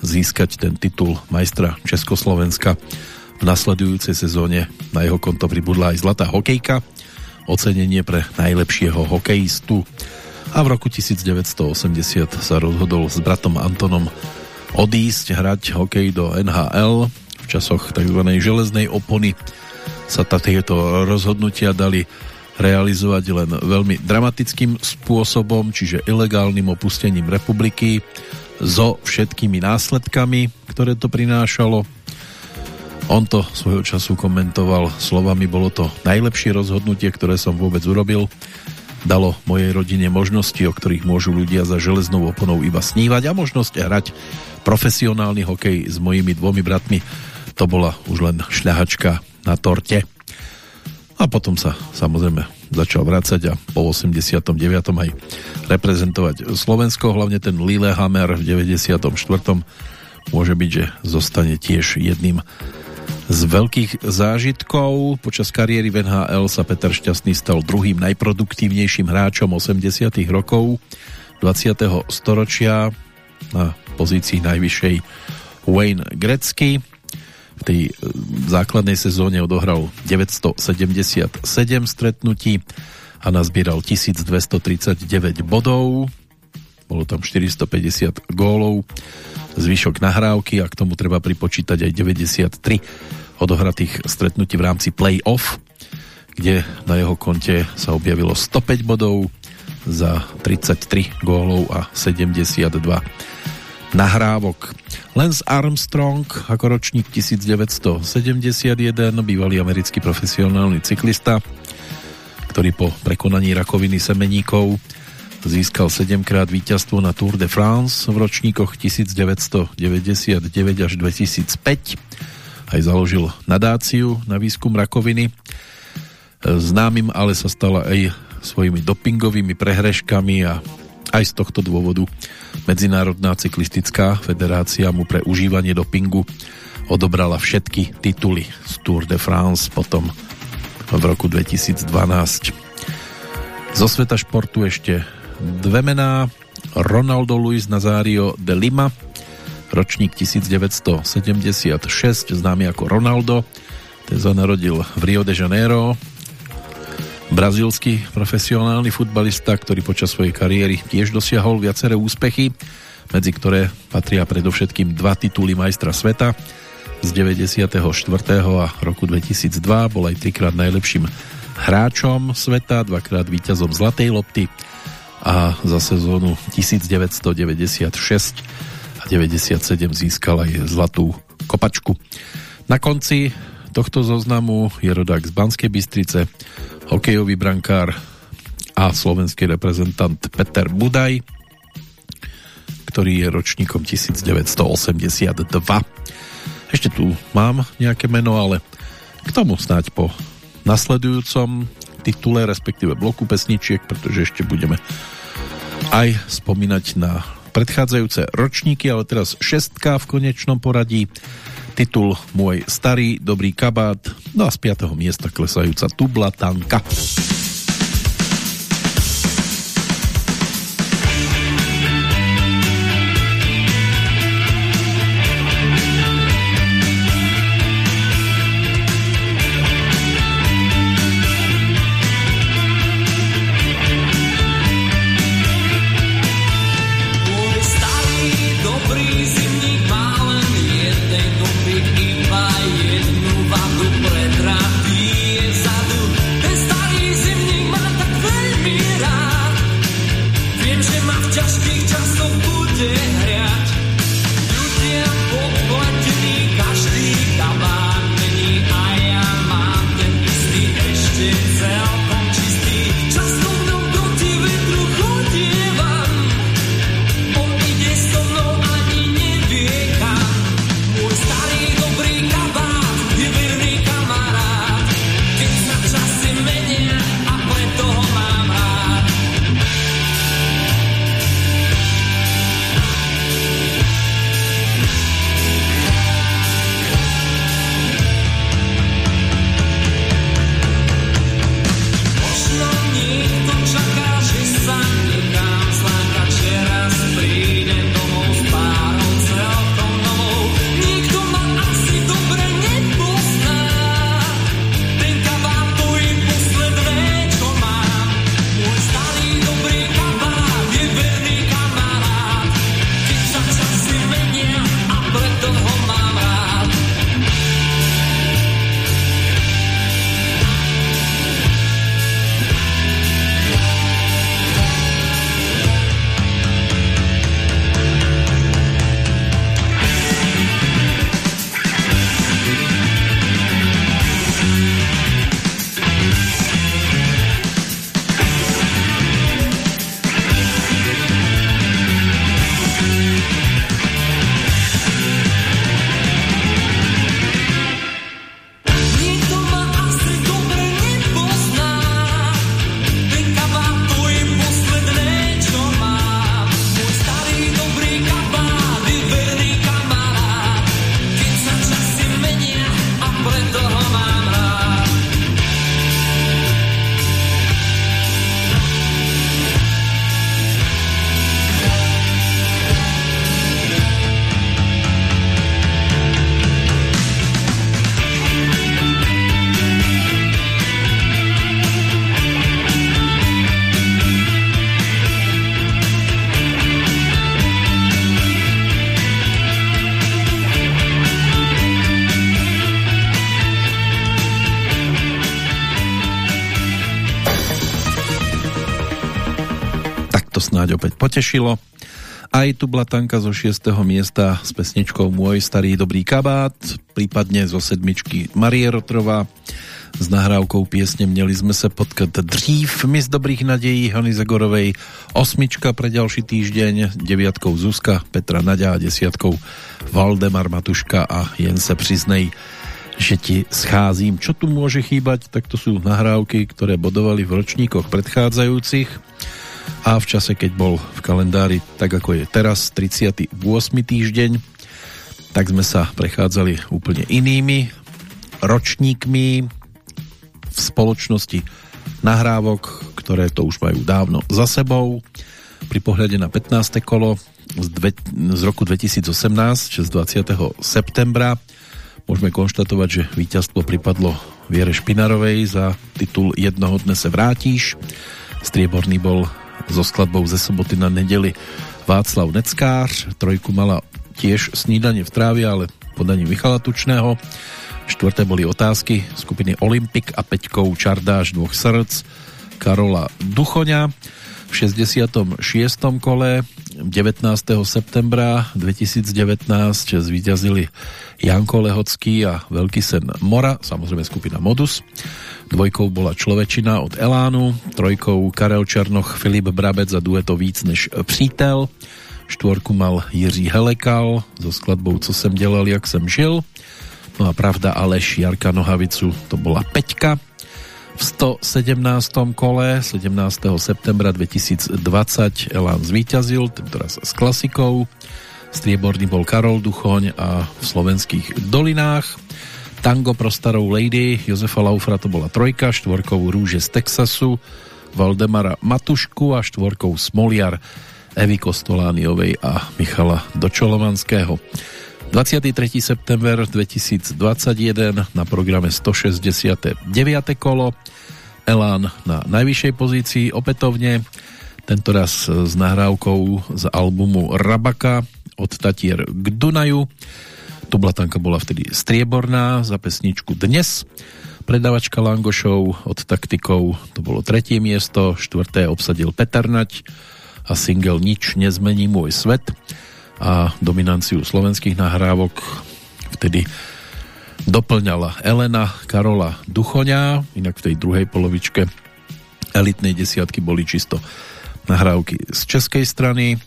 získať ten titul majstra Československa. V nasledujúcej sezóne na jeho konto pribudla aj zlatá hokejka, ocenenie pre najlepšieho hokejistu a v roku 1980 sa rozhodol s bratom Antonom odísť hrať hokej do NHL. V časoch tzv. železnej opony sa tieto rozhodnutia dali realizovať len veľmi dramatickým spôsobom, čiže ilegálnym opustením republiky so všetkými následkami, ktoré to prinášalo. On to svojho času komentoval slovami, bolo to najlepšie rozhodnutie, ktoré som vôbec urobil. Dalo mojej rodine možnosti, o ktorých môžu ľudia za železnou oponou iba snívať a možnosť hrať profesionálny hokej s mojimi dvomi bratmi. To bola už len šľahačka na torte. A potom sa samozrejme začal vrácať a po 89. aj reprezentovať Slovensko, hlavne ten Lillehammer v 94. môže byť, že zostane tiež jedným z veľkých zážitkov. Počas kariéry v NHL sa Peter Šťastný stal druhým najproduktívnejším hráčom 80. rokov 20. storočia na pozícii najvyššej Wayne Gretzky v tej e, základnej sezóne odohral 977 stretnutí a nazbieral 1239 bodov. bolo tam 450 gólov, zvyšok nahrávky a k tomu treba pripočítať aj 93 odohratých stretnutí v rámci play-off, kde na jeho konte sa objavilo 105 bodov za 33 gólov a 72 nahrávok. Lance Armstrong ako ročník 1971, bývalý americký profesionálny cyklista, ktorý po prekonaní rakoviny semeníkov získal 7 krát víťazstvo na Tour de France v ročníkoch 1999 až 2005. Aj založil nadáciu na výskum rakoviny. Známym ale sa stala aj svojimi dopingovými prehreškami a aj z tohto dôvodu Medzinárodná cyklistická federácia mu pre užívanie dopingu odobrala všetky tituly z Tour de France potom v roku 2012. Zo sveta športu ešte dve mená. Ronaldo Luis Nazario de Lima, ročník 1976, známy ako Ronaldo. Ten sa narodil v Rio de Janeiro brazílsky profesionálny futbalista, ktorý počas svojej kariéry tiež dosiahol viaceré úspechy, medzi ktoré patria predovšetkým dva tituly majstra sveta z 94. a roku 2002 bol aj trikrát najlepším hráčom sveta, dvakrát víťazom Zlatej lopty a za sezónu 1996 a 97 získal aj zlatú kopačku. Na konci tohto zoznamu je rodák z Banskej Bystrice, hokejový brankár a slovenský reprezentant Peter Budaj, ktorý je ročníkom 1982. Ešte tu mám nejaké meno, ale k tomu snáď po nasledujúcom titule, respektíve bloku pesničiek, pretože ešte budeme aj spomínať na predchádzajúce ročníky, ale teraz šestka v konečnom poradí titul Môj starý dobrý kabát, no a z 5. miesta klesajúca tublatanka. tanka. Opäť potešilo. Aj tu blatanka zo 6. miesta s pesničkou Môj starý dobrý kabát, prípadne zo sedmičky Marie Rotrová s nahrávkou piesne Měli sme sa potkať dřív, mis dobrých nadejí Hany Zagorovej, osmička pre ďalší týždeň, deviatkou Zuzka, Petra Nadia a desiatkou Valdemar Matuška a jen se přiznej, že ti scházím. Čo tu môže chýbať, tak to sú nahrávky, ktoré bodovali v ročníkoch predchádzajúcich a v čase, keď bol v kalendári tak ako je teraz, 38. týždeň, tak sme sa prechádzali úplne inými ročníkmi v spoločnosti nahrávok, ktoré to už majú dávno za sebou. Pri pohľade na 15. kolo z, dve, z roku 2018, z 20. septembra, môžeme konštatovať, že víťazstvo pripadlo Viere Špinarovej za titul Jednoho dne se vrátíš. Strieborný bol so skladbou ze soboty na nedeli Václav Neckář. Trojku mala tiež snídanie v trávi, ale podaní Michala Tučného. Štvrté boli otázky skupiny Olympik a peťkou Čardáš dvoch srdc Karola Duchoňa. V 66. kole 19. septembra 2019 zvíťazili Janko Lehocký a Veľký sen Mora, samozrejme skupina Modus dvojkou bola Človečina od Elánu, trojkou Karel Černoch, Filip Brabec a dueto Víc než přítel, štvorku mal Jiří Helekal so skladbou Co jsem dělal, jak jsem žil, no a Pravda Aleš Jarka Nohavicu, to bola Peťka. V 117. kole 17. septembra 2020 Elán zvíťazil, tentoraz s klasikou. Strieborný bol Karol Duchoň a v slovenských dolinách Tango pro starou lady Jozefa Laufra to bola trojka, štvorkou Rúže z Texasu Valdemara Matušku a štvorkou Smoliar Evy Kostolániovej a Michala Dočolovanského. 23. september 2021 na programe 169. kolo Elán na najvyššej pozícii opätovne tentoraz s nahrávkou z albumu Rabaka od Tatier k Dunaju Tublatanka bola vtedy strieborná za pesničku Dnes. Predavačka Langošov od taktikov to bolo tretie miesto, štvrté obsadil Peter Nať a single Nič nezmení môj svet a dominanciu slovenských nahrávok vtedy doplňala Elena Karola Duchoňa, inak v tej druhej polovičke elitnej desiatky boli čisto nahrávky z českej strany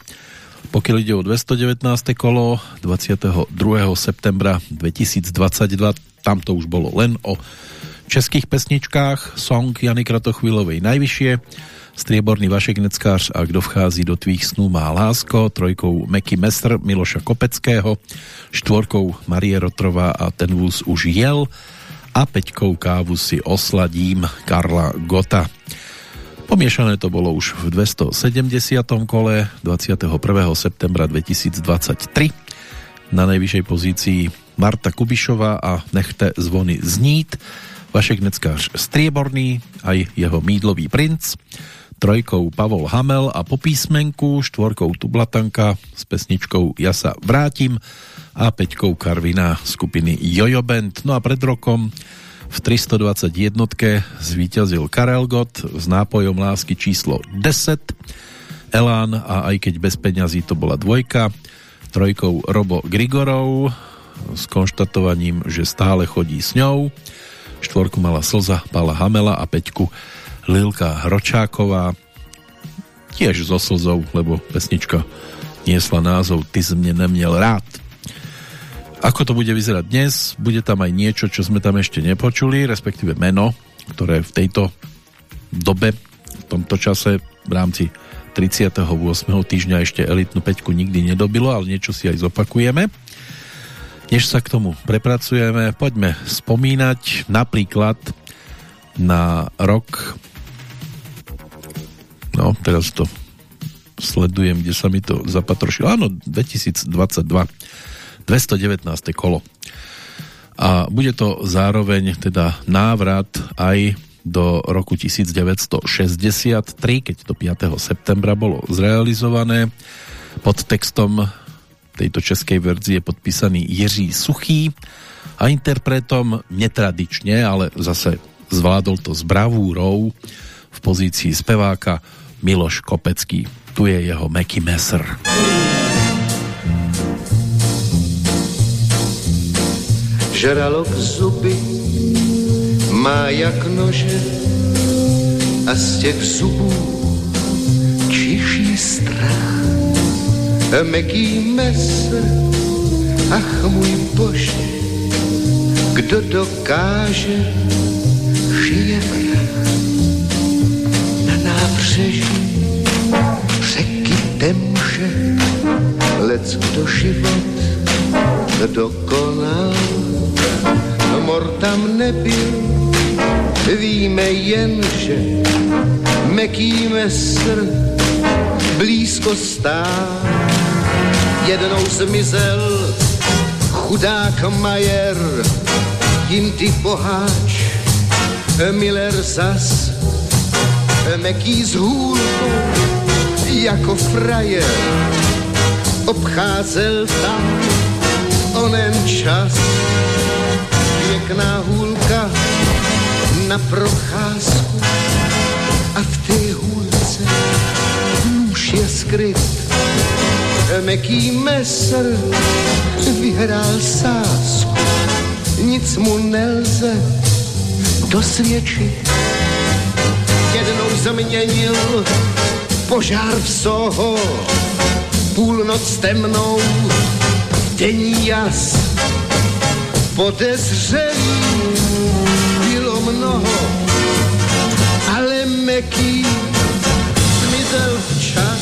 pokiaľ ide o 219. kolo 22. septembra 2022, tam to už bolo len o českých pesničkách, song Jany Kratochvílovej najvyššie, strieborný Vašek Neckář a kdo vchází do tvých snů má lásko, trojkou Meky Mestr Miloša Kopeckého, štvorkou Marie Rotrová a ten vůz už jel a peťkou kávu si osladím Karla Gota. Pomiešané to bolo už v 270. kole 21. septembra 2023. Na najvyššej pozícii Marta Kubišová a Nechte zvony znít, Vašek Neckář Strieborný, aj jeho mídlový princ, trojkou Pavol Hamel a po písmenku, štvorkou Tublatanka s pesničkou Ja sa vrátim a peťkou Karvina skupiny Jojo Band. No a pred rokom v 321 zvíťazil Karel Gott s nápojom lásky číslo 10. Elán a aj keď bez peňazí to bola dvojka. Trojkou Robo Grigorov s konštatovaním, že stále chodí s ňou. Štvorku mala Slza Pala Hamela a peťku Lilka Hročáková tiež so slzou, lebo pesnička niesla názov Ty z mne neměl rád. Ako to bude vyzerať dnes? Bude tam aj niečo, čo sme tam ešte nepočuli, respektíve meno, ktoré v tejto dobe, v tomto čase v rámci 38. týždňa ešte elitnú peťku nikdy nedobilo, ale niečo si aj zopakujeme. Než sa k tomu prepracujeme, poďme spomínať napríklad na rok no, teraz to sledujem, kde sa mi to zapatrošilo. Áno, 2022 219. kolo. A bude to zároveň teda návrat aj do roku 1963, keď to 5. septembra bolo zrealizované. Pod textom tejto českej verzie je podpísaný Jiří Suchý a interpretom netradične, ale zase zvládol to s bravúrou v pozícii speváka Miloš Kopecký. Tu je jeho Meky Messer. Žralok zuby má jak nože a z těch zubů čiší strach. Meký mesr, ach můj bože, kdo dokáže, nábřeží řeky temže, lec kdo život dokonal. No mor tam nebyl, víme jen, že meký mesr blízko stál. Jednou zmizel chudák Majer, jim ty boháč, Miller zas, meký z hůlkou, jako frajer, obcházel tam onen čas. Pěkná hůlka na procházku a v té hůlce nůž je skryt. Meký mesr vyhrál sásku, nic mu nelze dosvědčit. Změnil požár v Soho, půlnoc temnou, denní jas. Podezřelý bylo mnoho, ale Meký zmizel včas.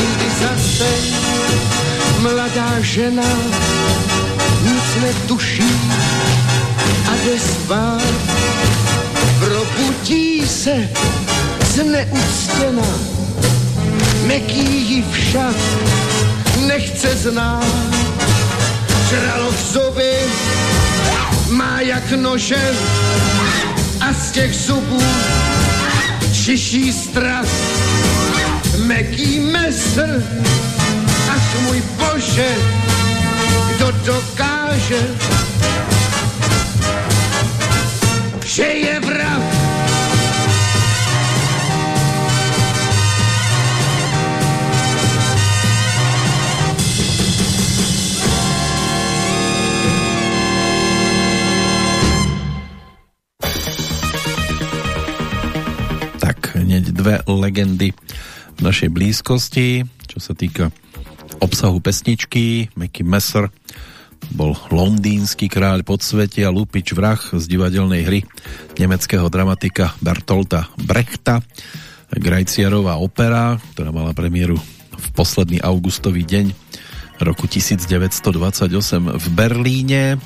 Jindy zase mladá žena nic netuší a jde spát. Probudí se zneuctěna, Meký ji však nechce znát. Žralok zuby má jak nože a z těch zubů čiší strach. Meký mesr, ach můj bože, kdo dokáže, že je vrah. Dve legendy v našej blízkosti, čo sa týka obsahu pesničky. Mickey Messer bol londýnsky kráľ podsvetia Lupič vrah z divadelnej hry nemeckého dramatika Bertolta Brechta. Grajciarová opera, ktorá mala premiéru v posledný augustový deň roku 1928 v Berlíne.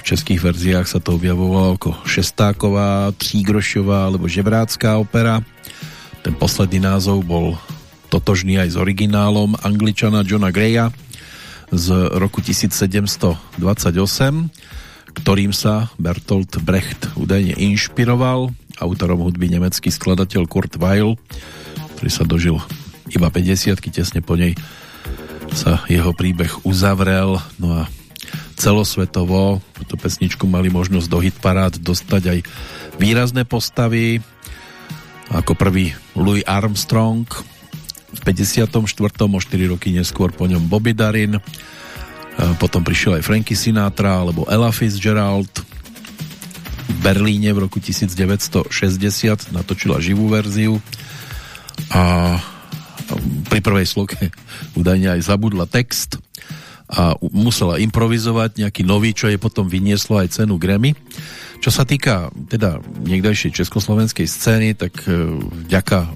V českých verziách sa to objavovalo ako šestáková, třígrošová alebo žebrácká opera. Ten posledný názov bol totožný aj s originálom angličana Johna Greya z roku 1728, ktorým sa Bertolt Brecht údajne inšpiroval. Autorom hudby nemecký skladateľ Kurt Weil, ktorý sa dožil iba 50 tesne po nej sa jeho príbeh uzavrel. No a celosvetovo túto pesničku mali možnosť do hitparád dostať aj výrazné postavy, ako prvý Louis Armstrong v 54. o 4 roky neskôr po ňom Bobby Darin potom prišiel aj Frankie Sinatra alebo Ella Fitzgerald v Berlíne v roku 1960 natočila živú verziu a pri prvej sloke údajne aj zabudla text a musela improvizovať nejaký nový, čo je potom vynieslo aj cenu Grammy. Čo sa týka teda niekdajšej československej scény, tak e, vďaka e,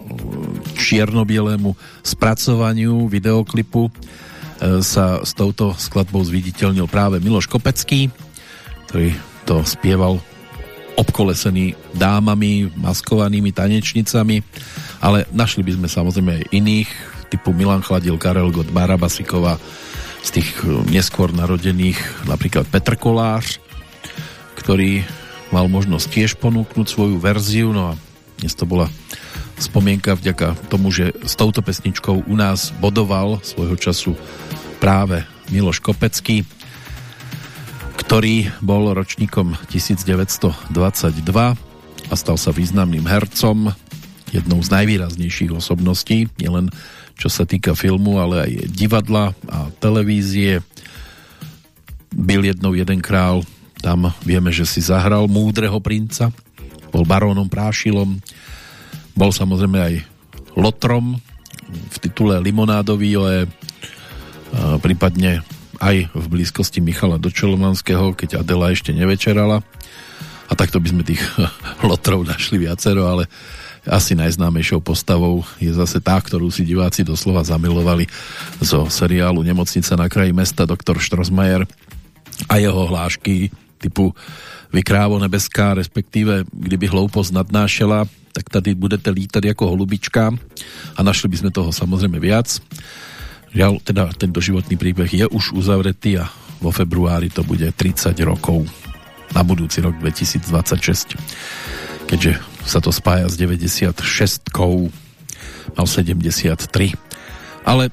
čierno-bielému spracovaniu videoklipu e, sa s touto skladbou zviditeľnil práve Miloš Kopecký, ktorý to spieval obkolesený dámami, maskovanými tanečnicami, ale našli by sme samozrejme aj iných, typu Milan Chladil, Karel Gott, Bára Basiková, z tých neskôr narodených napríklad Petr Kolář, ktorý mal možnosť tiež ponúknuť svoju verziu, no a dnes to bola spomienka vďaka tomu, že s touto pesničkou u nás bodoval svojho času práve Miloš Kopecký, ktorý bol ročníkom 1922 a stal sa významným hercom. jednou z najvýraznejších osobností, nielen čo sa týka filmu, ale aj divadla a televízie. Byl jednou jeden král, tam vieme, že si zahral múdreho princa, bol barónom Prášilom, bol samozrejme aj Lotrom v titule Limonádový, prípadne aj v blízkosti Michala Dočelovanského, keď Adela ešte nevečerala. A takto by sme tých lotrov našli viacero, ale asi najznámejšou postavou je zase tá, ktorú si diváci doslova zamilovali zo seriálu Nemocnica na kraji mesta doktor Štrosmajer a jeho hlášky typu Vykrávo nebeská, respektíve kdyby hloupost nadnášela, tak tady budete lítať ako holubička a našli by sme toho samozrejme viac. Žiaľ, teda ten doživotný príbeh je už uzavretý a vo februári to bude 30 rokov na budúci rok 2026 keďže sa to spája s 96 mal 73 ale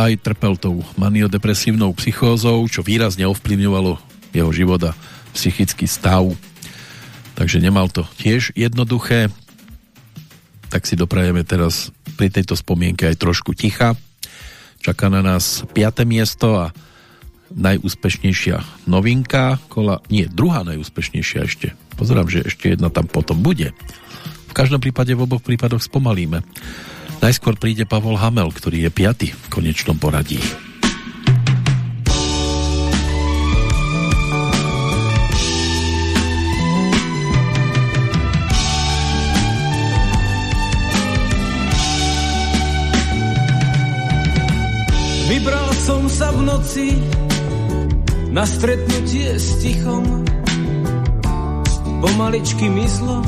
aj trpel tou maniodepresívnou psychózou čo výrazne ovplyvňovalo jeho život a psychický stav takže nemal to tiež jednoduché tak si doprajeme teraz pri tejto spomienke aj trošku ticha Čaká na nás 5. miesto a najúspešnejšia novinka kola, nie, druhá najúspešnejšia ešte. Pozerám, že ešte jedna tam potom bude. V každom prípade v oboch prípadoch spomalíme. Najskôr príde Pavol Hamel, ktorý je piaty v konečnom poradí. Vybral som sa v noci na stretnutie s tichom. Pomaličky mizlo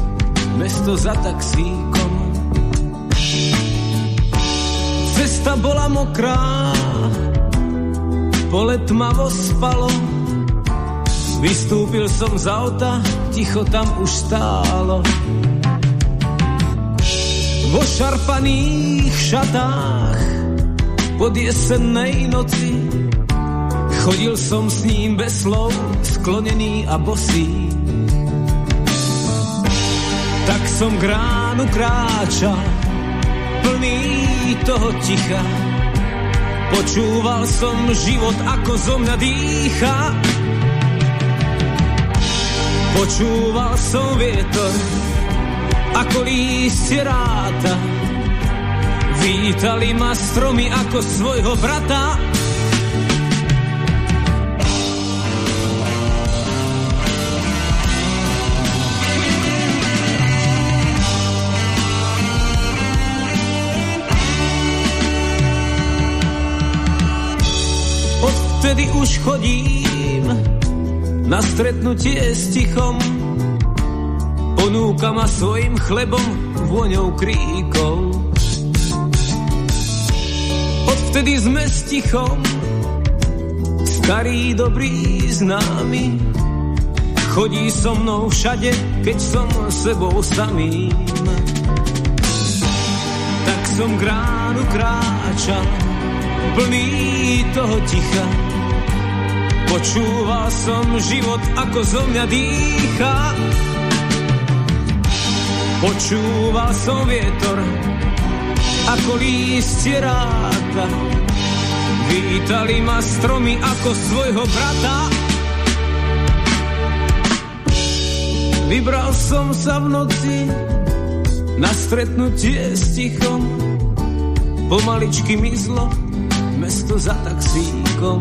mesto za taxíkom. Cesta bola mokrá, pole tmavo spalo. Vystúpil som z auta, ticho tam už stálo. Vo šarpaných šatách pod jesennej noci. Chodil som s ním bez slov, sklonený a bosý. Som k ránu kráča, plný toho ticha. Počúval som život, ako zo mňa dýcha. Počúval som vietor, ako lístie ráta Vítali ma stromy ako svojho brata. Odtedy už chodím na stretnutie s tichom. Ponúka ma svojim chlebom, vôňou kríkov Vtedy sme s tichom, starý dobrý známy. Chodí so mnou všade, keď som sebou samým. Tak som k ránu kráčal, plný toho ticha. Počúval som život, ako zo mňa dýcha. Počúval som vietor, ako lístie ráta. Vítali ma stromy ako svojho brata. Vybral som sa v noci na stretnutie s tichom. Pomaličky mizlo mesto za taxíkom.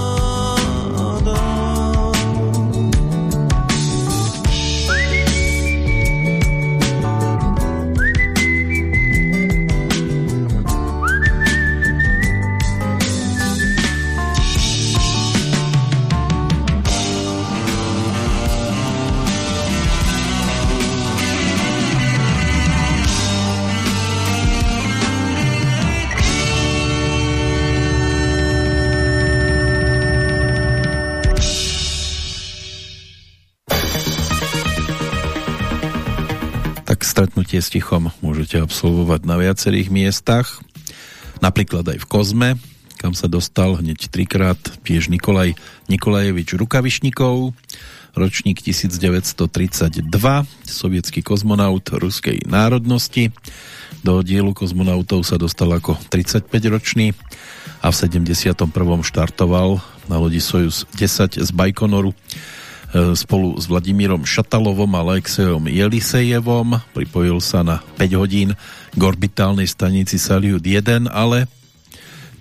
stretnutie s tichom môžete absolvovať na viacerých miestach, napríklad aj v Kozme, kam sa dostal hneď trikrát tiež Nikolaj Nikolajevič Rukavišnikov, ročník 1932, sovietský kozmonaut ruskej národnosti. Do dielu kozmonautov sa dostal ako 35-ročný a v 71. štartoval na lodi Sojus 10 z Bajkonoru spolu s Vladimírom Šatalovom a Alexejom Jelisejevom. Pripojil sa na 5 hodín k orbitálnej stanici Salyut 1, ale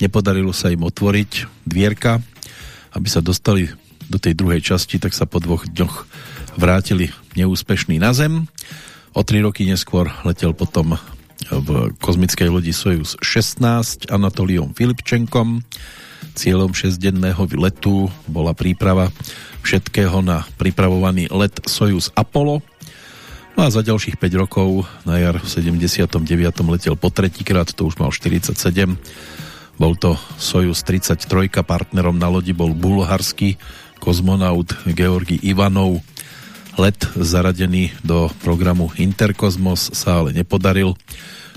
nepodarilo sa im otvoriť dvierka, aby sa dostali do tej druhej časti, tak sa po dvoch dňoch vrátili neúspešný na Zem. O tri roky neskôr letel potom v kozmickej lodi Sojus 16 Anatoliom Filipčenkom. Cieľom šestdenného letu bola príprava všetkého na pripravovaný let Sojus Apollo. No a za ďalších 5 rokov na jar v 79. letel po tretíkrát, to už mal 47 bol to Sojus 33, partnerom na lodi bol bulharský kozmonaut Georgi Ivanov. Let zaradený do programu Interkozmos sa ale nepodaril.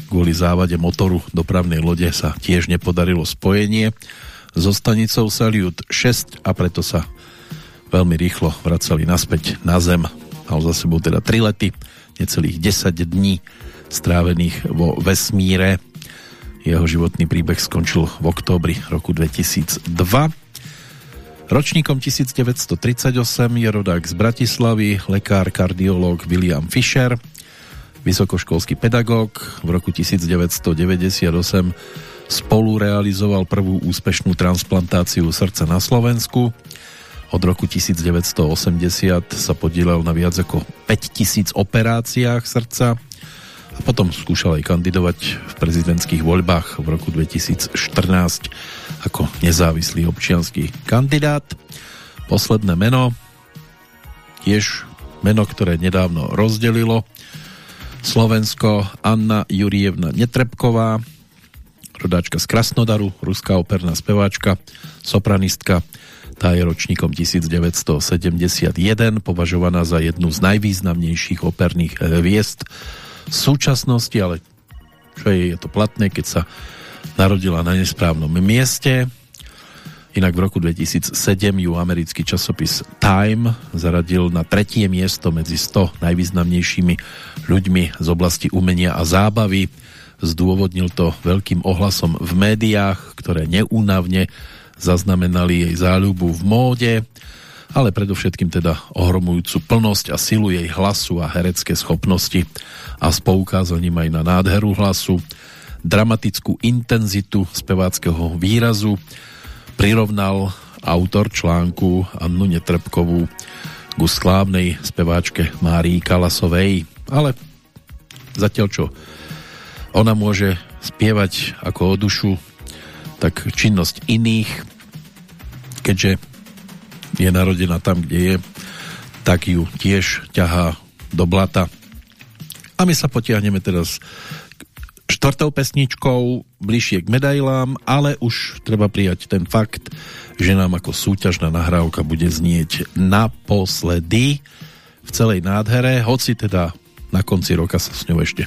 Kvôli závade motoru dopravnej lode sa tiež nepodarilo spojenie so stanicou Salyut 6 a preto sa veľmi rýchlo vracali naspäť na Zem. Mal za sebou teda 3 lety, necelých 10 dní strávených vo vesmíre jeho životný príbeh skončil v októbri roku 2002. Ročníkom 1938 je rodák z Bratislavy, lekár, kardiológ William Fischer, vysokoškolský pedagóg. V roku 1998 spolu realizoval prvú úspešnú transplantáciu srdca na Slovensku. Od roku 1980 sa podielal na viac ako 5000 operáciách srdca a potom skúšal aj kandidovať v prezidentských voľbách v roku 2014 ako nezávislý občianský kandidát. Posledné meno, tiež meno, ktoré nedávno rozdelilo Slovensko, Anna Jurievna Netrebková, rodáčka z Krasnodaru, ruská operná speváčka, sopranistka, tá je ročníkom 1971, považovaná za jednu z najvýznamnejších operných hviezd súčasnosti, ale čo je, je to platné, keď sa narodila na nesprávnom mieste. Inak v roku 2007 ju americký časopis Time zaradil na tretie miesto medzi 100 najvýznamnejšími ľuďmi z oblasti umenia a zábavy. Zdôvodnil to veľkým ohlasom v médiách, ktoré neúnavne zaznamenali jej záľubu v móde ale predovšetkým teda ohromujúcu plnosť a silu jej hlasu a herecké schopnosti. A s poukázaním aj na nádheru hlasu, dramatickú intenzitu speváckého výrazu prirovnal autor článku Annu Netrebkovú ku slávnej speváčke Márii Kalasovej, ale zatiaľ čo? Ona môže spievať ako o dušu, tak činnosť iných, keďže je narodená tam, kde je, tak ju tiež ťahá do blata. A my sa potiahneme teraz štvrtou pesničkou bližšie k medailám, ale už treba prijať ten fakt, že nám ako súťažná nahrávka bude znieť naposledy v celej nádhere, hoci teda na konci roka sa s ňou ešte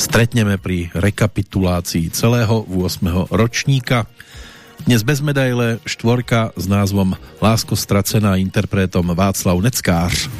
stretneme pri rekapitulácii celého 8. ročníka dnes bez medaile štvorka s názvom Lásko stracená interpretom Václav Neckář.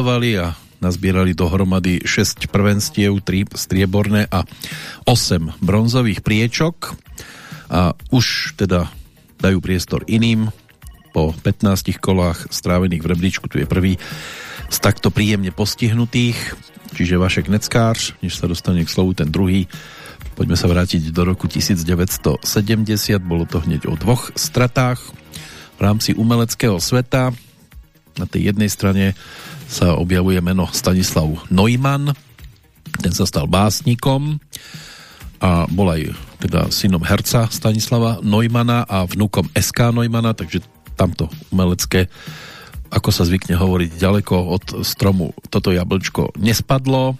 Bodovali a nazbierali dohromady 6 prvenstiev, 3 strieborné a 8 bronzových priečok. A už teda dajú priestor iným. Po 15 kolách strávených v rebríčku, tu je prvý z takto príjemne postihnutých, čiže Vašek Neckář, než sa dostane k slovu ten druhý, poďme sa vrátiť do roku 1970, bolo to hneď o dvoch stratách v rámci umeleckého sveta. Na tej jednej strane sa objavuje meno Stanislav Neumann, ten sa stal básnikom a bol aj teda synom herca Stanislava Neumana a vnúkom SK Neumana, takže tamto umelecké ako sa zvykne hovoriť, ďaleko od stromu toto jablčko nespadlo.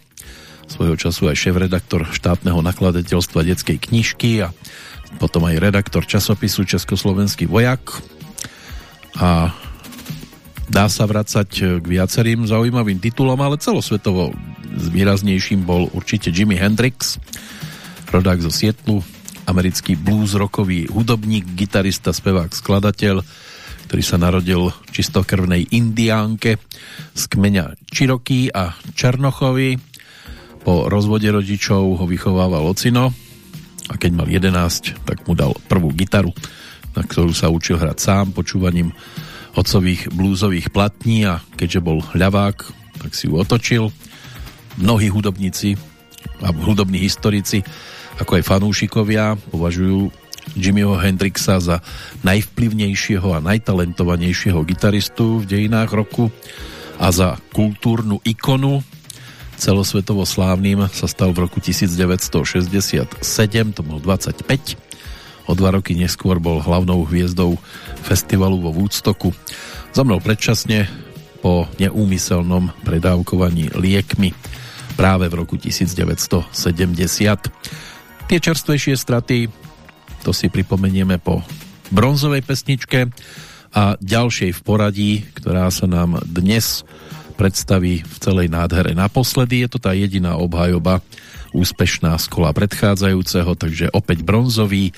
Svojho času aj šéf-redaktor štátneho nakladateľstva detskej knižky a potom aj redaktor časopisu Československý vojak. A dá sa vracať k viacerým zaujímavým titulom, ale celosvetovo výraznejším bol určite Jimi Hendrix, rodák zo Sietlu, americký blues hudobník, gitarista, spevák, skladateľ, ktorý sa narodil v čistokrvnej indiánke z kmeňa Čiroký a Černochovi. Po rozvode rodičov ho vychovával ocino a keď mal 11, tak mu dal prvú gitaru, na ktorú sa učil hrať sám počúvaním otcových blúzových platní a keďže bol ľavák, tak si ju otočil. Mnohí hudobníci a hudobní historici ako aj fanúšikovia považujú Jimmyho Hendrixa za najvplyvnejšieho a najtalentovanejšieho gitaristu v dejinách roku a za kultúrnu ikonu. Celosvetovo slávnym sa stal v roku 1967, to bol 25. O dva roky neskôr bol hlavnou hviezdou festivalu vo Woodstocku. Zomrel predčasne po neúmyselnom predávkovaní liekmi práve v roku 1970. Tie čerstvejšie straty to si pripomenieme po bronzovej pesničke a ďalšej v poradí, ktorá sa nám dnes predstaví v celej nádhere naposledy. Je to tá jediná obhajoba úspešná z predchádzajúceho, takže opäť bronzový.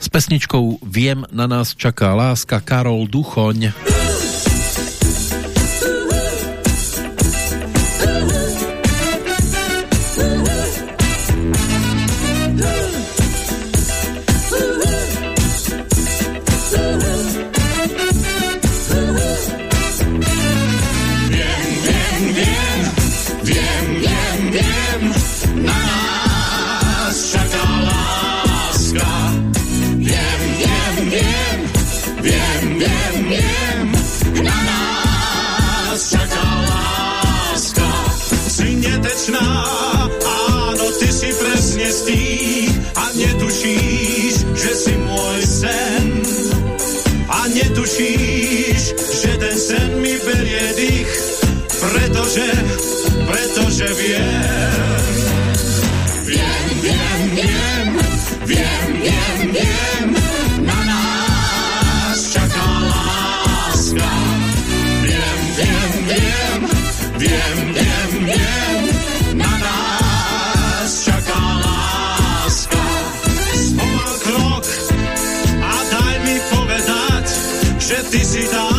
S pesničkou Viem, na nás čaká láska Karol Duchoň. Pretože, pretože viem. Viem, viem, viem, viem, viem, viem, na nás čaká láska. Viem, viem, viem, viem, viem, viem, na nás čaká láska. Spomal krok a daj mi povedať, že ty si tá,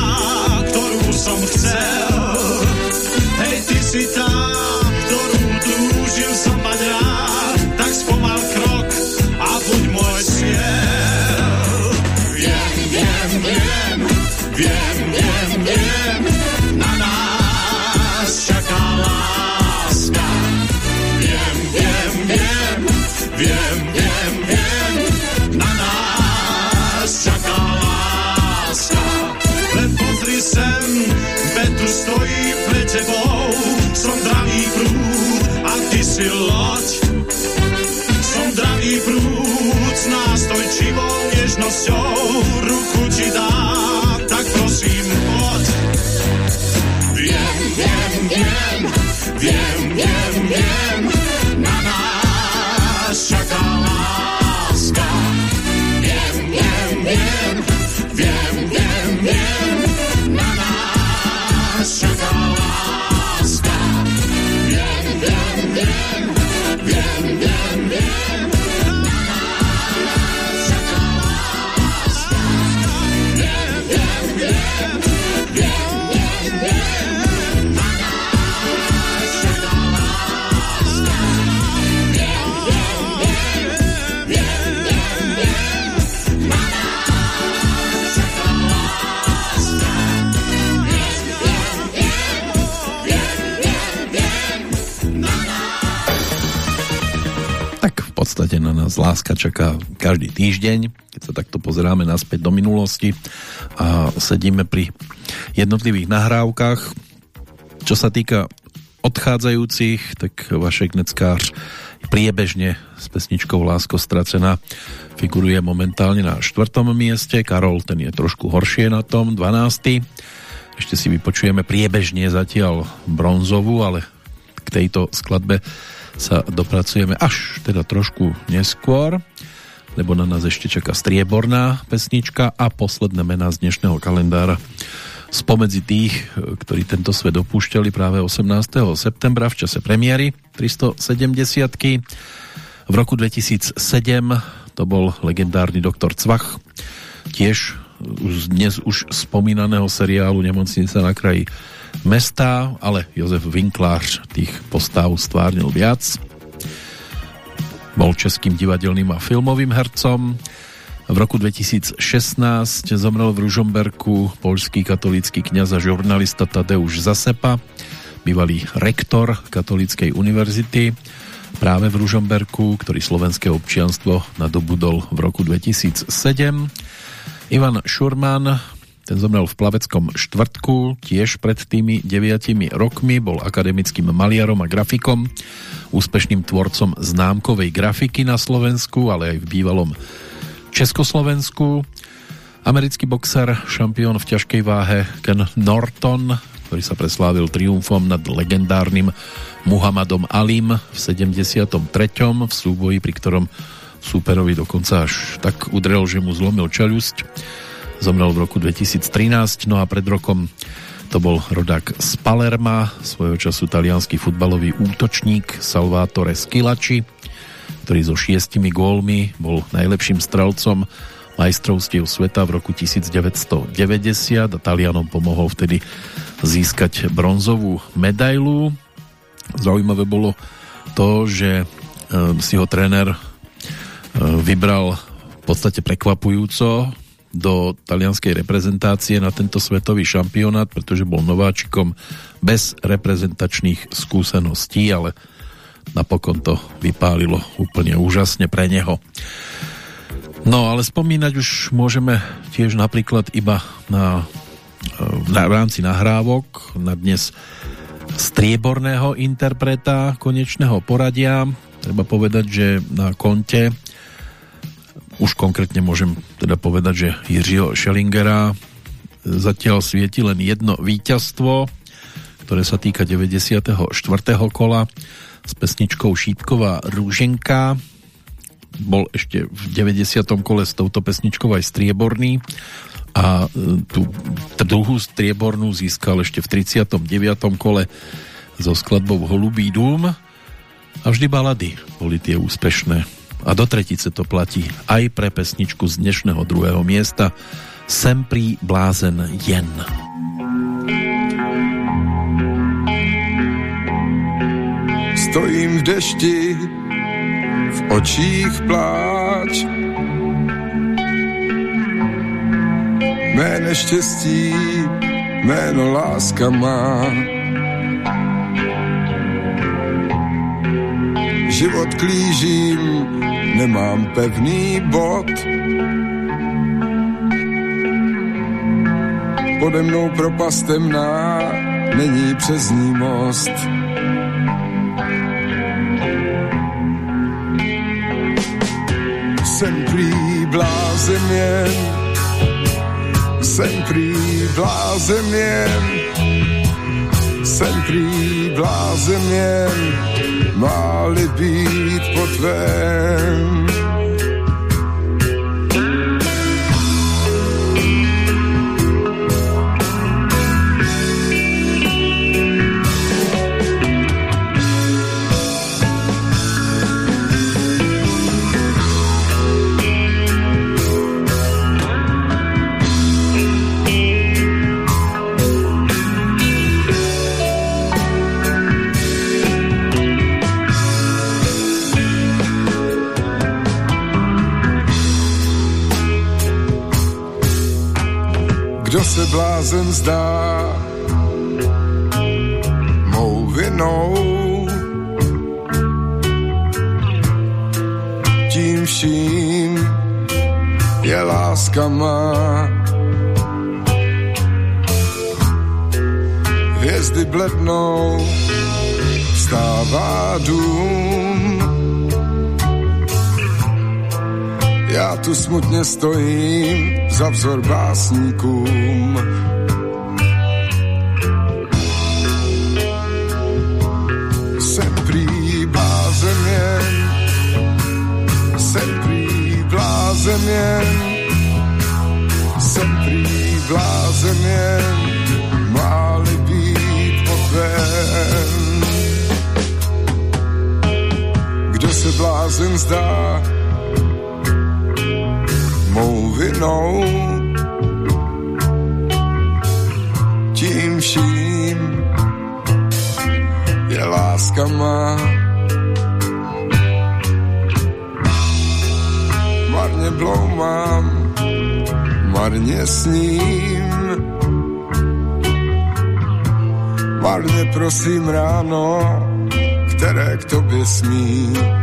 So. Podstate na nás láska čaká každý týždeň, keď sa takto pozeráme naspäť do minulosti a sedíme pri jednotlivých nahrávkach. Čo sa týka odchádzajúcich, tak Vašek Neckář priebežne s pesničkou Lásko stracená figuruje momentálne na štvrtom mieste. Karol ten je trošku horšie na tom, 12. Ešte si vypočujeme priebežne zatiaľ bronzovú, ale k tejto skladbe sa dopracujeme až teda trošku neskôr, lebo na nás ešte čaká strieborná pesnička a posledné mená z dnešného kalendára spomedzi tých, ktorí tento svet opúšťali práve 18. septembra v čase premiéry 370 V roku 2007 to bol legendárny doktor Cvach, tiež už dnes už spomínaného seriálu Nemocnica na kraji mesta, ale Jozef Winklář tých postáv stvárnil viac. Bol českým divadelným a filmovým hercom. V roku 2016 zomrel v Ružomberku polský katolícky kňaz a žurnalista Tadeusz Zasepa, bývalý rektor Katolíckej univerzity práve v Ružomberku, ktorý slovenské občianstvo nadobudol v roku 2007. Ivan Šurman, ten zomrel v plaveckom štvrtku, tiež pred tými deviatimi rokmi, bol akademickým maliarom a grafikom, úspešným tvorcom známkovej grafiky na Slovensku, ale aj v bývalom Československu. Americký boxer, šampión v ťažkej váhe Ken Norton, ktorý sa preslávil triumfom nad legendárnym Muhammadom Alim v 73. v súboji, pri ktorom súperovi dokonca až tak udrel, že mu zlomil čalusť. Zomrel v roku 2013, no a pred rokom to bol rodák z Palerma, svojho času talianský futbalový útočník Salvatore Skilači, ktorý so šiestimi gólmi bol najlepším strelcom majstrovstiev sveta v roku 1990 a Talianom pomohol vtedy získať bronzovú medailu. Zaujímavé bolo to, že e, si ho tréner e, vybral v podstate prekvapujúco do talianskej reprezentácie na tento svetový šampionát, pretože bol nováčikom bez reprezentačných skúseností, ale napokon to vypálilo úplne úžasne pre neho. No ale spomínať už môžeme tiež napríklad iba na, na v rámci nahrávok na dnes strieborného interpreta konečného poradia. Treba povedať, že na konte už konkrétne môžem teda povedať, že Jiřího Schellingera zatiaľ svieti len jedno víťazstvo, ktoré sa týka 94. kola s pesničkou Šípková rúženka. Bol ešte v 90. kole s touto pesničkou aj strieborný a e, tú druhú striebornú získal ešte v 39. kole so skladbou Holubý dům a vždy balady boli tie úspešné a do tretice to platí aj pre pesničku z dnešného druhého miesta Sem pri blázen jen. Stojím v dešti, v očích pláč. Mé neštěstí, jméno láska má. Život klížím, nemám pevný bod. Pode mnou propast temná, není přes ní most. Jsem prý blázen jen, jsem prý blázen jen, jsem prý blázen jen, má-li být po tvém. Kdo se blázen zdá mou vinou. Tím vším je láska má. Hvězdy blednou, vstává dům. Já tu smutně stojím za vzor básníkům. Jsem prý blázen jen, jsem prý blázen jen, jsem prý blázen jen, máli být po tvém. Kdo se blázen zdá, mou vinou. Tím vším je láska má. Marně bloumám, marně sním. Marně prosím ráno, které k tobě smí.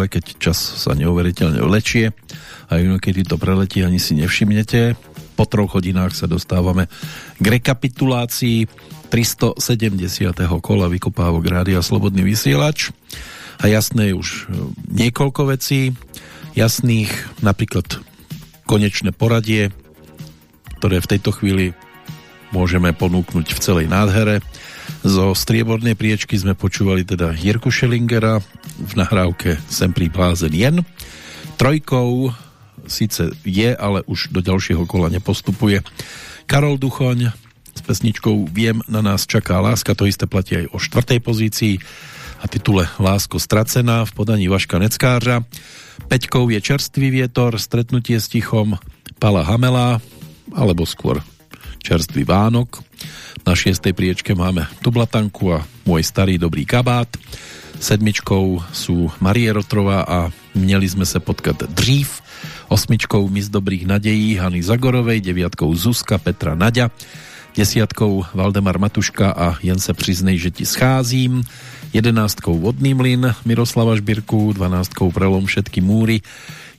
Chvíle, keď čas sa neuveriteľne vlečie a inokedy to preletí ani si nevšimnete. Po troch hodinách sa dostávame k rekapitulácii 370. kola vykopávok Rádia Slobodný vysielač a jasné už e, niekoľko vecí jasných, napríklad konečné poradie, ktoré v tejto chvíli môžeme ponúknuť v celej nádhere. Zo striebornej priečky sme počúvali teda Jirku Schellingera v nahrávke Sem priblázen jen. Trojkou síce je, ale už do ďalšieho kola nepostupuje. Karol Duchoň s pesničkou Viem, na nás čaká láska, to isté platí aj o štvrtej pozícii a titule Lásko stracená v podaní Vaška Neckářa. Peťkou je čerstvý vietor, stretnutie s tichom Pala Hamela, alebo skôr čerstvý Vánok. Na šiestej priečke máme Tublatanku a Môj starý dobrý kabát. Sedmičkou sú Marie Rotrová a Měli sme sa potkať dřív. Osmičkou Mis dobrých nadejí Hany Zagorovej, deviatkou Zuzka Petra Naďa, desiatkou Valdemar Matuška a jen se přiznej, že ti scházím, jedenáctkou Vodný mlyn Miroslava Žbirku, dvanáctkou Prelom všetky múry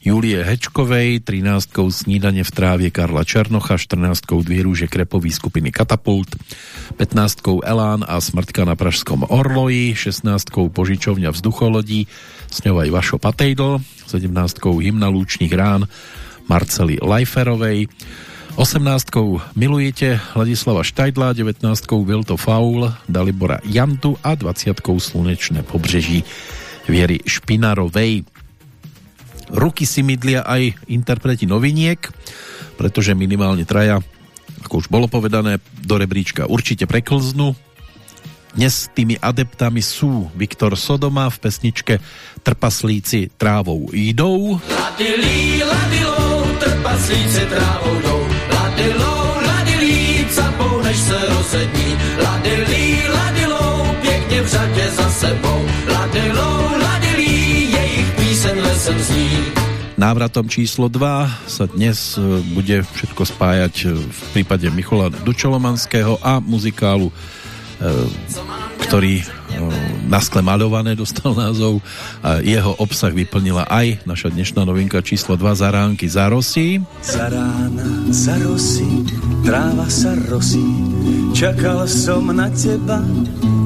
Julie Hečkovej, 13 Snídanie v trávie Karla Černocha, 14 Dvě rúže krepový skupiny Katapult, 15 Elán a Smrtka na Pražskom Orloji, 16 Požičovňa vzducholodí, s ňou aj Vašo Patejdl, 17 Hymna lúčných rán Marceli Lajferovej, 18 Milujete Ladislava Štajdla, 19 Vilto Faul Dalibora Jantu a 20 Slunečné pobřeží Viery Špinarovej. Ruky si mydlia aj interpreti noviniek, pretože minimálne traja, ako už bolo povedané, do rebríčka určite preklznú. Dnes tými adeptami sú Viktor Sodoma v pesničke Trpaslíci trávou jdou. Ladilí, ladilou, trpaslíci trávou jdou. Ladilou, ladilí, capou, než se rozední. Ladilí, ladilou, pěkně v řadě za sebou. Ladilou, lesem zní. Návratom číslo 2 sa dnes e, bude všetko spájať e, v prípade Michola Dučolomanského a muzikálu, e, ktorý na skle maľované dostal názov a jeho obsah vyplnila aj naša dnešná novinka číslo 2 Zaránky za rosy. Za rána, za rosy, tráva sa rosí, čakal som na teba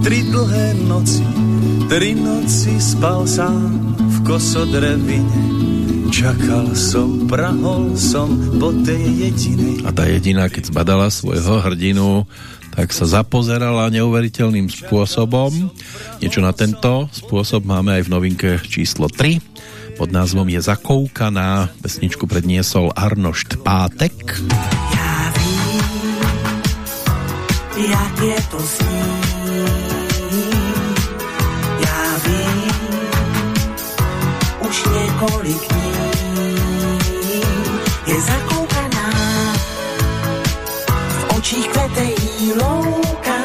tri dlhé noci, tri noci spal sám kosodrevine Čakal som, prahol som po tej jedinej A tá jediná, keď zbadala svojho hrdinu tak sa zapozerala neuveriteľným spôsobom. Niečo na tento spôsob máme aj v novinke číslo 3. Pod názvom je Zakoukaná. Pesničku predniesol Arnošt Pátek. Ja jak je to s ním kolik dní je zakoukaná. V očích kvetejí louka,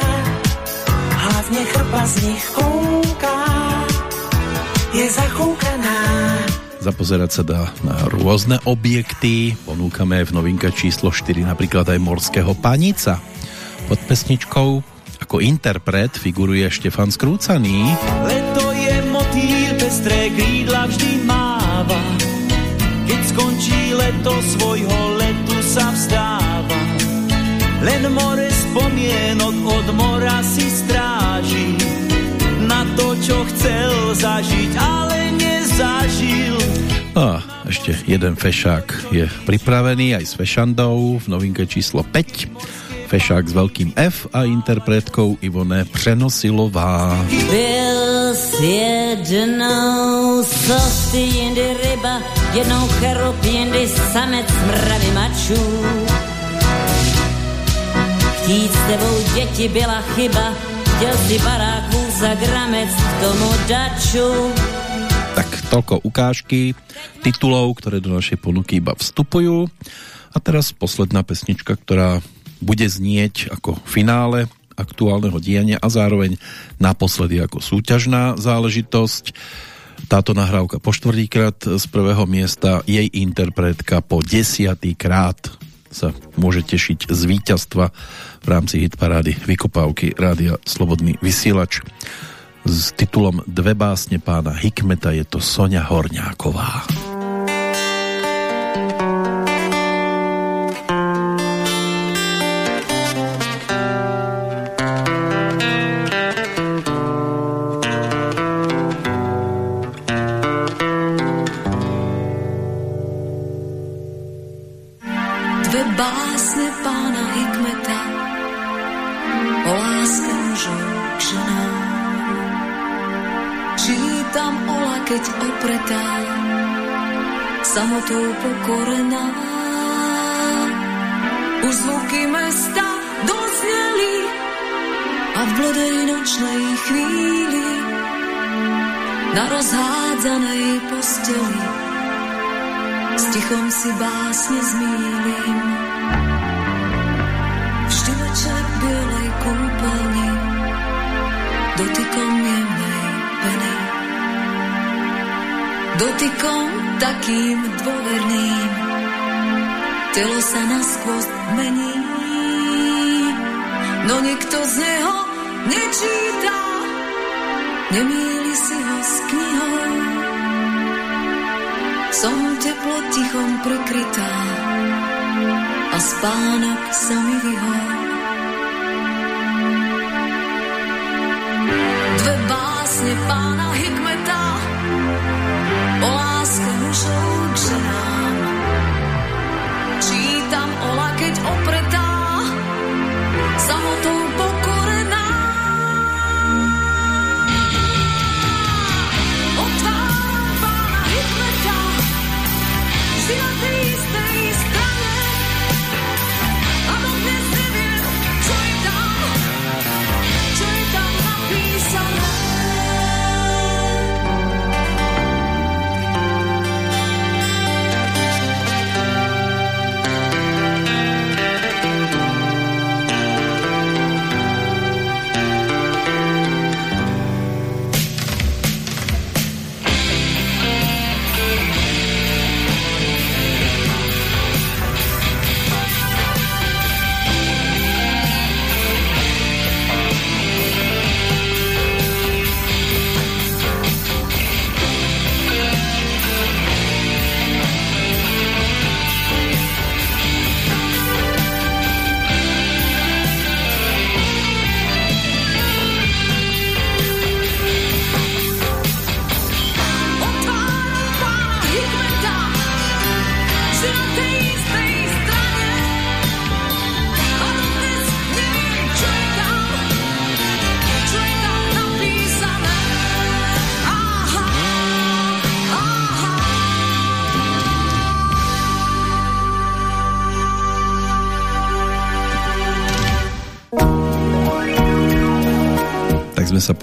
hlavně chrpa z nich kouká, je zakoukaná. Zapozerať sa dá na rôzne objekty. Ponúkame v novinka číslo 4 napríklad aj Morského panica. Pod pesničkou ako interpret figuruje Štefan Skrúcaný. Leto je motýl, pestré krídla vždy má práva. Keď skončí leto, svojho letu sa vstáva. Len more spomienok od mora si stráži. Na to, čo chcel zažiť, ale nezažil. A ešte jeden fešák je pripravený aj s fešandou v novinke číslo 5. Fešák s veľkým F a interpretkou Ivone Přenosilová. Byl si jednou sosty, jindy ryba, jednou cherup, jindy samec mravy mačů. Chtít s tebou děti byla chyba, chtěl si baráků za gramec k tomu daču. Tak toľko ukážky titulov, ktoré do našej ponuky iba vstupujú. A teraz posledná pesnička, ktorá bude znieť ako finále aktuálneho diania a zároveň naposledy ako súťažná záležitosť. Táto nahrávka po štvrtýkrát z prvého miesta, jej interpretka po desiatý krát sa môže tešiť z víťazstva v rámci hitparády Vykopávky Rádia Slobodný vysielač. S titulom Dve básne pána Hikmeta je to Sonia Horňáková. Samotou pokorená. Už zvuky mesta dozněli a v blodej nočnej chvíli na rozhádzanej posteli. S tichom si básne zmýlim. Vždy večer bielej kúpeľni dotykom jemnej Dotykom takým dôverným telo sa naskôr mení. No nikto z neho nečíta, nemýli si ho s knihou. Som teplo tichom prekrytá a spánok sa mi vyhol. Dve básne pána Hikmeta o láske mužov k ženám. Čítam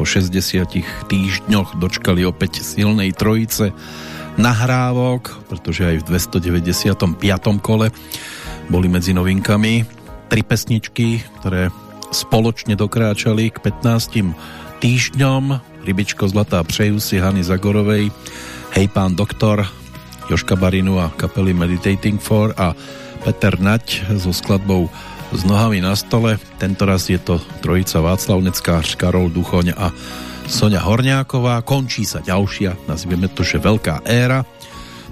60 týždňoch dočkali opäť silnej trojice nahrávok, pretože aj v 295. kole boli medzi novinkami tri pesničky, ktoré spoločne dokráčali k 15 týždňom. Rybičko Zlatá přeju si Hany Zagorovej, Hej pán doktor, Joška Barinu a kapely Meditating for a Peter Nať so skladbou s nohami na stole. Tentoraz je to trojica Václav Karol Duchoň a Sonia Horňáková. Končí sa ďalšia, nazvieme to, že veľká éra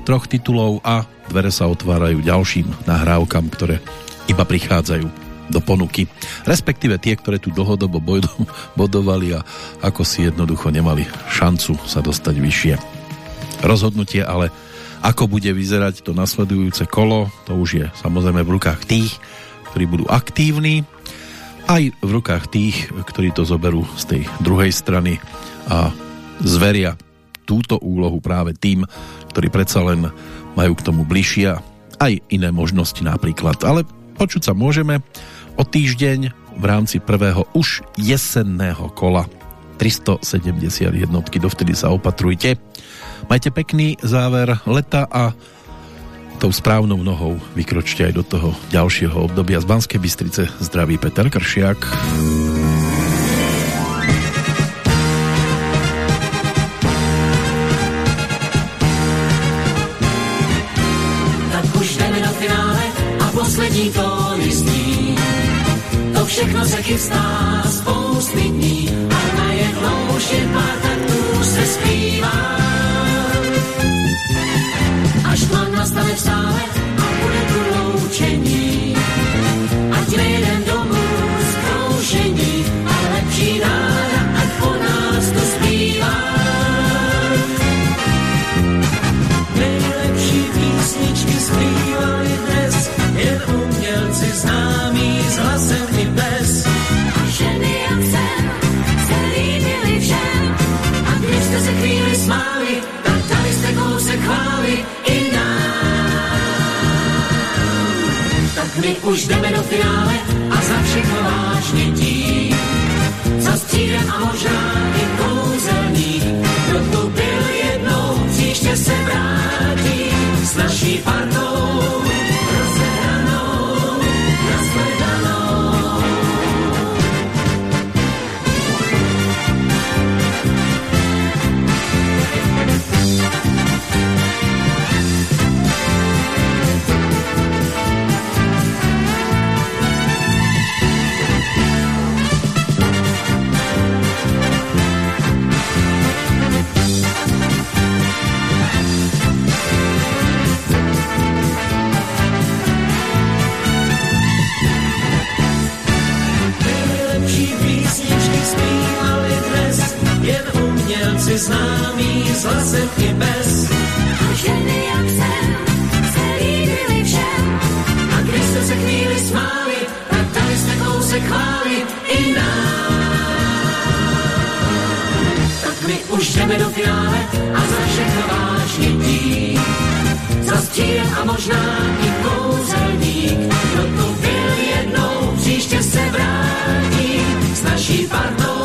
troch titulov a dvere sa otvárajú ďalším nahrávkam, ktoré iba prichádzajú do ponuky. Respektíve tie, ktoré tu dlhodobo bodovali a ako si jednoducho nemali šancu sa dostať vyššie. Rozhodnutie ale ako bude vyzerať to nasledujúce kolo, to už je samozrejme v rukách tých, ktorí budú aktívni, aj v rukách tých, ktorí to zoberú z tej druhej strany a zveria túto úlohu práve tým, ktorí predsa len majú k tomu bližšia aj iné možnosti napríklad. Ale počuť sa môžeme o týždeň v rámci prvého už jesenného kola 370 jednotky, dovtedy sa opatrujte. Majte pekný záver leta a tou správnou nohou vykročte aj do toho ďalšieho obdobia. Z Banskej Bystrice zdraví Peter Kršiak. To všechno se chystá už jdeme do finále Klesla jsem i bez. A ženy jak jsem se líbily všem. A když jste se chvíli smáli, tak dali jste kousek chvály i nám. Tak my už jdeme do finále a za všechno vážně dík. Za stíl a možná i kouzelník. Kdo tu byl jednou, příště se vrátí s naší partou.